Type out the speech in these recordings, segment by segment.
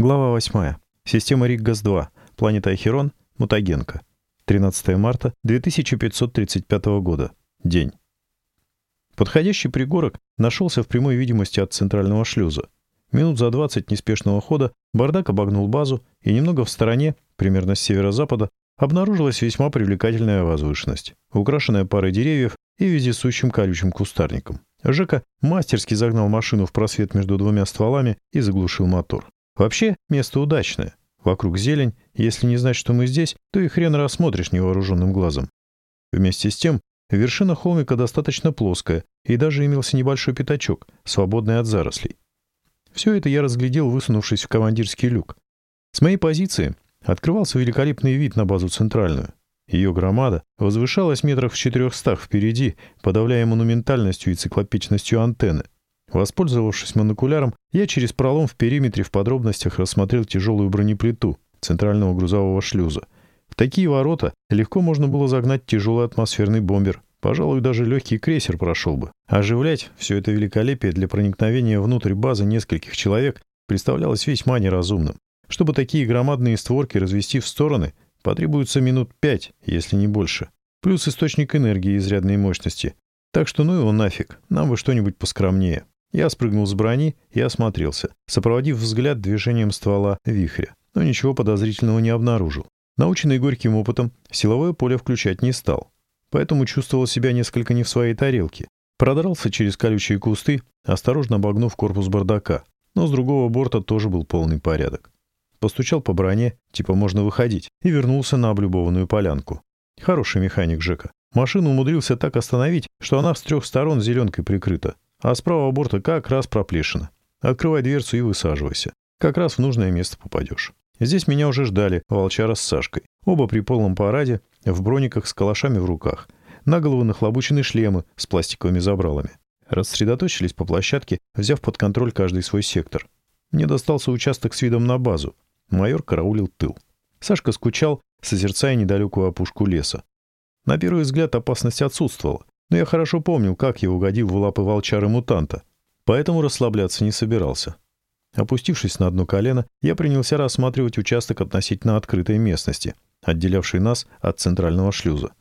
Глава 8. Система Риггас-2. Планета Ахерон. Мутагенка. 13 марта 2535 года. День. Подходящий пригорок нашелся в прямой видимости от центрального шлюза. Минут за 20 неспешного хода бардак обогнул базу, и немного в стороне, примерно с северо-запада, обнаружилась весьма привлекательная возвышенность, украшенная парой деревьев и вездесущим колючим кустарником. Жека мастерски загнал машину в просвет между двумя стволами и заглушил мотор. Вообще, место удачное. Вокруг зелень, если не знать, что мы здесь, то и хрен рассмотришь невооруженным глазом. Вместе с тем, вершина холмика достаточно плоская, и даже имелся небольшой пятачок, свободный от зарослей. Все это я разглядел, высунувшись в командирский люк. С моей позиции открывался великолепный вид на базу центральную. Ее громада возвышалась метрах в четырехстах впереди, подавляя монументальностью и циклопичностью антенны — Воспользовавшись монокуляром, я через пролом в периметре в подробностях рассмотрел тяжелую бронеплиту центрального грузового шлюза. В такие ворота легко можно было загнать тяжелый атмосферный бомбер. Пожалуй, даже легкий крейсер прошел бы. Оживлять все это великолепие для проникновения внутрь базы нескольких человек представлялось весьма неразумным. Чтобы такие громадные створки развести в стороны, потребуется минут пять, если не больше. Плюс источник энергии изрядной мощности. Так что ну его нафиг, нам бы что-нибудь поскромнее. Я спрыгнул с брони и осмотрелся, сопроводив взгляд движением ствола вихря, но ничего подозрительного не обнаружил. Наученный горьким опытом, силовое поле включать не стал, поэтому чувствовал себя несколько не в своей тарелке. Продрался через колючие кусты, осторожно обогнув корпус бардака, но с другого борта тоже был полный порядок. Постучал по броне, типа можно выходить, и вернулся на облюбованную полянку. Хороший механик Жека. Машину умудрился так остановить, что она с трех сторон зеленкой прикрыта, а с правого борта как раз проплешина. Открывай дверцу и высаживайся. Как раз в нужное место попадешь. Здесь меня уже ждали Волчара с Сашкой. Оба при полном параде, в брониках с калашами в руках. На голову нахлобучены шлемы с пластиковыми забралами. Рассредоточились по площадке, взяв под контроль каждый свой сектор. Мне достался участок с видом на базу. Майор караулил тыл. Сашка скучал, созерцая недалекую опушку леса. На первый взгляд опасность отсутствовала, но я хорошо помнил, как я угодил в лапы волчары-мутанта, поэтому расслабляться не собирался. Опустившись на одно колено, я принялся рассматривать участок относительно открытой местности, отделявший нас от центрального шлюза.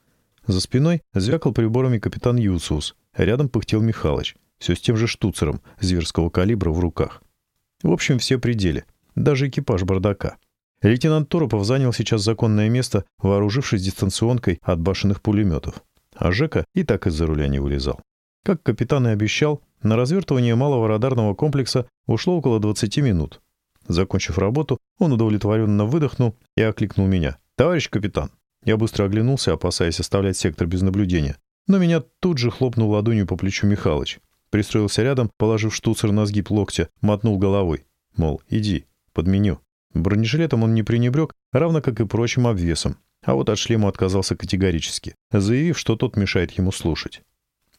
За спиной звякал приборами капитан Юциус, рядом пыхтел Михалыч, все с тем же штуцером зверского калибра в руках. В общем, все пределы, даже экипаж бардака. Лейтенант Торопов занял сейчас законное место, вооружившись дистанционкой от башенных пулеметов а Жека и так из-за руля не вылезал. Как капитан и обещал, на развертывание малого радарного комплекса ушло около 20 минут. Закончив работу, он удовлетворенно выдохнул и окликнул меня. «Товарищ капитан!» Я быстро оглянулся, опасаясь оставлять сектор без наблюдения. Но меня тут же хлопнул ладонью по плечу Михалыч. Пристроился рядом, положив штуцер на сгиб локтя, мотнул головой. Мол, иди, подменю. Бронежилетом он не пренебрег, равно как и прочим обвесом а вот от шлема отказался категорически, заявив, что тот мешает ему слушать.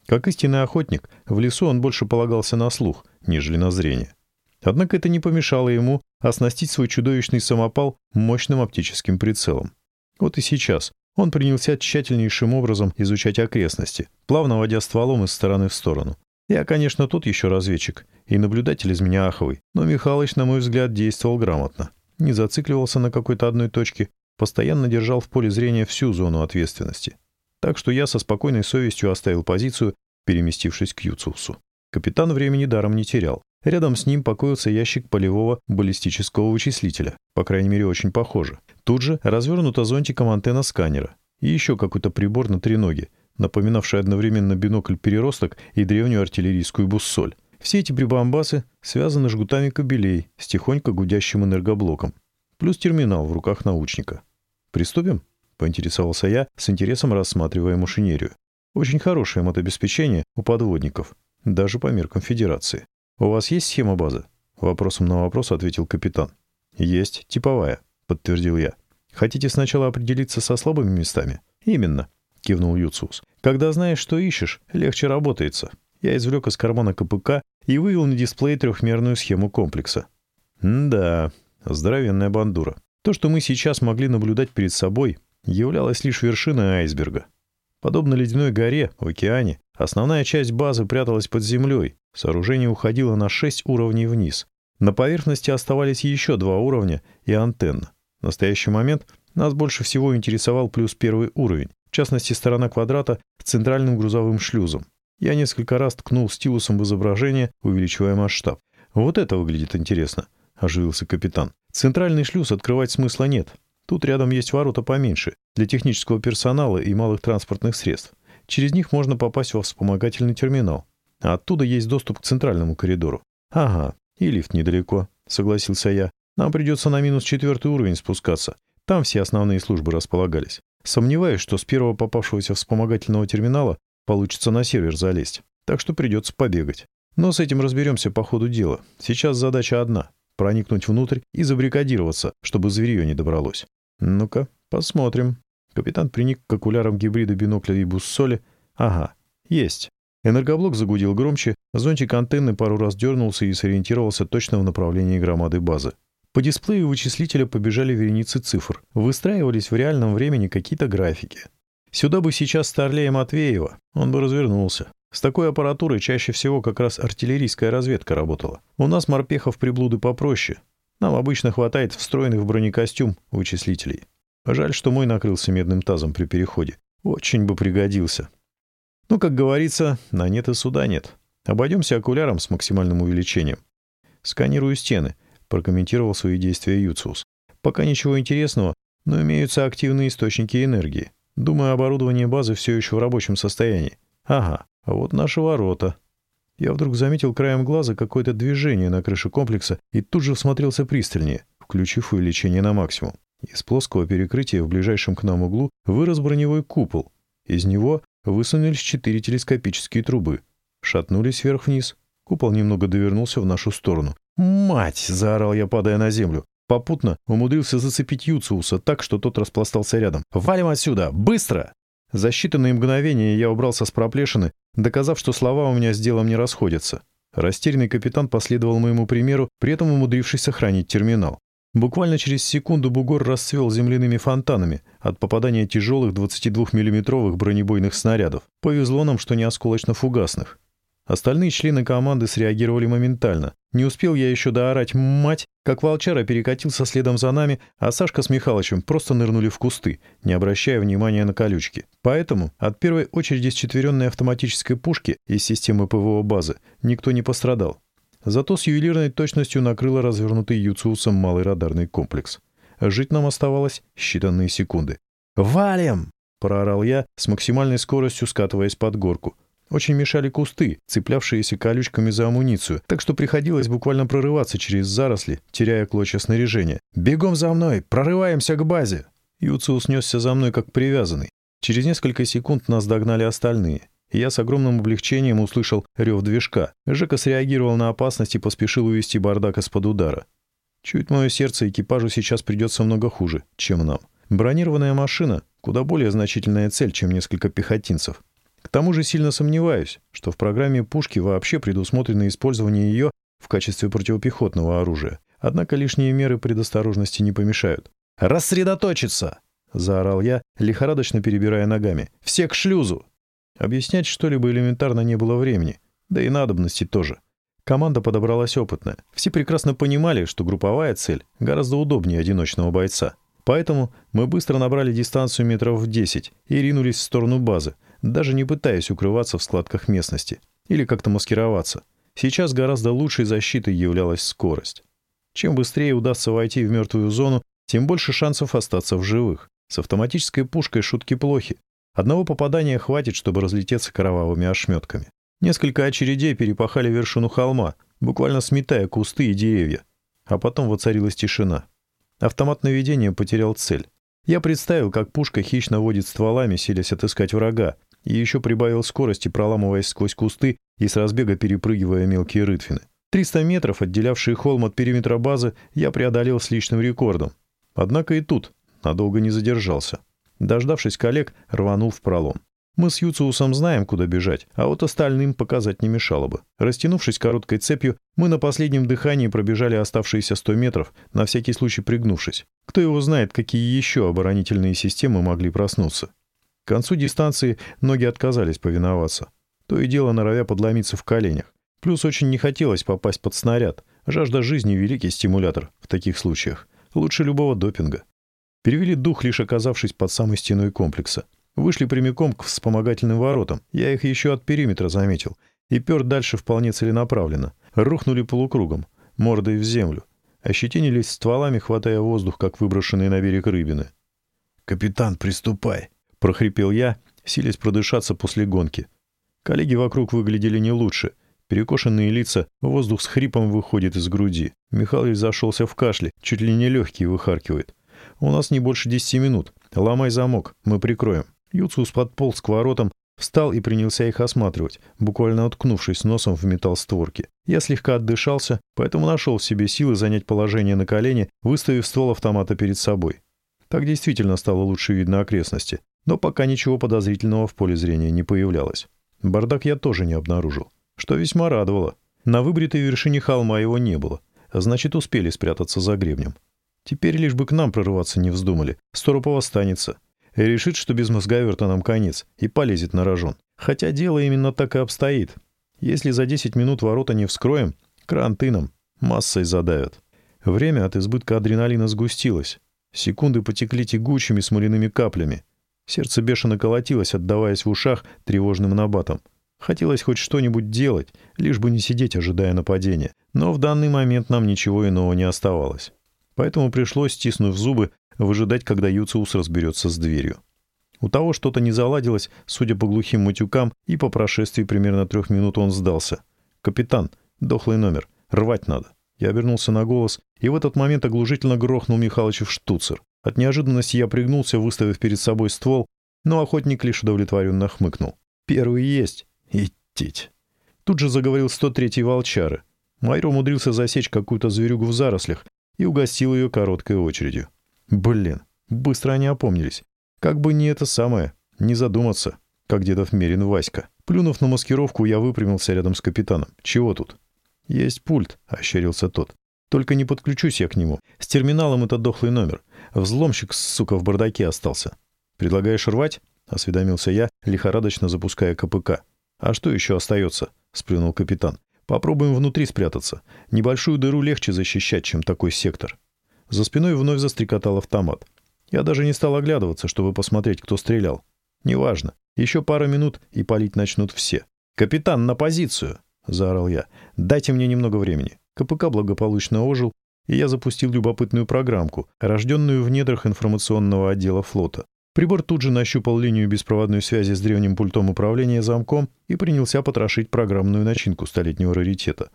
Как истинный охотник, в лесу он больше полагался на слух, нежели на зрение. Однако это не помешало ему оснастить свой чудовищный самопал мощным оптическим прицелом. Вот и сейчас он принялся тщательнейшим образом изучать окрестности, плавно водя стволом из стороны в сторону. Я, конечно, тот еще разведчик и наблюдатель из меня аховый, но Михалыч, на мой взгляд, действовал грамотно. Не зацикливался на какой-то одной точке, постоянно держал в поле зрения всю зону ответственности. Так что я со спокойной совестью оставил позицию, переместившись к Юцусу. Капитан времени даром не терял. Рядом с ним покоился ящик полевого баллистического вычислителя, по крайней мере, очень похоже. Тут же развернута зонтиком антенна сканера и еще какой-то прибор на треноге, напоминавший одновременно бинокль-переросток и древнюю артиллерийскую буссоль. Все эти прибамбасы связаны жгутами кабелей с тихонько гудящим энергоблоком, плюс терминал в руках научника. «Приступим?» — поинтересовался я, с интересом рассматривая машинерию. «Очень хорошее мотобеспечение у подводников, даже по меркам Федерации. У вас есть схема базы?» Вопросом на вопрос ответил капитан. «Есть, типовая», — подтвердил я. «Хотите сначала определиться со слабыми местами?» «Именно», — кивнул Юциус. «Когда знаешь, что ищешь, легче работается». Я извлек из кармана КПК и вывел на дисплей трехмерную схему комплекса. «Да, здоровенная бандура. То, что мы сейчас могли наблюдать перед собой, являлось лишь вершиной айсберга. Подобно ледяной горе в океане, основная часть базы пряталась под землей, сооружение уходило на шесть уровней вниз, На поверхности оставались еще два уровня и антенна. В настоящий момент нас больше всего интересовал плюс первый уровень, в частности сторона квадрата с центральным грузовым шлюзом. Я несколько раз ткнул стилусом в изображение, увеличивая масштаб. «Вот это выглядит интересно», — оживился капитан. «Центральный шлюз открывать смысла нет. Тут рядом есть ворота поменьше, для технического персонала и малых транспортных средств. Через них можно попасть во вспомогательный терминал. А оттуда есть доступ к центральному коридору. Ага, и лифт недалеко, согласился я. Нам придется на минус четвертый уровень спускаться. Там все основные службы располагались. Сомневаюсь, что с первого попавшегося вспомогательного терминала получится на сервер залезть. Так что придется побегать. Но с этим разберемся по ходу дела. Сейчас задача одна — проникнуть внутрь и забрикадироваться, чтобы зверье не добралось. Ну-ка, посмотрим. Капитан приник к окулярам гибрида бинокля и буссоли. Ага, есть. Энергоблок загудел громче, зонтик антенны пару раз дернулся и сориентировался точно в направлении громады базы. По дисплею вычислителя побежали вереницы цифр. Выстраивались в реальном времени какие-то графики. Сюда бы сейчас Старлея Матвеева, он бы развернулся. С такой аппаратурой чаще всего как раз артиллерийская разведка работала. У нас морпехов приблуды попроще. Нам обычно хватает встроенных в бронекостюм вычислителей. Жаль, что мой накрылся медным тазом при переходе. Очень бы пригодился. Ну, как говорится, на нет и суда нет. Обойдемся окуляром с максимальным увеличением. Сканирую стены, прокомментировал свои действия Юциус. Пока ничего интересного, но имеются активные источники энергии. Думаю, оборудование базы все еще в рабочем состоянии. Ага, а вот наши ворота. Я вдруг заметил краем глаза какое-то движение на крыше комплекса и тут же всмотрелся пристальнее, включив увеличение на максимум. Из плоского перекрытия в ближайшем к нам углу вырос броневой купол. Из него высунулись четыре телескопические трубы. Шатнулись вверх-вниз. Купол немного довернулся в нашу сторону. «Мать!» — заорал я, падая на землю. Попутно умудрился зацепить Юциуса так, что тот распластался рядом. «Валим отсюда! Быстро!» За считанные мгновения я убрался с проплешины, доказав, что слова у меня с делом не расходятся. Растерянный капитан последовал моему примеру, при этом умудрившись сохранить терминал. Буквально через секунду бугор расцвел земляными фонтанами от попадания тяжелых 22 миллиметровых бронебойных снарядов. Повезло нам, что не осколочно-фугасных. Остальные члены команды среагировали моментально. Не успел я еще доорать «мать», как волчара перекатился следом за нами, а Сашка с Михалычем просто нырнули в кусты, не обращая внимания на колючки. Поэтому от первой очереди счетверенной автоматической пушки из системы ПВО базы никто не пострадал. Зато с ювелирной точностью накрыло развернутый Юциусом малый радарный комплекс. Жить нам оставалось считанные секунды. «Валим!» — проорал я, с максимальной скоростью скатываясь под горку. Очень мешали кусты, цеплявшиеся колючками за амуницию, так что приходилось буквально прорываться через заросли, теряя клочья снаряжения. «Бегом за мной! Прорываемся к базе!» Юциус несся за мной как привязанный. Через несколько секунд нас догнали остальные. Я с огромным облегчением услышал рев движка. Жека среагировал на опасность и поспешил увести бардак из-под удара. Чуть мое сердце экипажу сейчас придется много хуже, чем нам. Бронированная машина — куда более значительная цель, чем несколько пехотинцев. К тому же сильно сомневаюсь, что в программе пушки вообще предусмотрено использование ее в качестве противопехотного оружия. Однако лишние меры предосторожности не помешают. «Рассредоточиться!» — заорал я, лихорадочно перебирая ногами. «Все к шлюзу!» Объяснять что-либо элементарно не было времени, да и надобности тоже. Команда подобралась опытная. Все прекрасно понимали, что групповая цель гораздо удобнее одиночного бойца. Поэтому мы быстро набрали дистанцию метров в 10 и ринулись в сторону базы, даже не пытаясь укрываться в складках местности или как-то маскироваться. Сейчас гораздо лучшей защитой являлась скорость. Чем быстрее удастся войти в мертвую зону, тем больше шансов остаться в живых. С автоматической пушкой шутки плохи. Одного попадания хватит, чтобы разлететься кровавыми ошметками. Несколько очередей перепахали вершину холма, буквально сметая кусты и деревья. А потом воцарилась тишина. Автомат наведения потерял цель. Я представил, как пушка хищно водит стволами, селясь отыскать врага, и еще прибавил скорости, проламываясь сквозь кусты и с разбега перепрыгивая мелкие рытвины. 300 метров, отделявшие холм от периметра базы, я преодолел с личным рекордом. Однако и тут надолго не задержался. Дождавшись коллег, рванул в пролом. Мы с Юциусом знаем, куда бежать, а вот остальным показать не мешало бы. Растянувшись короткой цепью, мы на последнем дыхании пробежали оставшиеся 100 метров, на всякий случай пригнувшись. Кто его знает, какие еще оборонительные системы могли проснуться. К концу дистанции ноги отказались повиноваться. То и дело норовя подломиться в коленях. Плюс очень не хотелось попасть под снаряд, Жажда жизни — великий стимулятор в таких случаях. Лучше любого допинга. Перевели дух, лишь оказавшись под самой стеной комплекса. Вышли прямиком к вспомогательным воротам. Я их еще от периметра заметил. И пер дальше вполне целенаправленно. Рухнули полукругом, мордой в землю. Ощетинились стволами, хватая воздух, как выброшенные на берег рыбины. «Капитан, приступай!» — прохрипел я, силясь продышаться после гонки. Коллеги вокруг выглядели не лучше. Перекошенные лица, воздух с хрипом выходит из груди. Михалыч зашелся в кашле, чуть ли не легкие выхаркивает. «У нас не больше десяти минут. Ломай замок, мы прикроем». Юциус подполз к воротам, встал и принялся их осматривать, буквально уткнувшись носом в металл створки. Я слегка отдышался, поэтому нашел в себе силы занять положение на колени, выставив ствол автомата перед собой. Так действительно стало лучше видно окрестности, но пока ничего подозрительного в поле зрения не появлялось. Бардак я тоже не обнаружил, что весьма радовало. На выбритой вершине холма его не было, а значит, успели спрятаться за гребнем. Теперь лишь бы к нам прорываться не вздумали. Сторопов останется. И решит, что без мозговерта нам конец, и полезет на рожон. Хотя дело именно так и обстоит. Если за 10 минут ворота не вскроем, кранты нам массой задавят. Время от избытка адреналина сгустилось. Секунды потекли тягучими смоляными каплями. Сердце бешено колотилось, отдаваясь в ушах тревожным набатом. Хотелось хоть что-нибудь делать, лишь бы не сидеть, ожидая нападения. Но в данный момент нам ничего иного не оставалось. Поэтому пришлось, стиснув зубы, выжидать, когда Юциус разберется с дверью. У того что-то не заладилось, судя по глухим матюкам, и по прошествии примерно трех минут он сдался. «Капитан, дохлый номер, рвать надо». Я обернулся на голос, и в этот момент оглушительно грохнул Михалычев штуцер. От неожиданности я пригнулся, выставив перед собой ствол, но охотник лишь удовлетворенно хмыкнул. «Первый есть. Идтить». Тут же заговорил 103-й волчары. Майор умудрился засечь какую-то зверюгу в зарослях, и угостил ее короткой очередью. Блин, быстро они опомнились. Как бы не это самое, не задуматься, как дедов мерин Васька. Плюнув на маскировку, я выпрямился рядом с капитаном. «Чего тут?» «Есть пульт», — ощерился тот. «Только не подключусь я к нему. С терминалом это дохлый номер. Взломщик, сука, в бардаке остался. Предлагаешь рвать?» — осведомился я, лихорадочно запуская КПК. «А что еще остается?» — сплюнул капитан. Попробуем внутри спрятаться. Небольшую дыру легче защищать, чем такой сектор. За спиной вновь застрекотал автомат. Я даже не стал оглядываться, чтобы посмотреть, кто стрелял. Неважно. Еще пара минут, и палить начнут все. «Капитан, на позицию!» — заорал я. «Дайте мне немного времени». КПК благополучно ожил, и я запустил любопытную программку, рожденную в недрах информационного отдела флота. Прибор тут же нащупал линию беспроводной связи с древним пультом управления замком и принялся потрошить программную начинку столетнего раритета.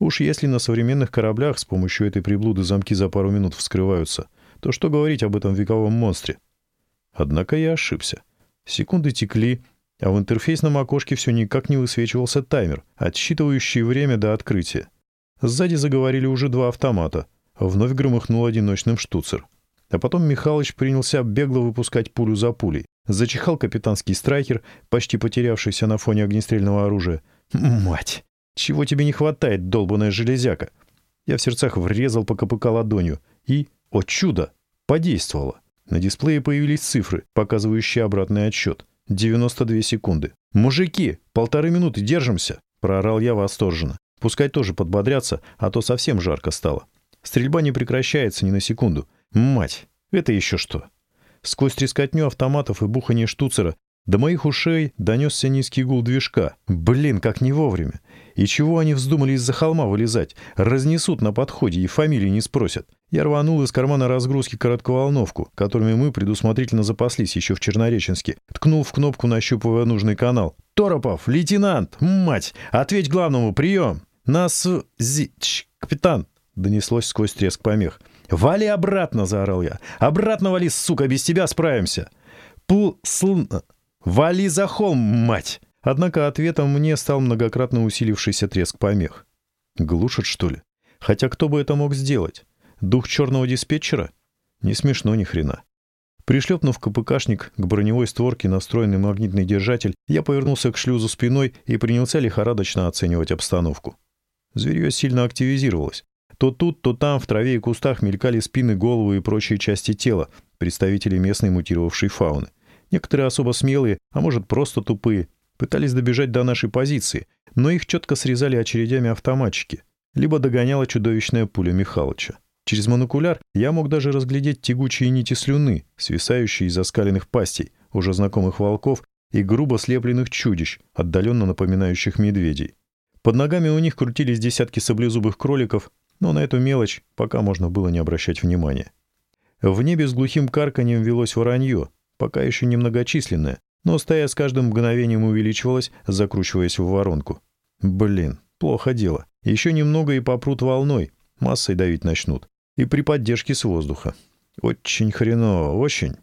Уж если на современных кораблях с помощью этой приблуды замки за пару минут вскрываются, то что говорить об этом вековом монстре? Однако я ошибся. Секунды текли, а в интерфейсном окошке все никак не высвечивался таймер, отсчитывающий время до открытия. Сзади заговорили уже два автомата. Вновь громыхнул одиночным штуцер. А потом Михалыч принялся бегло выпускать пулю за пулей. Зачихал капитанский страйкер, почти потерявшийся на фоне огнестрельного оружия. «Мать! Чего тебе не хватает, долбаная железяка?» Я в сердцах врезал по КПК ладонью. И, о чудо, подействовало. На дисплее появились цифры, показывающие обратный отсчет. 92 секунды. «Мужики, полторы минуты, держимся!» Проорал я восторженно. Пускай тоже подбодрятся, а то совсем жарко стало. Стрельба не прекращается ни на секунду. Мать, это еще что? Сквозь трескотню автоматов и бухание штуцера до моих ушей донесся низкий гул движка. Блин, как не вовремя. И чего они вздумали из-за холма вылезать? Разнесут на подходе и фамилии не спросят. Я рванул из кармана разгрузки коротковолновку, которыми мы предусмотрительно запаслись еще в Чернореченске. Ткнул в кнопку, нащупывая нужный канал. «Торопов! Лейтенант! Мать! Ответь главному! Прием!» «Нас... Капитан!» — донеслось сквозь треск помех. «Вали обратно!» — заорал я. «Обратно вали, сука, без тебя справимся!» «Пул... Сл... Вали за холм, мать!» Однако ответом мне стал многократно усилившийся треск помех. Глушат, что ли? Хотя кто бы это мог сделать? Дух черного диспетчера? Не смешно ни хрена. Пришлепнув КПКшник к броневой створке, настроенный магнитный держатель, я повернулся к шлюзу спиной и принялся лихорадочно оценивать обстановку. Зверье сильно активизировалось. То тут, то там в траве и кустах мелькали спины, головы и прочие части тела, представители местной мутировавшей фауны. Некоторые особо смелые, а может просто тупые, пытались добежать до нашей позиции, но их четко срезали очередями автоматчики. либо догоняла чудовищная пуля Михалыча. Через монокуляр я мог даже разглядеть тягучие нити слюны, свисающие из оскаленных пастей, уже знакомых волков и грубо слепленных чудищ, отдаленно напоминающих медведей. Под ногами у них крутились десятки саблезубых кроликов, но на эту мелочь пока можно было не обращать внимания. В небе с глухим карканьем велось воронье, пока еще немногочисленное, но стая с каждым мгновением увеличивалась, закручиваясь в воронку. Блин, плохо дело. Еще немного и попрут волной, массой давить начнут. И при поддержке с воздуха. Очень хреново, очень.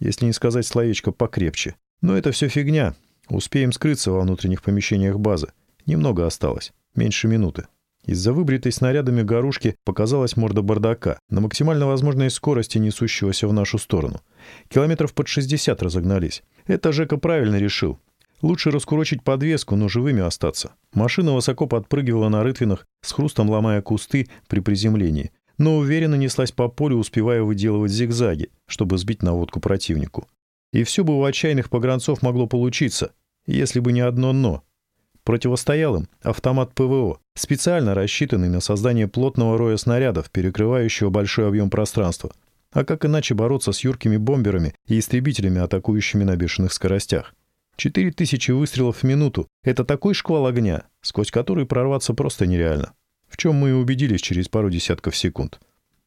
Если не сказать словечко покрепче. Но это все фигня. Успеем скрыться во внутренних помещениях базы. Немного осталось. Меньше минуты. Из-за выбритой снарядами горушки показалась морда бардака, на максимально возможной скорости несущегося в нашу сторону. Километров под 60 разогнались. Это Жека правильно решил. Лучше раскурочить подвеску, но живыми остаться. Машина высоко подпрыгивала на рытвинах, с хрустом ломая кусты при приземлении, но уверенно неслась по полю, успевая выделывать зигзаги, чтобы сбить наводку противнику. И все бы у отчаянных погранцов могло получиться, если бы не одно «но». Противостоял им автомат ПВО, специально рассчитанный на создание плотного роя снарядов, перекрывающего большой объем пространства. А как иначе бороться с юркими бомберами и истребителями, атакующими на бешеных скоростях? Четыре тысячи выстрелов в минуту — это такой шквал огня, сквозь который прорваться просто нереально. В чем мы и убедились через пару десятков секунд.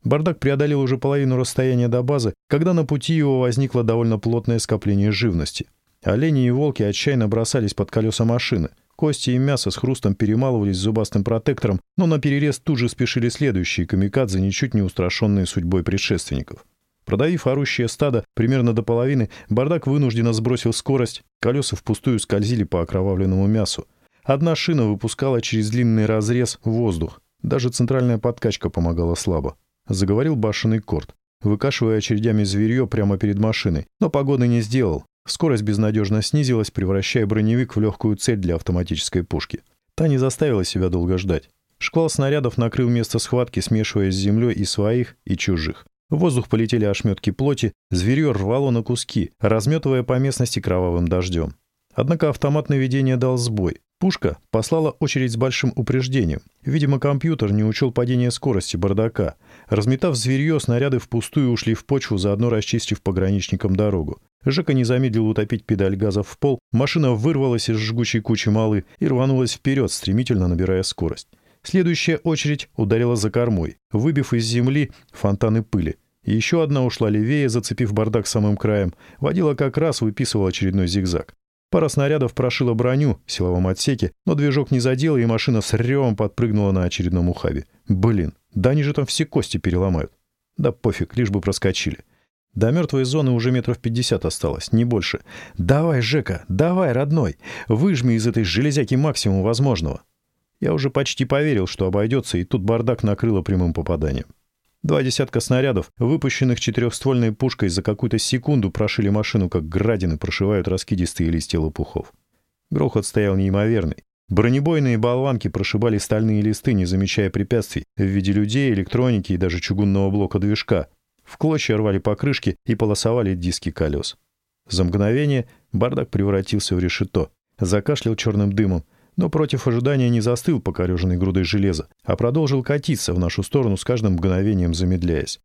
Бардак преодолел уже половину расстояния до базы, когда на пути его возникло довольно плотное скопление живности. Олени и волки отчаянно бросались под колеса машины. Кости и мясо с хрустом перемалывались зубастым протектором, но на перерез тут же спешили следующие камикадзе, ничуть не устрашенные судьбой предшественников. Продавив орущее стадо примерно до половины, бардак вынужденно сбросил скорость, колеса впустую скользили по окровавленному мясу. Одна шина выпускала через длинный разрез воздух. Даже центральная подкачка помогала слабо. Заговорил башенный корт, выкашивая очередями зверье прямо перед машиной, но погоды не сделал. Скорость безнадежно снизилась, превращая броневик в легкую цель для автоматической пушки. Та не заставила себя долго ждать. Шквал снарядов накрыл место схватки, смешивая с землей и своих, и чужих. В воздух полетели ошметки плоти, зверье рвало на куски, разметывая по местности кровавым дождем. Однако автомат наведения дал сбой. Пушка послала очередь с большим упреждением. Видимо, компьютер не учел падения скорости бардака. Разметав зверье, снаряды впустую ушли в почву, заодно расчистив пограничникам дорогу. Жека не замедлил утопить педаль газа в пол, машина вырвалась из жгучей кучи малы и рванулась вперед, стремительно набирая скорость. Следующая очередь ударила за кормой, выбив из земли фонтаны пыли. еще одна ушла левее, зацепив бардак самым краем. Водила как раз выписывал очередной зигзаг. Пара снарядов прошила броню в силовом отсеке, но движок не задел, и машина с ревом подпрыгнула на очередном ухабе. Блин, да они же там все кости переломают. Да пофиг, лишь бы проскочили. До мертвой зоны уже метров пятьдесят осталось, не больше. Давай, Жека, давай, родной, выжми из этой железяки максимум возможного. Я уже почти поверил, что обойдется, и тут бардак накрыло прямым попаданием. Два десятка снарядов, выпущенных четырехствольной пушкой, за какую-то секунду прошили машину, как градины прошивают раскидистые листья лопухов. Грохот стоял неимоверный. Бронебойные болванки прошибали стальные листы, не замечая препятствий, в виде людей, электроники и даже чугунного блока движка. В клочья рвали покрышки и полосовали диски колес. За мгновение бардак превратился в решето. Закашлял черным дымом, но против ожидания не застыл покореженной грудой железа, а продолжил катиться в нашу сторону с каждым мгновением замедляясь.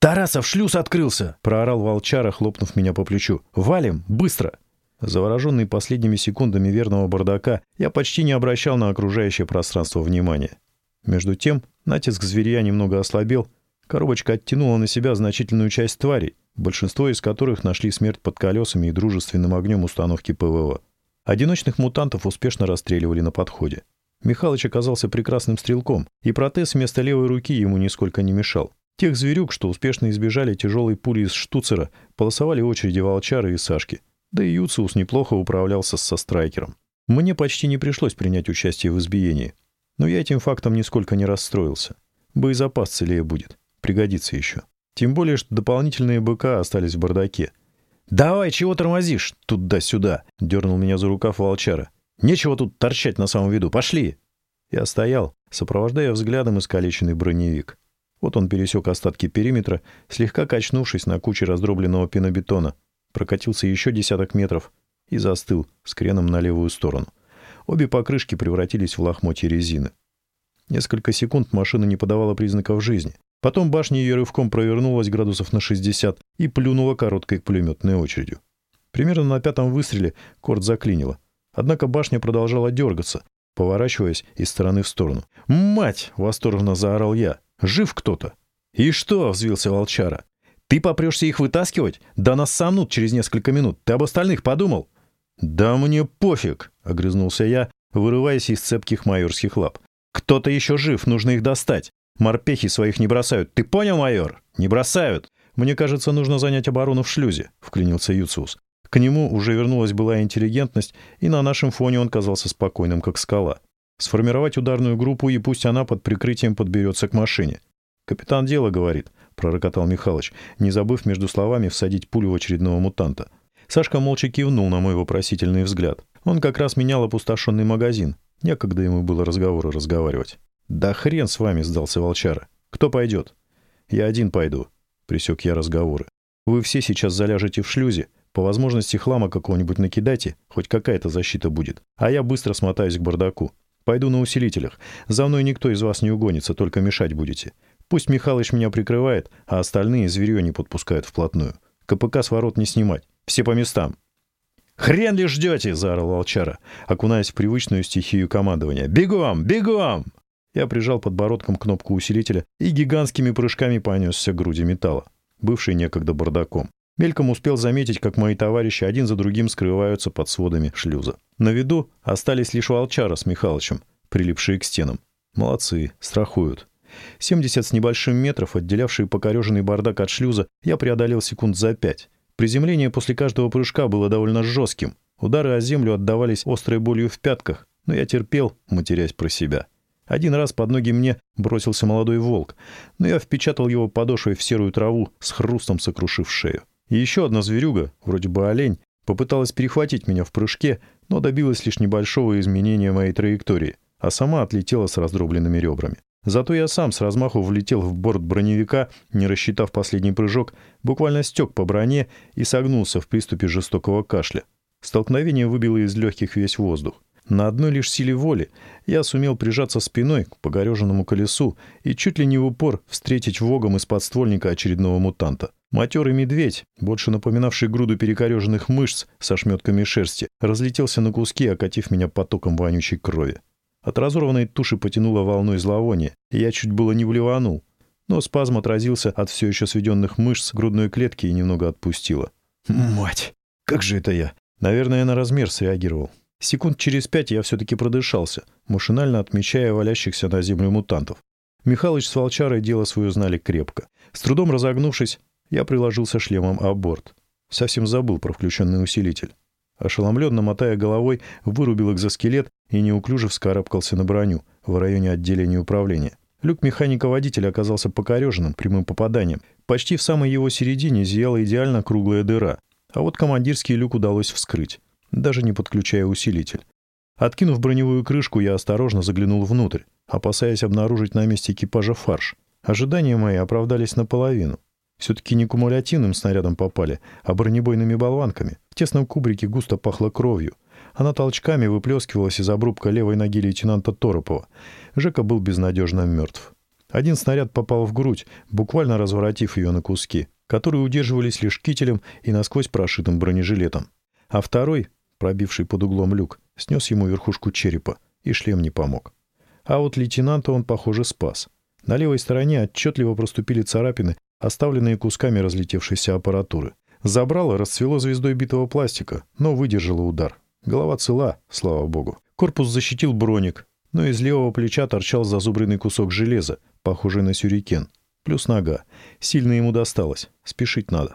«Тарасов, шлюз открылся!» — проорал волчара, хлопнув меня по плечу. «Валим! Быстро!» Завороженный последними секундами верного бардака, я почти не обращал на окружающее пространство внимания. Между тем, натиск зверя немного ослабел, коробочка оттянула на себя значительную часть тварей, большинство из которых нашли смерть под колесами и дружественным огнем установки ПВО. Одиночных мутантов успешно расстреливали на подходе. Михалыч оказался прекрасным стрелком, и протез вместо левой руки ему нисколько не мешал. Тех зверюк, что успешно избежали тяжелой пули из штуцера, полосовали очереди волчары и Сашки. Да и Юциус неплохо управлялся со страйкером. Мне почти не пришлось принять участие в избиении. Но я этим фактом нисколько не расстроился. Боезапас целее будет. Пригодится еще. Тем более, что дополнительные БК остались в бардаке — «Давай, чего тормозишь? Туда-сюда!» — дернул меня за рукав волчара. «Нечего тут торчать на самом виду. Пошли!» Я стоял, сопровождая взглядом искалеченный броневик. Вот он пересек остатки периметра, слегка качнувшись на куче раздробленного пенобетона, прокатился еще десяток метров и застыл с креном на левую сторону. Обе покрышки превратились в лохмотья резины. Несколько секунд машина не подавала признаков жизни. Потом башня ее рывком провернулась градусов на 60 и плюнула короткой пулеметной очередью. Примерно на пятом выстреле корт заклинило. Однако башня продолжала дергаться, поворачиваясь из стороны в сторону. «Мать!» — восторженно заорал я. «Жив кто-то!» «И что?» — взвился волчара. «Ты попрешься их вытаскивать? Да нас сомнут через несколько минут. Ты об остальных подумал?» «Да мне пофиг!» — огрызнулся я, вырываясь из цепких майорских лап. «Кто-то еще жив, нужно их достать. Морпехи своих не бросают. Ты понял, майор? Не бросают!» «Мне кажется, нужно занять оборону в шлюзе», — вклинился Юциус. К нему уже вернулась была интеллигентность, и на нашем фоне он казался спокойным, как скала. Сформировать ударную группу, и пусть она под прикрытием подберется к машине. «Капитан дело говорит», — пророкотал Михалыч, не забыв между словами всадить пулю в очередного мутанта. Сашка молча кивнул на мой вопросительный взгляд. Он как раз менял опустошенный магазин. Некогда ему было разговоры разговаривать. «Да хрен с вами», — сдался волчара. «Кто пойдет?» «Я один пойду», — присек я разговоры. «Вы все сейчас заляжете в шлюзе, по возможности хлама какого-нибудь накидайте, хоть какая-то защита будет. А я быстро смотаюсь к бардаку. Пойду на усилителях. За мной никто из вас не угонится, только мешать будете. Пусть Михалыч меня прикрывает, а остальные зверье не подпускают вплотную. КПК с ворот не снимать. Все по местам. «Хрен ли ждете?» — заорал волчара, окунаясь в привычную стихию командования. «Бегом! Бегом!» Я прижал подбородком кнопку усилителя и гигантскими прыжками понесся к груди металла, бывший некогда бардаком. Мельком успел заметить, как мои товарищи один за другим скрываются под сводами шлюза. На виду остались лишь волчара с Михалычем, прилипшие к стенам. Молодцы, страхуют. 70 с небольшим метров, отделявшие покореженный бардак от шлюза, я преодолел секунд за пять. Приземление после каждого прыжка было довольно жестким. Удары о землю отдавались острой болью в пятках, но я терпел, матерясь про себя. Один раз под ноги мне бросился молодой волк, но я впечатал его подошвой в серую траву, с хрустом сокрушив шею. И еще одна зверюга, вроде бы олень, попыталась перехватить меня в прыжке, но добилась лишь небольшого изменения моей траектории, а сама отлетела с раздробленными ребрами. Зато я сам с размаху влетел в борт броневика, не рассчитав последний прыжок, буквально стек по броне и согнулся в приступе жестокого кашля. Столкновение выбило из легких весь воздух. На одной лишь силе воли я сумел прижаться спиной к погореженному колесу и чуть ли не в упор встретить вогом из подствольника очередного мутанта. Матерый медведь, больше напоминавший груду перекореженных мышц со шметками шерсти, разлетелся на куски, окатив меня потоком вонючей крови. От разорванной туши потянуло волной зловония, и я чуть было не вливанул. Но спазм отразился от все еще сведенных мышц грудной клетки и немного отпустило. Мать! Как же это я? Наверное, я на размер среагировал. Секунд через пять я все-таки продышался, машинально отмечая валящихся на землю мутантов. Михалыч с волчарой дело свое знали крепко. С трудом разогнувшись, я приложился шлемом о борт. Совсем забыл про включенный усилитель. Ошеломленно мотая головой, вырубил экзоскелет и неуклюже вскарабкался на броню в районе отделения управления. Люк механика-водителя оказался покореженным прямым попаданием. Почти в самой его середине зияла идеально круглая дыра. А вот командирский люк удалось вскрыть, даже не подключая усилитель. Откинув броневую крышку, я осторожно заглянул внутрь, опасаясь обнаружить на месте экипажа фарш. Ожидания мои оправдались наполовину. Все-таки не кумулятивным снарядом попали, а бронебойными болванками. В тесном кубрике густо пахло кровью. Она толчками выплескивалась из обрубка левой ноги лейтенанта Торопова. Жека был безнадежно мертв. Один снаряд попал в грудь, буквально разворотив ее на куски, которые удерживались лишь кителем и насквозь прошитым бронежилетом. А второй, пробивший под углом люк, снес ему верхушку черепа, и шлем не помог. А вот лейтенанта он, похоже, спас. На левой стороне отчетливо проступили царапины оставленные кусками разлетевшейся аппаратуры. Забрало расцвело звездой битого пластика, но выдержало удар. Голова цела, слава богу. Корпус защитил броник, но из левого плеча торчал зазубренный кусок железа, похожий на сюрикен. Плюс нога. Сильно ему досталось. Спешить надо.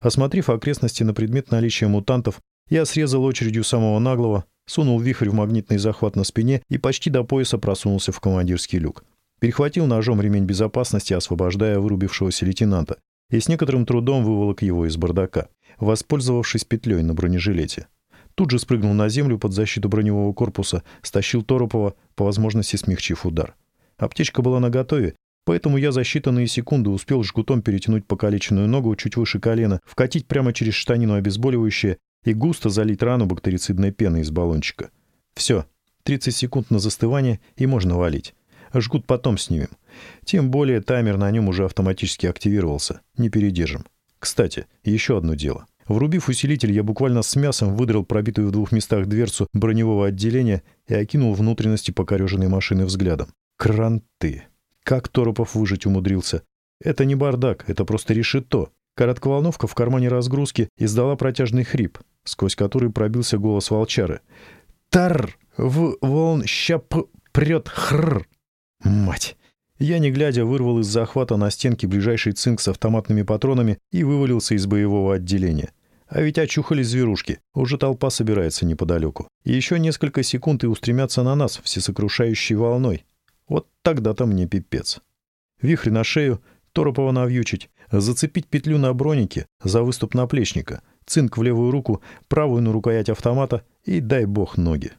Осмотрев окрестности на предмет наличия мутантов, я срезал очередью самого наглого, сунул вихрь в магнитный захват на спине и почти до пояса просунулся в командирский люк. Перехватил ножом ремень безопасности, освобождая вырубившегося лейтенанта, и с некоторым трудом выволок его из бардака, воспользовавшись петлей на бронежилете. Тут же спрыгнул на землю под защиту броневого корпуса, стащил Торопова, по возможности смягчив удар. Аптечка была наготове, поэтому я за считанные секунды успел жгутом перетянуть покалеченную ногу чуть выше колена, вкатить прямо через штанину обезболивающее и густо залить рану бактерицидной пеной из баллончика. Все, 30 секунд на застывание, и можно валить. Жгут потом снимем. Тем более таймер на нем уже автоматически активировался. Не передержим. Кстати, еще одно дело. Врубив усилитель, я буквально с мясом выдрал пробитую в двух местах дверцу броневого отделения и окинул внутренности покореженной машины взглядом. Кранты! Как Торопов выжить умудрился? Это не бардак, это просто решето. Коротковолновка в кармане разгрузки издала протяжный хрип, сквозь который пробился голос волчары. «Тар! В волн щап прет хр!» Мать! Я, не глядя, вырвал из захвата на стенке ближайший цинк с автоматными патронами и вывалился из боевого отделения. А ведь очухались зверушки. Уже толпа собирается неподалеку. И еще несколько секунд и устремятся на нас всесокрушающей волной. Вот тогда-то мне пипец. Вихрь на шею, Торопова навьючить, зацепить петлю на бронике за выступ наплечника, цинк в левую руку, правую на рукоять автомата и дай бог ноги.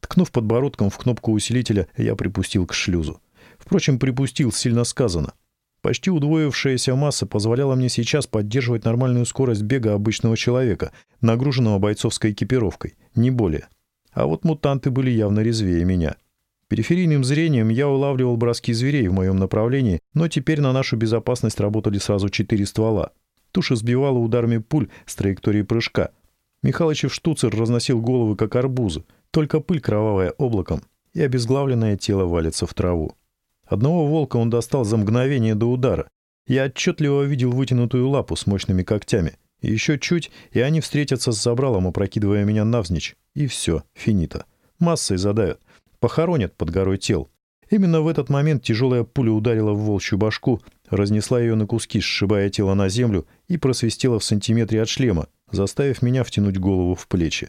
Ткнув подбородком в кнопку усилителя, я припустил к шлюзу. Впрочем, припустил сильно сказано. Почти удвоившаяся масса позволяла мне сейчас поддерживать нормальную скорость бега обычного человека, нагруженного бойцовской экипировкой, не более. А вот мутанты были явно резвее меня. Периферийным зрением я улавливал броски зверей в моем направлении, но теперь на нашу безопасность работали сразу четыре ствола. Туша сбивала ударами пуль с траектории прыжка. Михалычев штуцер разносил головы, как арбузы. Только пыль кровавая облаком, и обезглавленное тело валится в траву. Одного волка он достал за мгновение до удара. Я отчетливо видел вытянутую лапу с мощными когтями. Еще чуть, и они встретятся с забралом, опрокидывая меня навзничь. И все, финита. Массой задавят. Похоронят под горой тел. Именно в этот момент тяжелая пуля ударила в волчью башку, разнесла ее на куски, сшибая тело на землю и просвистела в сантиметре от шлема, заставив меня втянуть голову в плечи.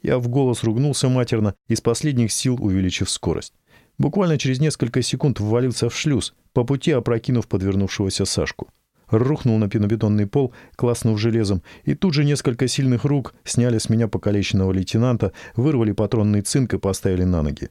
Я в голос ругнулся матерно, из последних сил увеличив скорость. Буквально через несколько секунд ввалился в шлюз, по пути опрокинув подвернувшегося Сашку. Рухнул на пенобетонный пол, класснув железом, и тут же несколько сильных рук сняли с меня покалеченного лейтенанта, вырвали патронный цинк и поставили на ноги.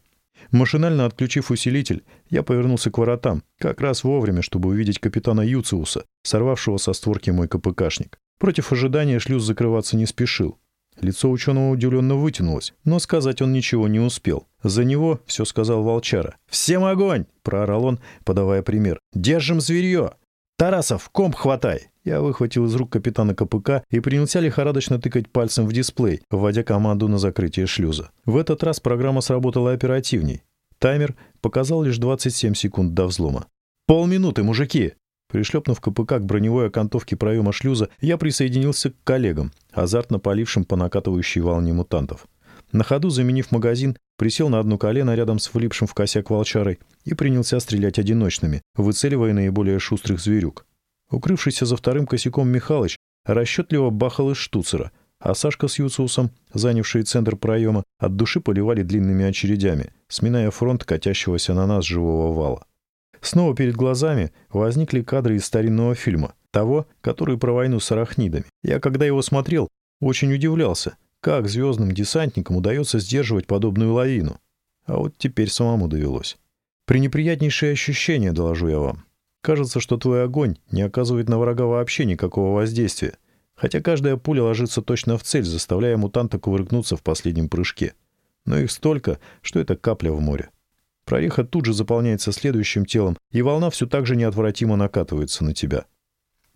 Машинально отключив усилитель, я повернулся к воротам, как раз вовремя, чтобы увидеть капитана Юциуса, сорвавшего со створки мой КПКшник. Против ожидания шлюз закрываться не спешил. Лицо ученого удивленно вытянулось, но сказать он ничего не успел. За него все сказал волчара. «Всем огонь!» — проорал он, подавая пример. «Держим зверье! Тарасов, комп хватай!» Я выхватил из рук капитана КПК и принялся лихорадочно тыкать пальцем в дисплей, вводя команду на закрытие шлюза. В этот раз программа сработала оперативней. Таймер показал лишь 27 секунд до взлома. «Полминуты, мужики!» Пришлепнув КПК к броневой окантовке проема шлюза, я присоединился к коллегам, азартно полившим по накатывающей волне мутантов. На ходу, заменив магазин, присел на одно колено рядом с влипшим в косяк волчарой и принялся стрелять одиночными, выцеливая наиболее шустрых зверюк. Укрывшийся за вторым косяком Михалыч расчетливо бахал из штуцера, а Сашка с Юциусом, занявшие центр проема, от души поливали длинными очередями, сминая фронт катящегося на нас живого вала. Снова перед глазами возникли кадры из старинного фильма, того, который про войну с арахнидами. Я, когда его смотрел, очень удивлялся, как звездным десантникам удается сдерживать подобную лавину. А вот теперь самому довелось. Пренеприятнейшее ощущение, доложу я вам. Кажется, что твой огонь не оказывает на врага вообще никакого воздействия, хотя каждая пуля ложится точно в цель, заставляя мутанта кувыркнуться в последнем прыжке. Но их столько, что это капля в море. Прореха тут же заполняется следующим телом, и волна все так же неотвратимо накатывается на тебя.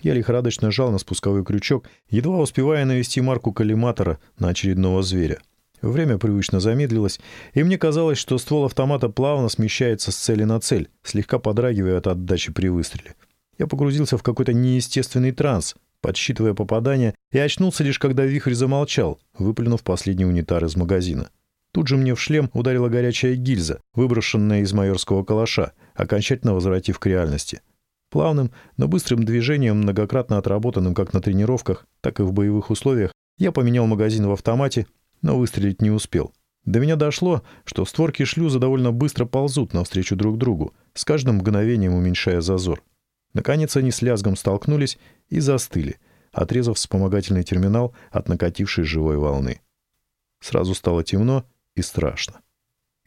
Я лихорадочно жал на спусковой крючок, едва успевая навести марку коллиматора на очередного зверя. Время привычно замедлилось, и мне казалось, что ствол автомата плавно смещается с цели на цель, слегка подрагивая от отдачи при выстреле. Я погрузился в какой-то неестественный транс, подсчитывая попадания, и очнулся лишь когда вихрь замолчал, выплюнув последний унитар из магазина. Тут же мне в шлем ударила горячая гильза, выброшенная из майорского калаша, окончательно возвратив к реальности. Плавным, но быстрым движением, многократно отработанным как на тренировках, так и в боевых условиях, я поменял магазин в автомате, но выстрелить не успел. До меня дошло, что створки шлюза довольно быстро ползут навстречу друг другу, с каждым мгновением уменьшая зазор. Наконец они с лязгом столкнулись и застыли, отрезав вспомогательный терминал от накатившей живой волны. Сразу стало темно, и страшно.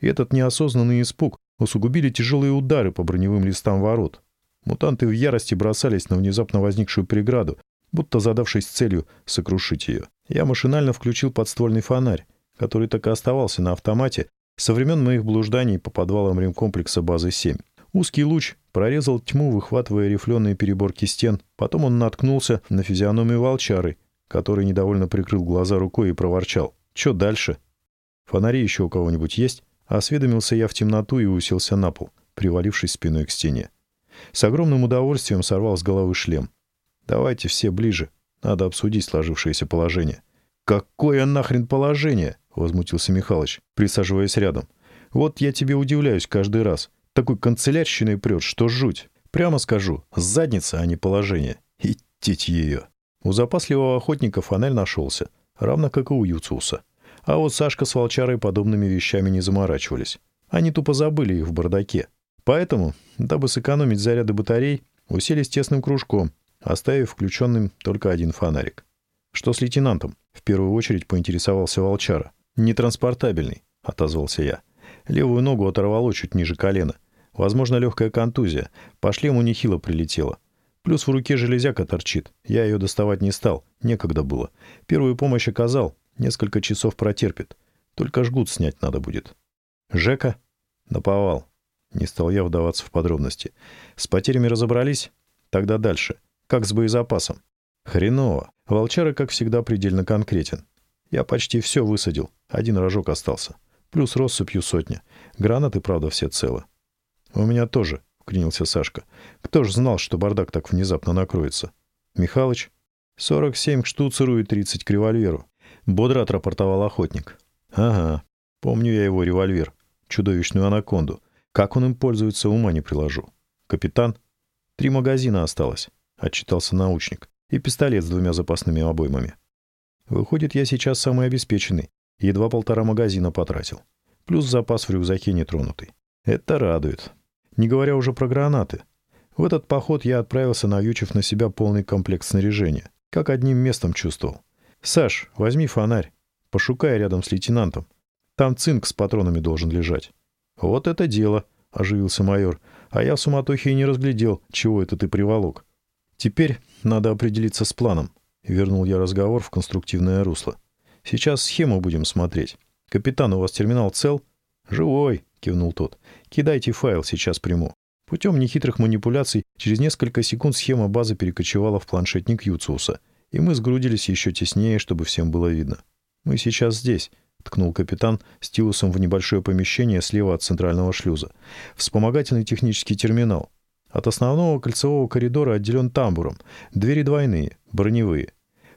И этот неосознанный испуг усугубили тяжелые удары по броневым листам ворот. Мутанты в ярости бросались на внезапно возникшую преграду, будто задавшись целью сокрушить ее. Я машинально включил подствольный фонарь, который так и оставался на автомате, Со времен моих блужданий по подвалам ремкомплекса базы 7. Узкий луч прорезал тьму, выхватывая рифленые переборки стен. Потом он наткнулся на физиономию волчары, который недовольно прикрыл глаза рукой и проворчал. «Чё дальше?» «Фонари еще у кого-нибудь есть?» Осведомился я в темноту и уселся на пол, привалившись спиной к стене. С огромным удовольствием сорвал с головы шлем. «Давайте все ближе. Надо обсудить сложившееся положение». «Какое нахрен положение?» — возмутился Михалыч, присаживаясь рядом. «Вот я тебе удивляюсь каждый раз. Такой канцелярщиной прет, что жуть. Прямо скажу, задница, а не положение. Идтить ее». У запасливого охотника фонарь нашелся, равно как и у Юциуса. А вот Сашка с Волчарой подобными вещами не заморачивались. Они тупо забыли их в бардаке. Поэтому, дабы сэкономить заряды батарей, уселись тесным кружком, оставив включенным только один фонарик. «Что с лейтенантом?» — в первую очередь поинтересовался Волчара. «Нетранспортабельный», — отозвался я. Левую ногу оторвало чуть ниже колена. Возможно, легкая контузия. По шлему нехило прилетело. Плюс в руке железяка торчит. Я ее доставать не стал. Некогда было. Первую помощь оказал. Несколько часов протерпит. Только жгут снять надо будет. Жека? Наповал. Не стал я вдаваться в подробности. С потерями разобрались? Тогда дальше. Как с боезапасом? Хреново. Волчара, как всегда, предельно конкретен. Я почти все высадил. Один рожок остался. Плюс россыпью сотня. Гранаты, правда, все целы. У меня тоже клянился Сашка. «Кто ж знал, что бардак так внезапно накроется?» «Михалыч?» «Сорок семь к штуцеру и тридцать к револьверу», — бодро отрапортовал охотник. «Ага, помню я его револьвер, чудовищную анаконду. Как он им пользуется, ума не приложу. Капитан?» «Три магазина осталось», — отчитался научник. «И пистолет с двумя запасными обоймами». «Выходит, я сейчас самый обеспеченный. Едва полтора магазина потратил. Плюс запас в рюкзаке нетронутый. Это радует. Не говоря уже про гранаты. В этот поход я отправился, навьючив на себя полный комплект снаряжения. Как одним местом чувствовал. «Саш, возьми фонарь. Пошукай рядом с лейтенантом. Там цинк с патронами должен лежать». «Вот это дело», — оживился майор. «А я в суматохе и не разглядел, чего это ты приволок». «Теперь надо определиться с планом», — вернул я разговор в конструктивное русло. «Сейчас схему будем смотреть. Капитан, у вас терминал цел?» «Живой», — кивнул тот. «Кидайте файл, сейчас приму». Путем нехитрых манипуляций через несколько секунд схема базы перекочевала в планшетник Юциуса, и мы сгрудились еще теснее, чтобы всем было видно. «Мы сейчас здесь», — ткнул капитан стилусом в небольшое помещение слева от центрального шлюза. «Вспомогательный технический терминал. От основного кольцевого коридора отделен тамбуром. Двери двойные, броневые.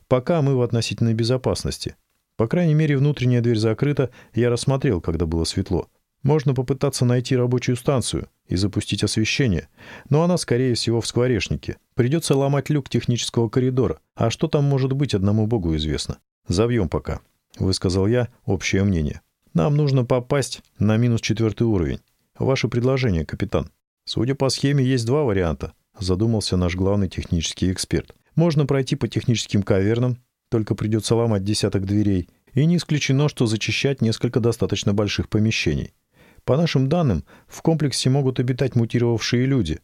Пока мы в относительной безопасности. По крайней мере, внутренняя дверь закрыта, я рассмотрел, когда было светло. Можно попытаться найти рабочую станцию и запустить освещение, но она, скорее всего, в скворечнике. Придется ломать люк технического коридора, а что там может быть, одному богу известно. Забьем пока, — высказал я общее мнение. Нам нужно попасть на минус четвертый уровень. Ваше предложение, капитан. Судя по схеме, есть два варианта, — задумался наш главный технический эксперт. Можно пройти по техническим кавернам, только придется ломать десяток дверей, и не исключено, что зачищать несколько достаточно больших помещений. По нашим данным, в комплексе могут обитать мутировавшие люди.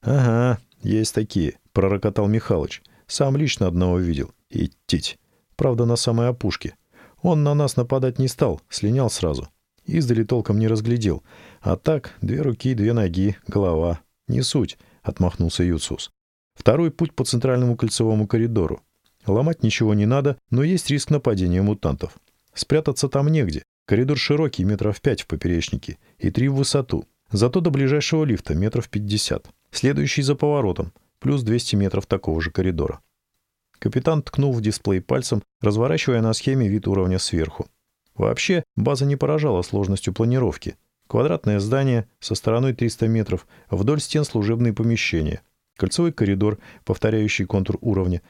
«Ага, есть такие», — пророкотал Михалыч. «Сам лично одного видел. Идтить. Правда, на самой опушке. Он на нас нападать не стал, слинял сразу. Издали толком не разглядел. А так, две руки, две ноги, голова. Не суть», — отмахнулся Юцус. «Второй путь по центральному кольцевому коридору. Ломать ничего не надо, но есть риск нападения мутантов. Спрятаться там негде. Коридор широкий, метров пять в поперечнике, и три в высоту. Зато до ближайшего лифта метров пятьдесят. Следующий за поворотом, плюс 200 метров такого же коридора. Капитан ткнул в дисплей пальцем, разворачивая на схеме вид уровня сверху. Вообще, база не поражала сложностью планировки. Квадратное здание со стороной 300 метров, вдоль стен служебные помещения, кольцевой коридор, повторяющий контур уровня,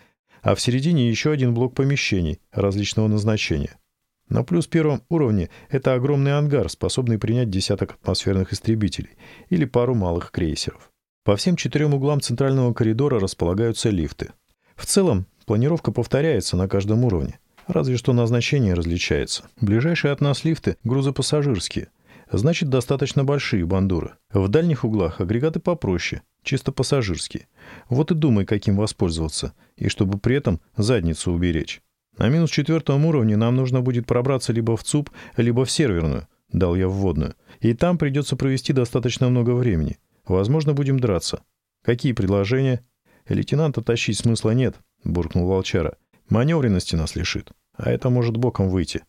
а в середине еще один блок помещений различного назначения. На плюс первом уровне это огромный ангар, способный принять десяток атмосферных истребителей или пару малых крейсеров. По всем четырем углам центрального коридора располагаются лифты. В целом, планировка повторяется на каждом уровне, разве что назначение различается. Ближайшие от нас лифты грузопассажирские, значит достаточно большие бандуры. В дальних углах агрегаты попроще, чисто пассажирские. Вот и думай, каким воспользоваться, и чтобы при этом задницу уберечь. На минус четвертом уровне нам нужно будет пробраться либо в ЦУП, либо в серверную, дал я вводную. «И там придется провести достаточно много времени. Возможно, будем драться. Какие предложения?» «Лейтенанта тащить смысла нет», — буркнул Волчара. «Маневренности нас лишит. А это может боком выйти».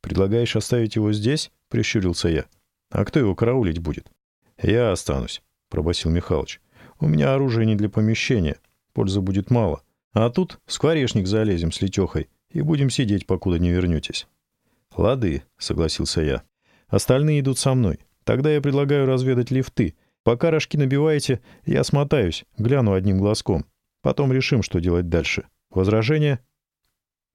«Предлагаешь оставить его здесь?» — прищурился я. «А кто его караулить будет?» «Я останусь», — пробасил Михалыч. «У меня оружие не для помещения. Пользы будет мало. А тут в скворечник залезем с Летехой и будем сидеть, покуда не вернетесь». «Лады», — согласился я. «Остальные идут со мной. Тогда я предлагаю разведать лифты. Пока рожки набиваете, я смотаюсь, гляну одним глазком. Потом решим, что делать дальше. Возражения?»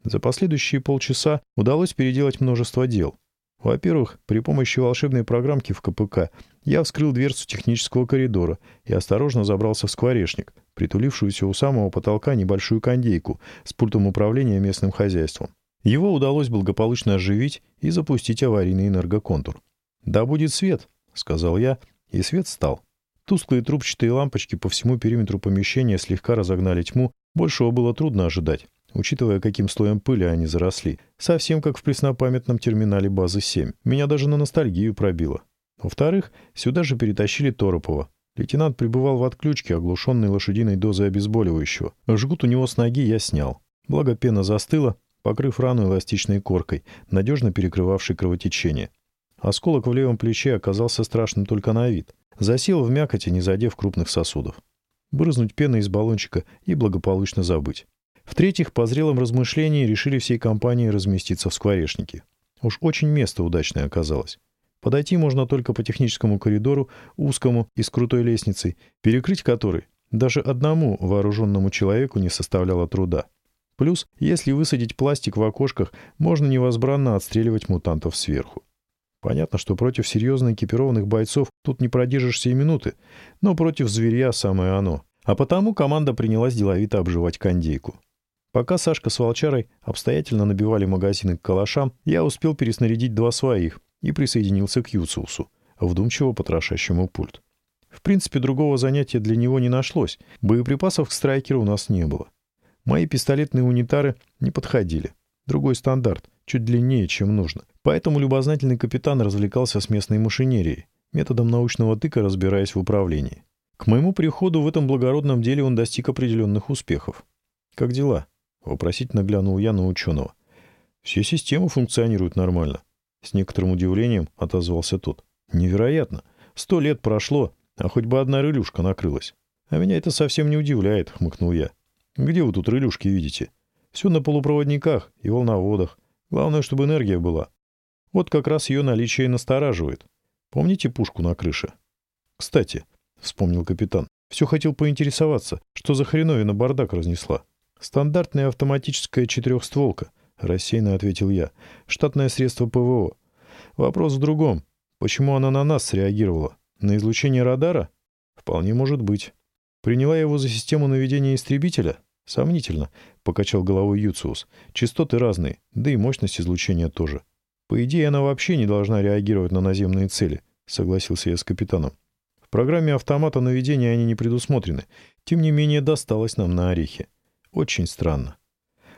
За последующие полчаса удалось переделать множество дел. Во-первых, при помощи волшебной программки в КПК я вскрыл дверцу технического коридора и осторожно забрался в скворечник, притулившуюся у самого потолка небольшую кондейку с пультом управления местным хозяйством. Его удалось благополучно оживить и запустить аварийный энергоконтур. «Да будет свет», — сказал я, и свет стал. Тусклые трубчатые лампочки по всему периметру помещения слегка разогнали тьму, большего было трудно ожидать, учитывая, каким слоем пыли они заросли. Совсем как в преснопамятном терминале базы 7. Меня даже на ностальгию пробило. Во-вторых, сюда же перетащили Торопова. Лейтенант пребывал в отключке, оглушенный лошадиной дозой обезболивающего. Жгут у него с ноги я снял. Благо пена застыла, покрыв рану эластичной коркой, надежно перекрывавшей кровотечение. Осколок в левом плече оказался страшным только на вид. Засел в мякоти, не задев крупных сосудов. Брызнуть пеной из баллончика и благополучно забыть. В-третьих, по зрелом размышлении решили всей компанией разместиться в скворечнике. Уж очень место удачное оказалось. Подойти можно только по техническому коридору, узкому и с крутой лестницей, перекрыть который даже одному вооруженному человеку не составляло труда. Плюс, если высадить пластик в окошках, можно невозбранно отстреливать мутантов сверху. Понятно, что против серьезно экипированных бойцов тут не продержишься и минуты, но против зверя самое оно. А потому команда принялась деловито обживать кондейку. Пока Сашка с Волчарой обстоятельно набивали магазины к калашам, я успел переснарядить два своих и присоединился к Юциусу, вдумчиво потрошащему пульт. В принципе, другого занятия для него не нашлось, боеприпасов к страйкеру у нас не было. Мои пистолетные унитары не подходили. Другой стандарт, чуть длиннее, чем нужно. Поэтому любознательный капитан развлекался с местной машинерией, методом научного тыка разбираясь в управлении. К моему приходу в этом благородном деле он достиг определенных успехов. «Как дела?» — вопросительно глянул я на ученого. «Все системы функционируют нормально». С некоторым удивлением отозвался тот. «Невероятно! Сто лет прошло, а хоть бы одна рылюшка накрылась. А меня это совсем не удивляет», — хмыкнул я. Где вы тут рылюшки видите? Все на полупроводниках и волноводах. Главное, чтобы энергия была. Вот как раз ее наличие и настораживает. Помните пушку на крыше? Кстати, — вспомнил капитан, — все хотел поинтересоваться, что за хреновина бардак разнесла. Стандартная автоматическая четырехстволка, — рассеянно ответил я. Штатное средство ПВО. Вопрос в другом. Почему она на нас среагировала? На излучение радара? Вполне может быть. Приняла его за систему наведения истребителя? Сомнительно, покачал головой Юциус. Частоты разные, да и мощность излучения тоже. По идее, она вообще не должна реагировать на наземные цели, согласился я с капитаном. В программе автомата наведения они не предусмотрены. Тем не менее, досталось нам на орехи. Очень странно.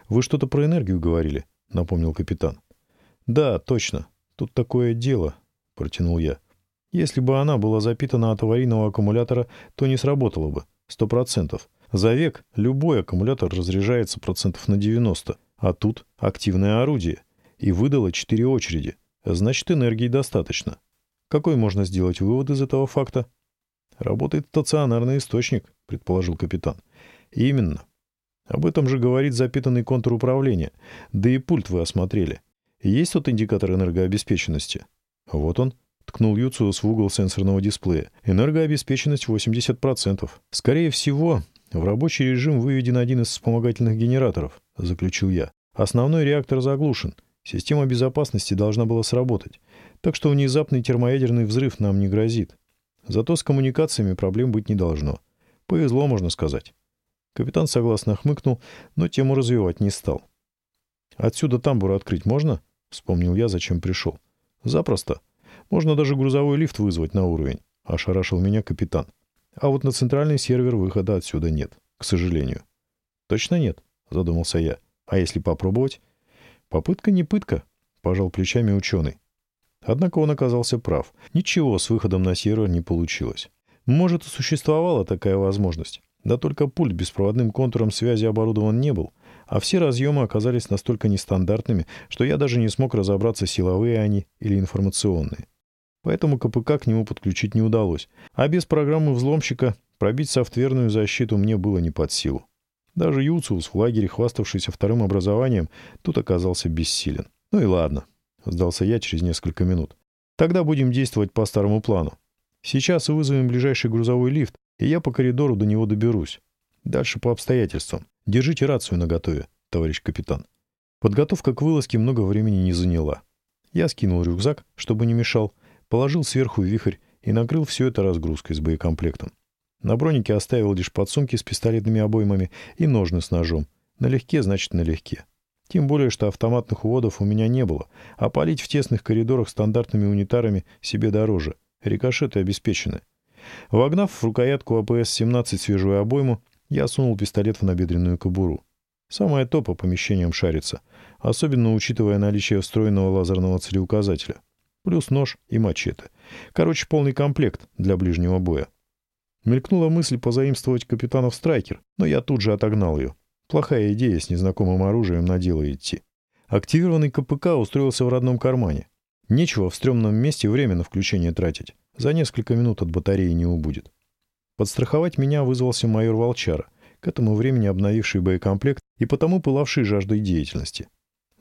Вы что-то про энергию говорили, напомнил капитан. Да, точно. Тут такое дело, протянул я. Если бы она была запитана от аварийного аккумулятора, то не сработала бы. Сто процентов. За век любой аккумулятор разряжается процентов на 90, а тут активное орудие. И выдало четыре очереди. Значит, энергии достаточно. Какой можно сделать вывод из этого факта? Работает стационарный источник, предположил капитан. Именно. Об этом же говорит запитанный контур управления. Да и пульт вы осмотрели. Есть тут индикатор энергообеспеченности? Вот он. Ткнул Юциус в угол сенсорного дисплея. Энергообеспеченность 80%. Скорее всего, в рабочий режим выведен один из вспомогательных генераторов, заключил я. Основной реактор заглушен. Система безопасности должна была сработать. Так что внезапный термоядерный взрыв нам не грозит. Зато с коммуникациями проблем быть не должно. Повезло, можно сказать. Капитан согласно хмыкнул, но тему развивать не стал. «Отсюда тамбур открыть можно?» — вспомнил я, зачем пришел. «Запросто. Можно даже грузовой лифт вызвать на уровень», — ошарашил меня капитан. «А вот на центральный сервер выхода отсюда нет, к сожалению». «Точно нет?» — задумался я. «А если попробовать?» «Попытка не пытка», — пожал плечами ученый. Однако он оказался прав. Ничего с выходом на сервер не получилось. Может, существовала такая возможность. Да только пульт беспроводным контуром связи оборудован не был, а все разъемы оказались настолько нестандартными, что я даже не смог разобраться, силовые они или информационные. Поэтому КПК к нему подключить не удалось, а без программы взломщика пробить софтверную защиту мне было не под силу. Даже Юциус, в лагере хваставшийся вторым образованием, тут оказался бессилен. Ну и ладно, сдался я через несколько минут. Тогда будем действовать по старому плану. Сейчас вызовем ближайший грузовой лифт, и я по коридору до него доберусь. Дальше по обстоятельствам. Держите рацию наготове, товарищ капитан. Подготовка к вылазке много времени не заняла. Я скинул рюкзак, чтобы не мешал, положил сверху вихрь и накрыл все это разгрузкой с боекомплектом. На бронике оставил лишь подсумки с пистолетными обоймами и ножны с ножом. Налегке значит налегке. Тем более, что автоматных уводов у меня не было, а палить в тесных коридорах стандартными унитарами себе дороже. Рикошеты обеспечены. Вогнав в рукоятку АПС-17 свежую обойму, я сунул пистолет в набедренную кобуру. Самое то по помещениям шарится, особенно учитывая наличие встроенного лазерного целеуказателя. Плюс нож и мачете. Короче, полный комплект для ближнего боя. Мелькнула мысль позаимствовать капитанов Страйкер, но я тут же отогнал ее. Плохая идея с незнакомым оружием на дело идти. Активированный КПК устроился в родном кармане. Нечего в стрёмном месте время на включение тратить. За несколько минут от батареи не убудет. Подстраховать меня вызвался майор Волчара, к этому времени обновивший боекомплект и потому пылавший жаждой деятельности.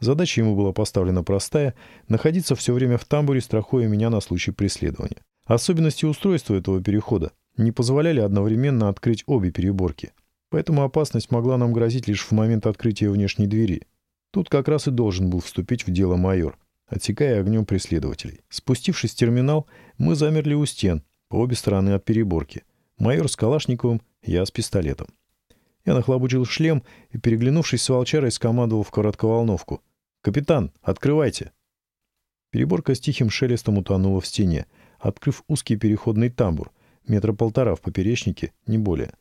Задача ему была поставлена простая — находиться все время в тамбуре, страхуя меня на случай преследования. Особенности устройства этого перехода не позволяли одновременно открыть обе переборки. Поэтому опасность могла нам грозить лишь в момент открытия внешней двери. Тут как раз и должен был вступить в дело майор, отсекая огнем преследователей. Спустившись в терминал, мы замерли у стен, по обе стороны от переборки. Майор с Калашниковым, я с пистолетом. Я нахлобучил шлем и, переглянувшись с волчарой, скомандовал в коротковолновку. «Капитан, открывайте!» Переборка с тихим шелестом утонула в стене, открыв узкий переходный тамбур — метра полтора в поперечнике, не более.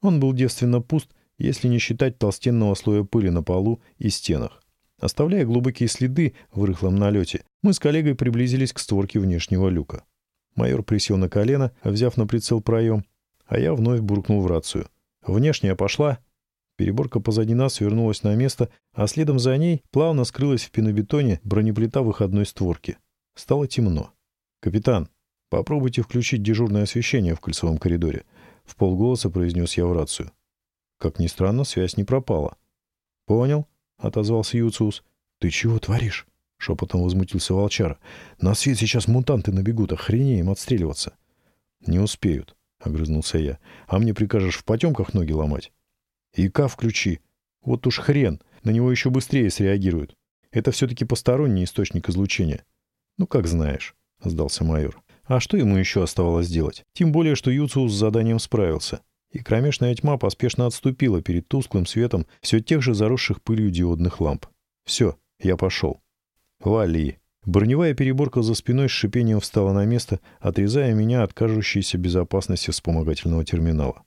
Он был девственно пуст, если не считать толстенного слоя пыли на полу и стенах. Оставляя глубокие следы в рыхлом налете, мы с коллегой приблизились к створке внешнего люка. Майор присел на колено, взяв на прицел проем, а я вновь буркнул в рацию. «Внешняя пошла!» Переборка позади нас вернулась на место, а следом за ней плавно скрылась в пенобетоне бронеплита выходной створки. Стало темно. «Капитан, «Попробуйте включить дежурное освещение в кольцевом коридоре», — в полголоса произнес я в рацию. Как ни странно, связь не пропала. «Понял», — отозвался Юциус. «Ты чего творишь?» — шепотом возмутился волчара. «На свет сейчас мутанты набегут, охренеем отстреливаться». «Не успеют», — огрызнулся я. «А мне прикажешь в потемках ноги ломать?» «ИК включи. Вот уж хрен, на него еще быстрее среагируют. Это все-таки посторонний источник излучения». «Ну, как знаешь», — сдался майор. А что ему еще оставалось делать? Тем более, что Юциус с заданием справился. И кромешная тьма поспешно отступила перед тусклым светом все тех же заросших пылью диодных ламп. «Все, я пошел». «Вали». Броневая переборка за спиной с шипением встала на место, отрезая меня от кажущейся безопасности вспомогательного терминала.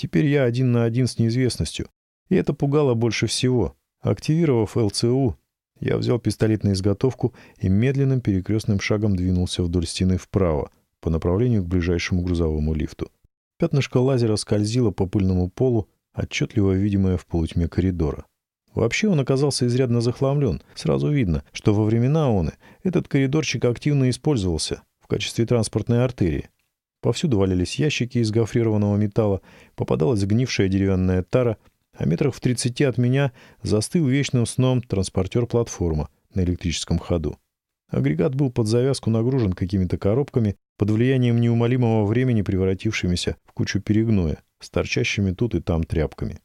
Теперь я один на один с неизвестностью. И это пугало больше всего. Активировав ЛЦУ, я взял пистолет на изготовку и медленным перекрестным шагом двинулся вдоль стены вправо, по направлению к ближайшему грузовому лифту. Пятнышко лазера скользило по пыльному полу, отчетливо видимое в полутьме коридора. Вообще он оказался изрядно захламлен. Сразу видно, что во времена ОНы этот коридорчик активно использовался в качестве транспортной артерии. Повсюду валялись ящики из гофрированного металла, попадалась сгнившая деревянная тара — а метрах в тридцати от меня застыл вечным сном транспортер-платформа на электрическом ходу. Агрегат был под завязку нагружен какими-то коробками, под влиянием неумолимого времени превратившимися в кучу перегноя, с торчащими тут и там тряпками.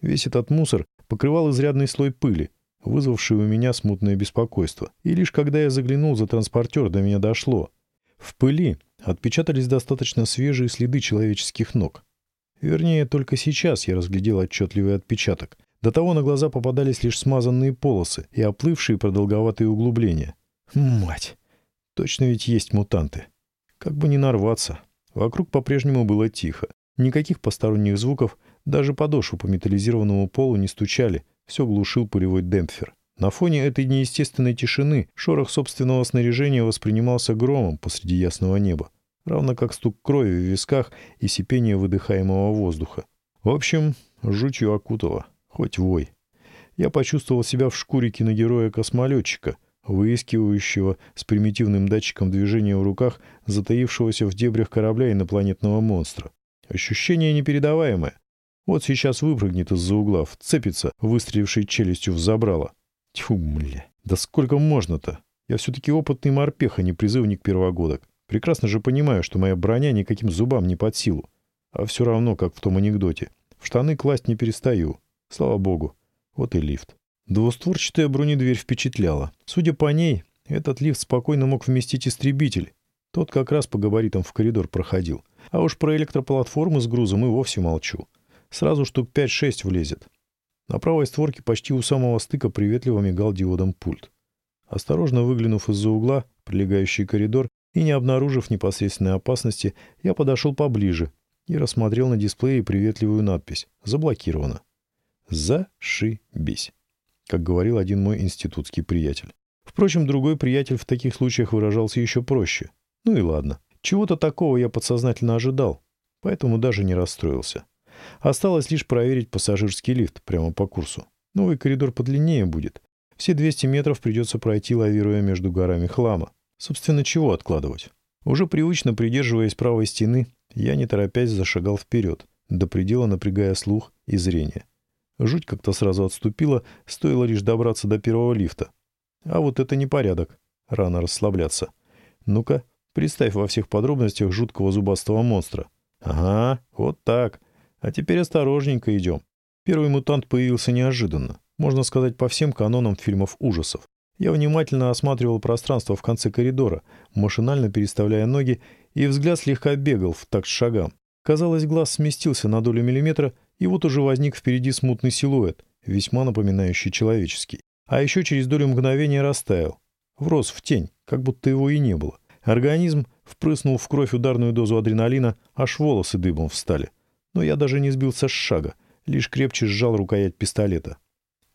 Весь этот мусор покрывал изрядный слой пыли, вызвавший у меня смутное беспокойство. И лишь когда я заглянул за транспортер, до меня дошло. В пыли отпечатались достаточно свежие следы человеческих ног. Вернее, только сейчас я разглядел отчетливый отпечаток. До того на глаза попадались лишь смазанные полосы и оплывшие продолговатые углубления. Мать! Точно ведь есть мутанты. Как бы не нарваться. Вокруг по-прежнему было тихо. Никаких посторонних звуков, даже подошву по металлизированному полу не стучали. Все глушил пулевой демпфер. На фоне этой неестественной тишины шорох собственного снаряжения воспринимался громом посреди ясного неба, равно как стук крови в висках и сипение выдыхаемого воздуха. В общем, жутью окутало, хоть вой. Я почувствовал себя в шкуре киногероя-космолетчика, выискивающего с примитивным датчиком движения в руках затаившегося в дебрях корабля инопланетного монстра. Ощущение непередаваемое. Вот сейчас выпрыгнет из-за угла, вцепится, выстрелившей челюстью в забрало. Тьфу, мля, да сколько можно-то? Я все-таки опытный морпех, а не призывник первогодок. Прекрасно же понимаю, что моя броня никаким зубам не под силу. А все равно, как в том анекдоте. В штаны класть не перестаю. Слава богу. Вот и лифт. Двустворчатая бронедверь впечатляла. Судя по ней, этот лифт спокойно мог вместить истребитель. Тот как раз по габаритам в коридор проходил. А уж про электроплатформы с грузом и вовсе молчу. Сразу штук 5-6 влезет. На правой створке почти у самого стыка приветливо мигал диодом пульт. Осторожно выглянув из-за угла, прилегающий коридор, и не обнаружив непосредственной опасности, я подошел поближе и рассмотрел на дисплее приветливую надпись «Заблокировано». «Зашибись», как говорил один мой институтский приятель. Впрочем, другой приятель в таких случаях выражался еще проще. Ну и ладно. Чего-то такого я подсознательно ожидал, поэтому даже не расстроился. Осталось лишь проверить пассажирский лифт прямо по курсу. Новый коридор подлиннее будет. Все 200 метров придется пройти, лавируя между горами хлама. Собственно, чего откладывать? Уже привычно придерживаясь правой стены, я, не торопясь, зашагал вперед, до предела напрягая слух и зрение. Жуть как-то сразу отступила, стоило лишь добраться до первого лифта. А вот это непорядок. Рано расслабляться. Ну-ка, представь во всех подробностях жуткого зубастого монстра. Ага, вот так. А теперь осторожненько идем. Первый мутант появился неожиданно, можно сказать, по всем канонам фильмов ужасов. Я внимательно осматривал пространство в конце коридора, машинально переставляя ноги, и взгляд слегка бегал в такт шагам. Казалось, глаз сместился на долю миллиметра, и вот уже возник впереди смутный силуэт, весьма напоминающий человеческий. А еще через долю мгновения растаял. Врос в тень, как будто его и не было. Организм впрыснул в кровь ударную дозу адреналина, аж волосы дыбом встали но я даже не сбился с шага, лишь крепче сжал рукоять пистолета.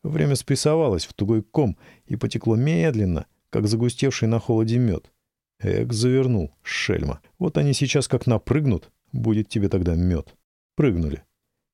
Время спрессовалось в тугой ком и потекло медленно, как загустевший на холоде мед. Эк, завернул, шельма. Вот они сейчас как напрыгнут, будет тебе тогда мед. Прыгнули.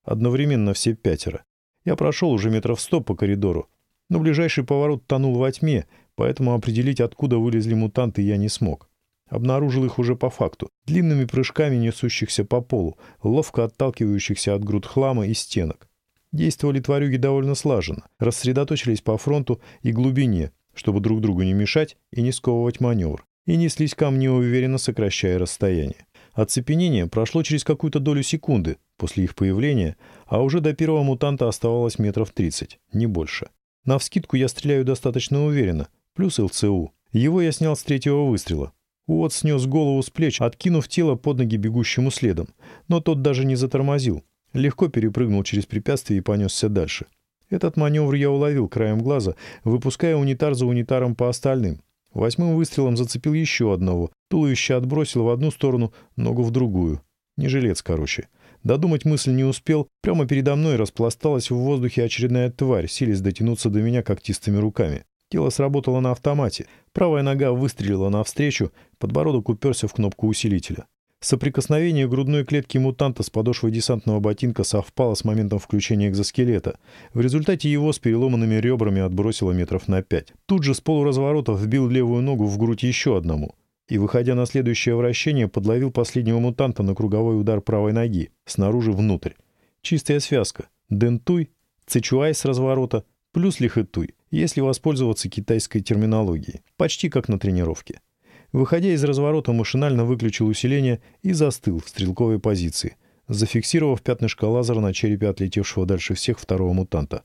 Одновременно все пятеро. Я прошел уже метров сто по коридору, но ближайший поворот тонул во тьме, поэтому определить, откуда вылезли мутанты, я не смог. Обнаружил их уже по факту. Длинными прыжками несущихся по полу, ловко отталкивающихся от груд хлама и стенок. Действовали тварюги довольно слаженно, рассредоточились по фронту и глубине, чтобы друг другу не мешать и не сковывать маневр, и неслись ко мне уверенно, сокращая расстояние. Оцепенение прошло через какую-то долю секунды после их появления, а уже до первого мутанта оставалось метров 30, не больше. Навскидку я стреляю достаточно уверенно, плюс ЛЦУ. Его я снял с третьего выстрела, Уот снес голову с плеч, откинув тело под ноги бегущему следом. Но тот даже не затормозил. Легко перепрыгнул через препятствие и понесся дальше. Этот маневр я уловил краем глаза, выпуская унитар за унитаром по остальным. Восьмым выстрелом зацепил еще одного. Туловище отбросил в одну сторону, ногу в другую. Не жилец, короче. Додумать мысль не успел. Прямо передо мной распласталась в воздухе очередная тварь, силясь дотянуться до меня когтистыми руками. Тело сработало на автомате. Правая нога выстрелила навстречу, подбородок уперся в кнопку усилителя. Соприкосновение грудной клетки мутанта с подошвой десантного ботинка совпало с моментом включения экзоскелета. В результате его с переломанными ребрами отбросило метров на пять. Тут же с полуразворота вбил левую ногу в грудь еще одному. И, выходя на следующее вращение, подловил последнего мутанта на круговой удар правой ноги, снаружи внутрь. Чистая связка. Дентуй, цечуай с разворота, плюс лихетуй если воспользоваться китайской терминологией, почти как на тренировке. Выходя из разворота, машинально выключил усиление и застыл в стрелковой позиции, зафиксировав пятнышко лазера на черепе отлетевшего дальше всех второго мутанта.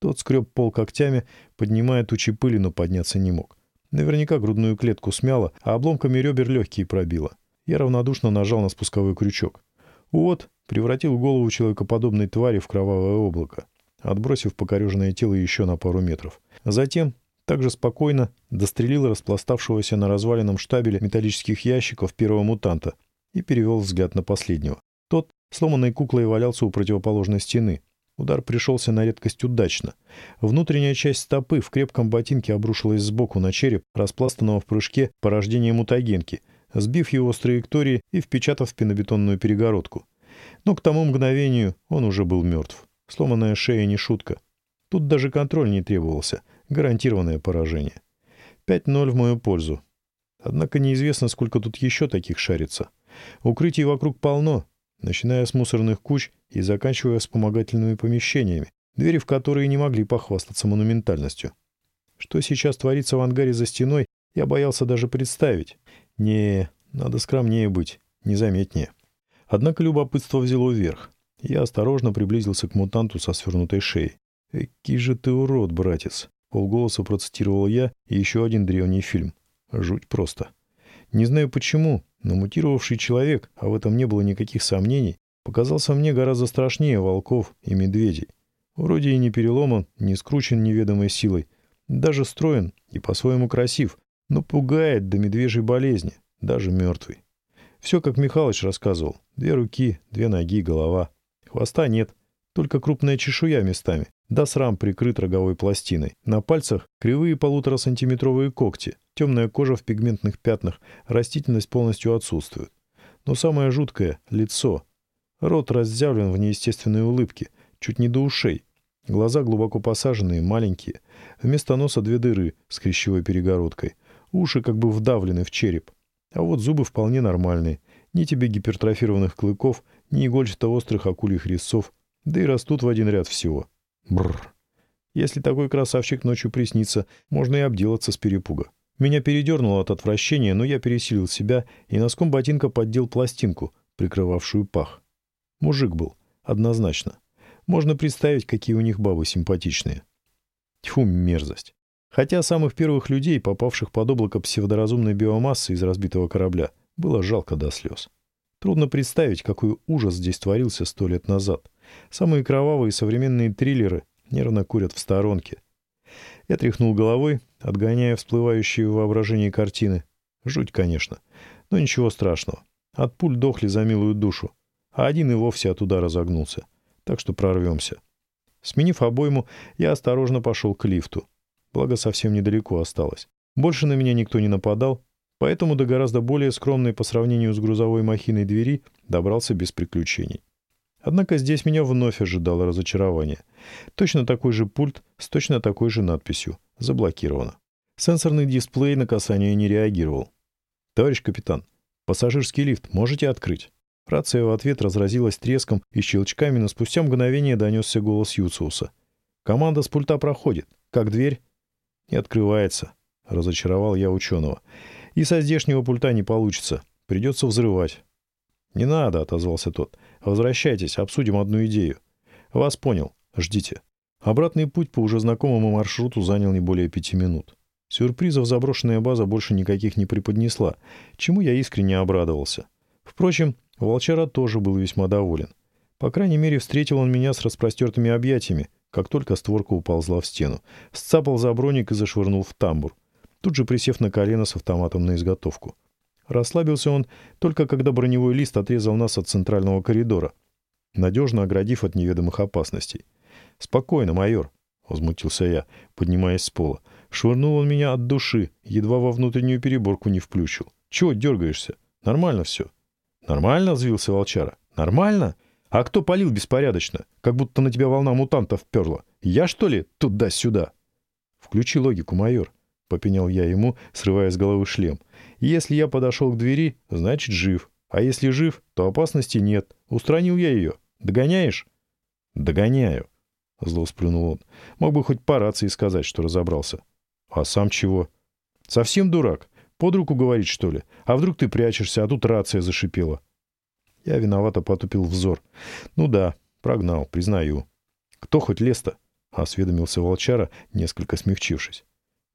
Тот скреб пол когтями, поднимая тучи пыли, но подняться не мог. Наверняка грудную клетку смяло, а обломками ребер легкие пробило. Я равнодушно нажал на спусковой крючок. Вот, превратил голову человекоподобной твари в кровавое облако отбросив покореженное тело еще на пару метров. Затем, также спокойно, дострелил распластавшегося на разваленном штабеле металлических ящиков первого мутанта и перевел взгляд на последнего. Тот, сломанной куклой, валялся у противоположной стены. Удар пришелся на редкость удачно. Внутренняя часть стопы в крепком ботинке обрушилась сбоку на череп, распластанного в прыжке порождения мутагенки, сбив его с траектории и впечатав в пенобетонную перегородку. Но к тому мгновению он уже был мертв. Сломанная шея не шутка. Тут даже контроль не требовался. Гарантированное поражение. 5-0 в мою пользу. Однако неизвестно, сколько тут еще таких шарится. Укрытий вокруг полно, начиная с мусорных куч и заканчивая вспомогательными помещениями, двери в которые не могли похвастаться монументальностью. Что сейчас творится в ангаре за стеной, я боялся даже представить. Не, надо скромнее быть, незаметнее. Однако любопытство взяло вверх. Я осторожно приблизился к мутанту со свернутой шеей. «Экий же ты урод, братец!» — полголоса процитировал я и еще один древний фильм. Жуть просто. Не знаю почему, но мутировавший человек, а в этом не было никаких сомнений, показался мне гораздо страшнее волков и медведей. Вроде и не переломан, не скручен неведомой силой, даже строен и по-своему красив, но пугает до медвежьей болезни, даже мертвый. Все, как Михалыч рассказывал. Две руки, две ноги, голова. Хвоста нет, только крупная чешуя местами, да срам прикрыт роговой пластиной. На пальцах кривые полуторасантиметровые когти, темная кожа в пигментных пятнах, растительность полностью отсутствует. Но самое жуткое — лицо. Рот разъявлен в неестественной улыбке, чуть не до ушей. Глаза глубоко посаженные, маленькие. Вместо носа две дыры с хрящевой перегородкой. Уши как бы вдавлены в череп. А вот зубы вполне нормальные. Ни тебе гипертрофированных клыков, ни игольчато-острых акульих резцов. Да и растут в один ряд всего. Бррр. Если такой красавчик ночью приснится, можно и обделаться с перепуга. Меня передернуло от отвращения, но я пересилил себя и носком ботинка поддел пластинку, прикрывавшую пах. Мужик был, однозначно. Можно представить, какие у них бабы симпатичные. Тьфу, мерзость. Хотя самых первых людей, попавших под облако псевдоразумной биомассы из разбитого корабля, было жалко до слез. Трудно представить, какой ужас здесь творился сто лет назад. Самые кровавые современные триллеры нервно курят в сторонке. Я тряхнул головой, отгоняя всплывающие в воображении картины. Жуть, конечно. Но ничего страшного. От пуль дохли за милую душу. А один и вовсе от удара загнулся. Так что прорвемся. Сменив обойму, я осторожно пошел к лифту. Благо, совсем недалеко осталось. Больше на меня никто не нападал, поэтому до гораздо более скромной по сравнению с грузовой махиной двери добрался без приключений. Однако здесь меня вновь ожидало разочарование. Точно такой же пульт с точно такой же надписью «Заблокировано». Сенсорный дисплей на касание не реагировал. «Товарищ капитан, пассажирский лифт можете открыть?» Рация в ответ разразилась треском и щелчками, но спустя мгновение донесся голос Юциуса. «Команда с пульта проходит. Как дверь?» «Не открывается», — разочаровал я ученого. «И со здешнего пульта не получится. Придется взрывать». «Не надо», — отозвался тот. «Возвращайтесь, обсудим одну идею». «Вас понял. Ждите». Обратный путь по уже знакомому маршруту занял не более пяти минут. Сюрпризов заброшенная база больше никаких не преподнесла, чему я искренне обрадовался. Впрочем, Волчара тоже был весьма доволен. По крайней мере, встретил он меня с распростертыми объятиями, как только створка уползла в стену. Сцапал за броник и зашвырнул в тамбур, тут же присев на колено с автоматом на изготовку. Расслабился он только когда броневой лист отрезал нас от центрального коридора, надежно оградив от неведомых опасностей. «Спокойно, майор», — возмутился я, поднимаясь с пола. Швырнул он меня от души, едва во внутреннюю переборку не вплющил. «Чего дергаешься? Нормально все». «Нормально?» — взвился волчара. «Нормально? А кто палил беспорядочно? Как будто на тебя волна мутантов перла. Я, что ли, туда-сюда?» «Включи логику, майор», — попенял я ему, срывая с головы шлем. Если я подошел к двери, значит жив. А если жив, то опасности нет. Устранил я ее. Догоняешь? Догоняю. Зло сплюнул он. Мог бы хоть по рации сказать, что разобрался. А сам чего? Совсем дурак. Под руку говорить, что ли? А вдруг ты прячешься, а тут рация зашипела? Я виновато потупил взор. Ну да, прогнал, признаю. Кто хоть лес-то? Осведомился волчара, несколько смягчившись.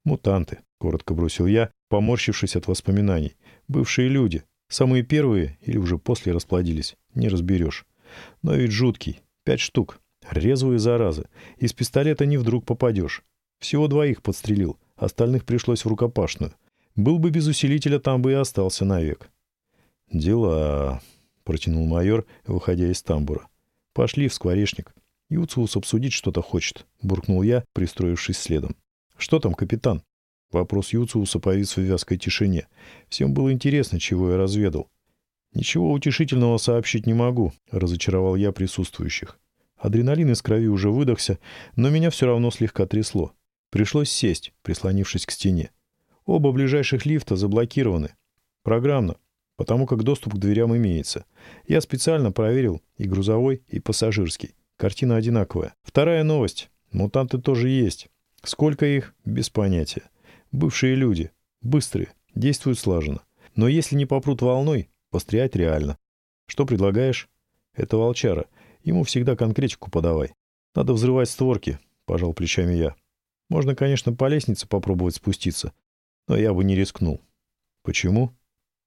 Мутанты, коротко бросил я, поморщившись от воспоминаний. Бывшие люди. Самые первые или уже после расплодились. Не разберешь. Но ведь жуткий. Пять штук. Резвые заразы. Из пистолета не вдруг попадешь. Всего двоих подстрелил. Остальных пришлось в рукопашную. Был бы без усилителя, там бы и остался навек. «Дела», — протянул майор, выходя из тамбура. «Пошли в скворечник. Юциус обсудить что-то хочет, буркнул я, пристроившись следом. Что там, капитан? Вопрос Юциуса повис в вязкой тишине. Всем было интересно, чего я разведал. «Ничего утешительного сообщить не могу», — разочаровал я присутствующих. Адреналин из крови уже выдохся, но меня все равно слегка трясло. Пришлось сесть, прислонившись к стене. Оба ближайших лифта заблокированы. Программно, потому как доступ к дверям имеется. Я специально проверил и грузовой, и пассажирский. Картина одинаковая. Вторая новость. Мутанты тоже есть. Сколько их? Без понятия. Бывшие люди. Быстрые. Действуют слаженно. Но если не попрут волной, пострелять реально. Что предлагаешь? Это волчара. Ему всегда конкретику подавай. Надо взрывать створки, пожал плечами я. Можно, конечно, по лестнице попробовать спуститься, но я бы не рискнул. Почему?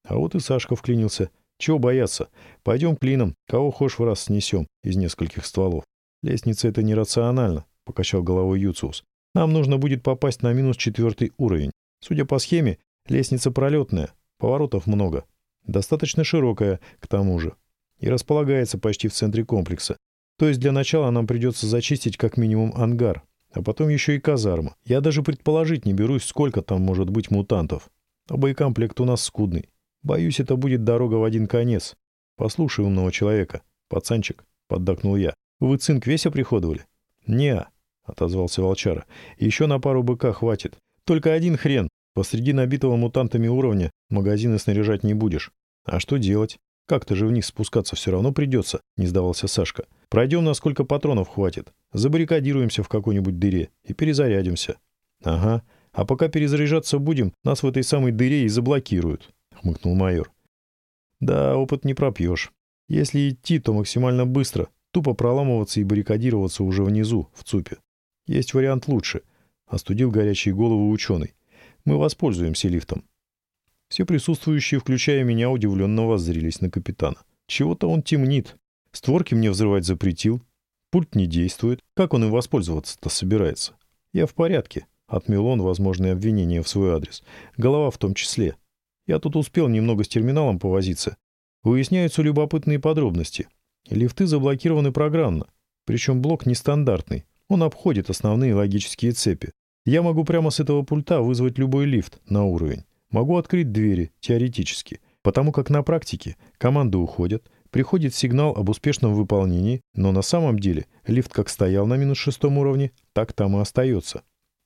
А вот и Сашка вклинился. Чего бояться? Пойдем клином, кого хочешь в раз снесем из нескольких стволов. Лестница — это нерационально, — покачал головой Юциус. Нам нужно будет попасть на минус четвертый уровень. Судя по схеме, лестница пролетная, поворотов много. Достаточно широкая, к тому же. И располагается почти в центре комплекса. То есть для начала нам придется зачистить как минимум ангар, а потом еще и казарма. Я даже предположить не берусь, сколько там может быть мутантов. А боекомплект у нас скудный. Боюсь, это будет дорога в один конец. Послушай умного человека. Пацанчик, поддакнул я. Вы цинк весь оприходовали? не отозвался волчара. Еще на пару быка хватит. Только один хрен. Посреди набитого мутантами уровня магазины снаряжать не будешь. А что делать? Как-то же вниз спускаться все равно придется, не сдавался Сашка. Пройдем, насколько патронов хватит. Забаррикадируемся в какой-нибудь дыре и перезарядимся. Ага. А пока перезаряжаться будем, нас в этой самой дыре и заблокируют, хмыкнул майор. Да, опыт не пропьешь. Если идти, то максимально быстро, тупо проламываться и баррикадироваться уже внизу, в ЦУПе. Есть вариант лучше, остудил горячие головы ученый. Мы воспользуемся лифтом. Все присутствующие, включая меня, удивленно воззрились на капитана. Чего-то он темнит. Створки мне взрывать запретил. Пульт не действует. Как он им воспользоваться-то собирается? Я в порядке. Отмел он возможные обвинения в свой адрес. Голова в том числе. Я тут успел немного с терминалом повозиться. Выясняются любопытные подробности. Лифты заблокированы программно. Причем блок нестандартный. Он обходит основные логические цепи. Я могу прямо с этого пульта вызвать любой лифт на уровень. Могу открыть двери, теоретически, потому как на практике команды уходят, приходит сигнал об успешном выполнении, но на самом деле лифт как стоял на минус шестом уровне, так там и остается.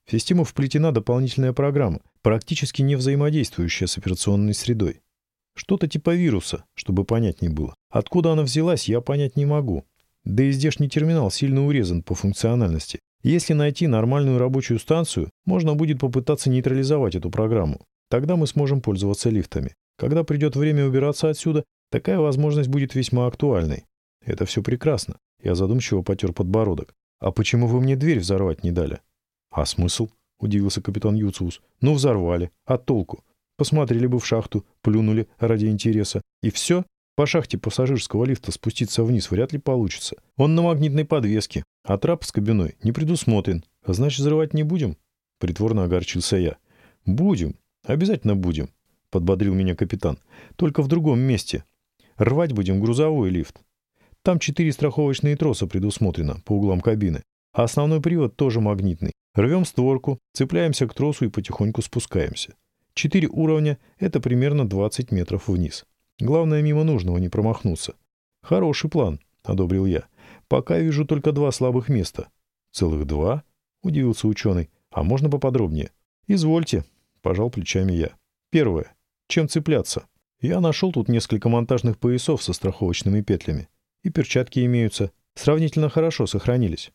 В систему вплетена дополнительная программа, практически не взаимодействующая с операционной средой. Что-то типа вируса, чтобы понять не было. Откуда она взялась, я понять не могу. Да и здешний терминал сильно урезан по функциональности. Если найти нормальную рабочую станцию, можно будет попытаться нейтрализовать эту программу. Тогда мы сможем пользоваться лифтами. Когда придет время убираться отсюда, такая возможность будет весьма актуальной. Это все прекрасно. Я задумчиво потер подбородок. А почему вы мне дверь взорвать не дали? А смысл? Удивился капитан Юциус. Ну, взорвали. А толку? Посмотрели бы в шахту, плюнули ради интереса. И все? По шахте пассажирского лифта спуститься вниз вряд ли получится. Он на магнитной подвеске, а трап с кабиной не предусмотрен. А значит, взрывать не будем? Притворно огорчился я. Будем. «Обязательно будем», — подбодрил меня капитан. «Только в другом месте. Рвать будем грузовой лифт. Там четыре страховочные троса предусмотрено по углам кабины, а основной привод тоже магнитный. Рвем створку, цепляемся к тросу и потихоньку спускаемся. Четыре уровня — это примерно 20 метров вниз. Главное, мимо нужного не промахнуться. «Хороший план», — одобрил я. «Пока вижу только два слабых места». «Целых два?» — удивился ученый. «А можно поподробнее?» «Извольте», Пожал плечами я. Первое. Чем цепляться? Я нашел тут несколько монтажных поясов со страховочными петлями. И перчатки имеются. Сравнительно хорошо сохранились.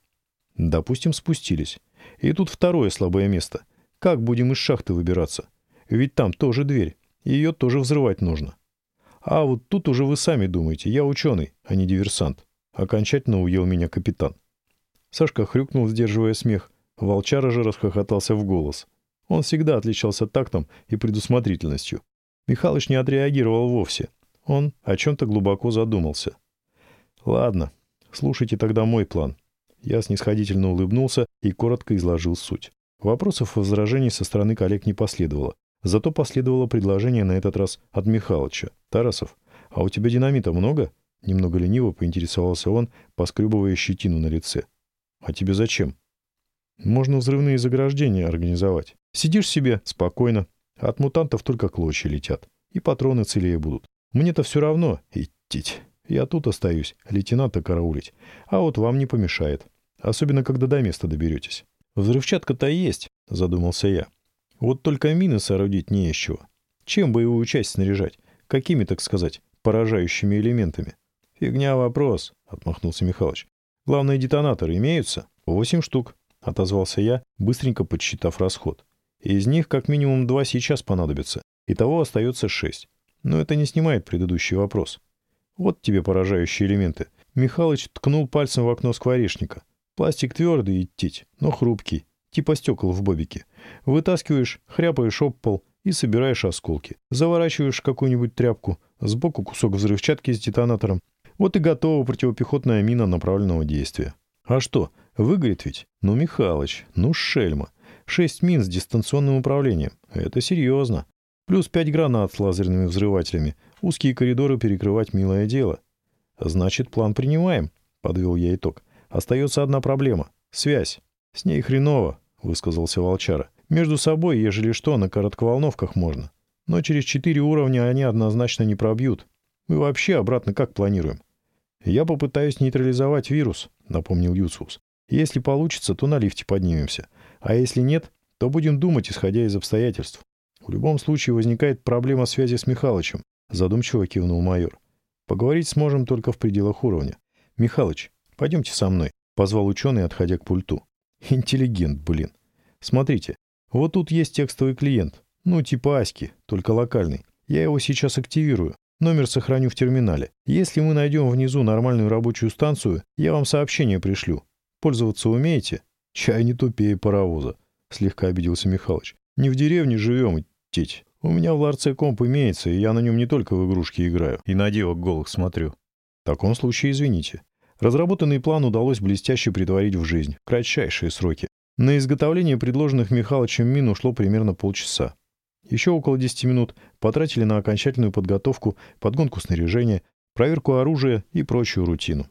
Допустим, спустились. И тут второе слабое место. Как будем из шахты выбираться? Ведь там тоже дверь. Ее тоже взрывать нужно. А вот тут уже вы сами думаете. Я ученый, а не диверсант. Окончательно уел меня капитан. Сашка хрюкнул, сдерживая смех. Волчара же расхохотался в голос. Он всегда отличался тактом и предусмотрительностью. Михалыч не отреагировал вовсе. Он о чем-то глубоко задумался. «Ладно, слушайте тогда мой план». Я снисходительно улыбнулся и коротко изложил суть. Вопросов и возражений со стороны коллег не последовало. Зато последовало предложение на этот раз от Михалыча. «Тарасов, а у тебя динамита много? Немного лениво поинтересовался он, поскребывая щетину на лице. «А тебе зачем?» «Можно взрывные заграждения организовать. Сидишь себе спокойно, от мутантов только клочья летят. И патроны целее будут. Мне-то все равно идти. Я тут остаюсь, лейтенанта караулить. А вот вам не помешает. Особенно, когда до места доберетесь. Взрывчатка-то есть, задумался я. Вот только мины соорудить не из чего. Чем боевую часть снаряжать? Какими, так сказать, поражающими элементами? Фигня вопрос, отмахнулся Михалыч. Главные детонаторы имеются? Восемь штук, отозвался я, быстренько подсчитав расход. Из них как минимум два сейчас понадобятся. Итого остается шесть. Но это не снимает предыдущий вопрос. Вот тебе поражающие элементы. Михалыч ткнул пальцем в окно скворечника. Пластик твердый и тить, но хрупкий, типа стекол в бобике. Вытаскиваешь, хряпаешь об пол и собираешь осколки. Заворачиваешь какую-нибудь тряпку, сбоку кусок взрывчатки с детонатором. Вот и готова противопехотная мина направленного действия. А что, выгорит ведь? Ну, Михалыч, ну, шельма. Шесть мин с дистанционным управлением. Это серьезно. Плюс пять гранат с лазерными взрывателями. Узкие коридоры перекрывать милое дело. Значит, план принимаем, подвел я итог. Остается одна проблема — связь. С ней хреново, высказался Волчара. Между собой, ежели что, на коротковолновках можно. Но через четыре уровня они однозначно не пробьют. Мы вообще обратно как планируем? Я попытаюсь нейтрализовать вирус, напомнил Юциус. Если получится, то на лифте поднимемся. А если нет, то будем думать, исходя из обстоятельств. В любом случае возникает проблема связи с Михалычем, задумчиво кивнул майор. Поговорить сможем только в пределах уровня. Михалыч, пойдемте со мной, позвал ученый, отходя к пульту. Интеллигент, блин. Смотрите, вот тут есть текстовый клиент. Ну, типа Аськи, только локальный. Я его сейчас активирую. Номер сохраню в терминале. Если мы найдем внизу нормальную рабочую станцию, я вам сообщение пришлю. Пользоваться умеете? Чай не тупее паровоза, слегка обиделся Михалыч. Не в деревне живем, теть. У меня в ларце комп имеется, и я на нем не только в игрушки играю, и на девок голых смотрю. В таком случае извините. Разработанный план удалось блестяще притворить в жизнь, в кратчайшие сроки. На изготовление предложенных Михалычем мин ушло примерно полчаса. Еще около 10 минут потратили на окончательную подготовку, подгонку снаряжения, проверку оружия и прочую рутину.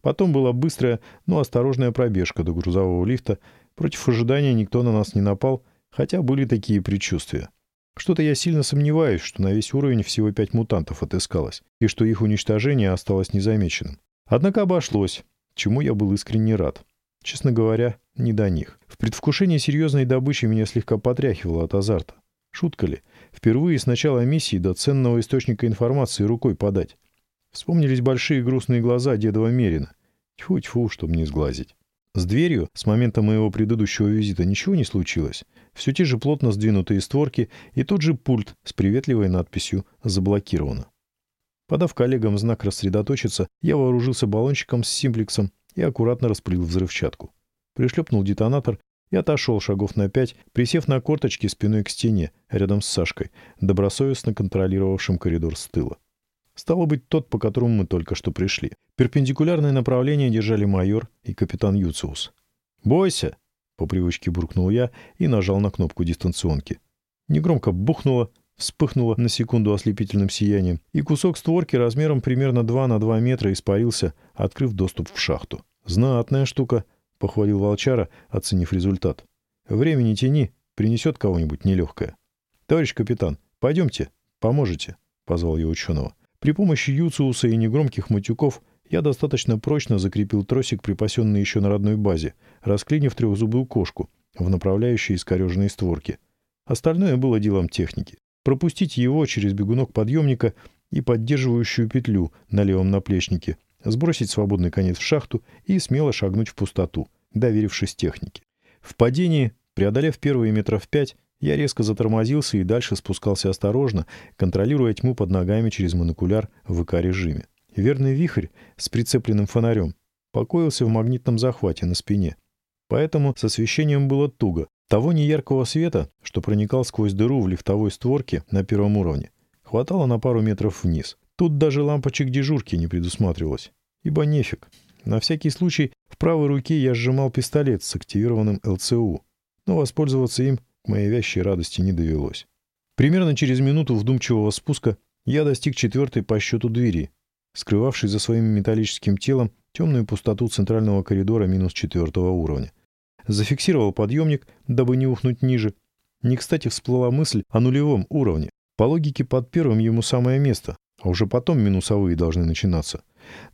Потом была быстрая, но осторожная пробежка до грузового лифта. Против ожидания никто на нас не напал, хотя были такие предчувствия. Что-то я сильно сомневаюсь, что на весь уровень всего пять мутантов отыскалось, и что их уничтожение осталось незамеченным. Однако обошлось, чему я был искренне рад. Честно говоря, не до них. В предвкушении серьезной добычи меня слегка потряхивало от азарта. Шутка ли? Впервые с начала миссии до ценного источника информации рукой подать. Вспомнились большие грустные глаза дедова Мерина. Тьфу-тьфу, чтобы не сглазить. С дверью с момента моего предыдущего визита ничего не случилось. Все те же плотно сдвинутые створки и тот же пульт с приветливой надписью «Заблокировано». Подав коллегам знак рассредоточиться, я вооружился баллончиком с симплексом и аккуратно распылил взрывчатку. Пришлепнул детонатор и отошел шагов на пять, присев на корточки спиной к стене, рядом с Сашкой, добросовестно контролировавшим коридор с тыла. Стало быть, тот, по которому мы только что пришли. Перпендикулярное направление держали майор и капитан Юциус. «Бойся!» — по привычке буркнул я и нажал на кнопку дистанционки. Негромко бухнуло, вспыхнуло на секунду ослепительным сиянием, и кусок створки размером примерно 2 на 2 метра испарился, открыв доступ в шахту. «Знатная штука», — похвалил Волчара, оценив результат. «Времени тяни, принесет кого-нибудь нелегкое». «Товарищ капитан, пойдемте, поможете», — позвал я ученого. При помощи Юциуса и негромких матюков я достаточно прочно закрепил тросик, припасенный еще на родной базе, расклинив трехзубую кошку в направляющей искореженные створки. Остальное было делом техники. Пропустить его через бегунок подъемника и поддерживающую петлю на левом наплечнике, сбросить свободный конец в шахту и смело шагнуть в пустоту, доверившись технике. В падении, преодолев первые метров пять, я резко затормозился и дальше спускался осторожно, контролируя тьму под ногами через монокуляр в ВК-режиме. Верный вихрь с прицепленным фонарем покоился в магнитном захвате на спине. Поэтому с освещением было туго. Того неяркого света, что проникал сквозь дыру в лифтовой створке на первом уровне, хватало на пару метров вниз. Тут даже лампочек дежурки не предусматривалось. Ибо нефиг. На всякий случай в правой руке я сжимал пистолет с активированным ЛЦУ, но воспользоваться им к моей вящей радости не довелось. Примерно через минуту вдумчивого спуска я достиг четвертой по счету двери. скрывавший за своим металлическим телом темную пустоту центрального коридора минус четвертого уровня. Зафиксировал подъемник, дабы не ухнуть ниже. Не кстати всплыла мысль о нулевом уровне. По логике, под первым ему самое место, а уже потом минусовые должны начинаться.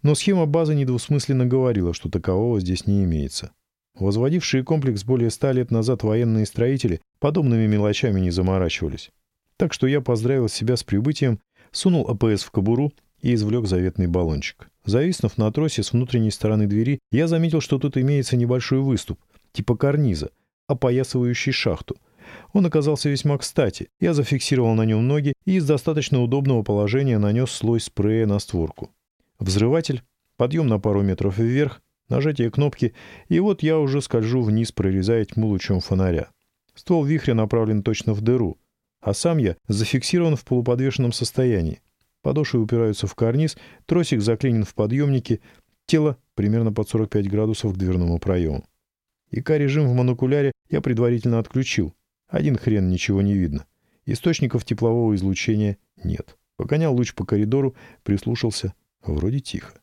Но схема базы недвусмысленно говорила, что такового здесь не имеется. Возводившие комплекс более ста лет назад военные строители подобными мелочами не заморачивались. Так что я поздравил себя с прибытием, сунул АПС в кобуру и извлек заветный баллончик. Зависнув на тросе с внутренней стороны двери, я заметил, что тут имеется небольшой выступ, типа карниза, опоясывающий шахту. Он оказался весьма кстати. Я зафиксировал на нем ноги и из достаточно удобного положения нанес слой спрея на створку. Взрыватель, подъем на пару метров вверх, нажатие кнопки, и вот я уже скольжу вниз, прорезая тьму лучом фонаря. Ствол вихря направлен точно в дыру, а сам я зафиксирован в полуподвешенном состоянии. Подошвы упираются в карниз, тросик заклинен в подъемнике, тело примерно под 45 градусов к дверному проему. ИК-режим в монокуляре я предварительно отключил. Один хрен ничего не видно. Источников теплового излучения нет. Погонял луч по коридору, прислушался. Вроде тихо.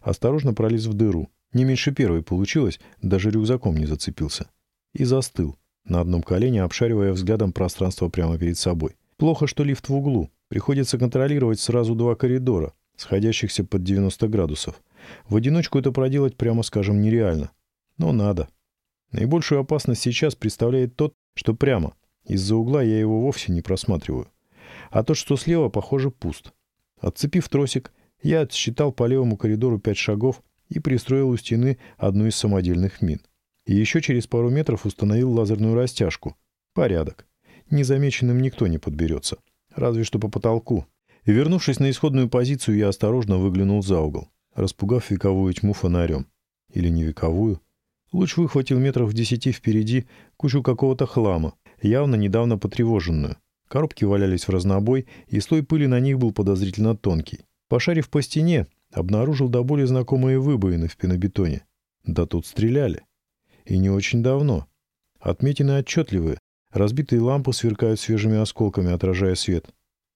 Осторожно пролез в дыру. Не меньше первой получилось, даже рюкзаком не зацепился. И застыл, на одном колене обшаривая взглядом пространство прямо перед собой. Плохо, что лифт в углу. Приходится контролировать сразу два коридора, сходящихся под 90 градусов. В одиночку это проделать, прямо скажем, нереально. Но надо. Наибольшую опасность сейчас представляет тот, что прямо. Из-за угла я его вовсе не просматриваю. А тот, что слева, похоже, пуст. Отцепив тросик, я отсчитал по левому коридору пять шагов и пристроил у стены одну из самодельных мин. И еще через пару метров установил лазерную растяжку. Порядок. Незамеченным никто не подберется. Разве что по потолку. И вернувшись на исходную позицию, я осторожно выглянул за угол, распугав вековую тьму фонарем. Или не вековую. Луч выхватил метров в десяти впереди кучу какого-то хлама, явно недавно потревоженную. Коробки валялись в разнобой, и слой пыли на них был подозрительно тонкий. Пошарив по стене, обнаружил до боли знакомые выбоины в пенобетоне. Да тут стреляли. И не очень давно. Отметины отчетливые. Разбитые лампы сверкают свежими осколками, отражая свет.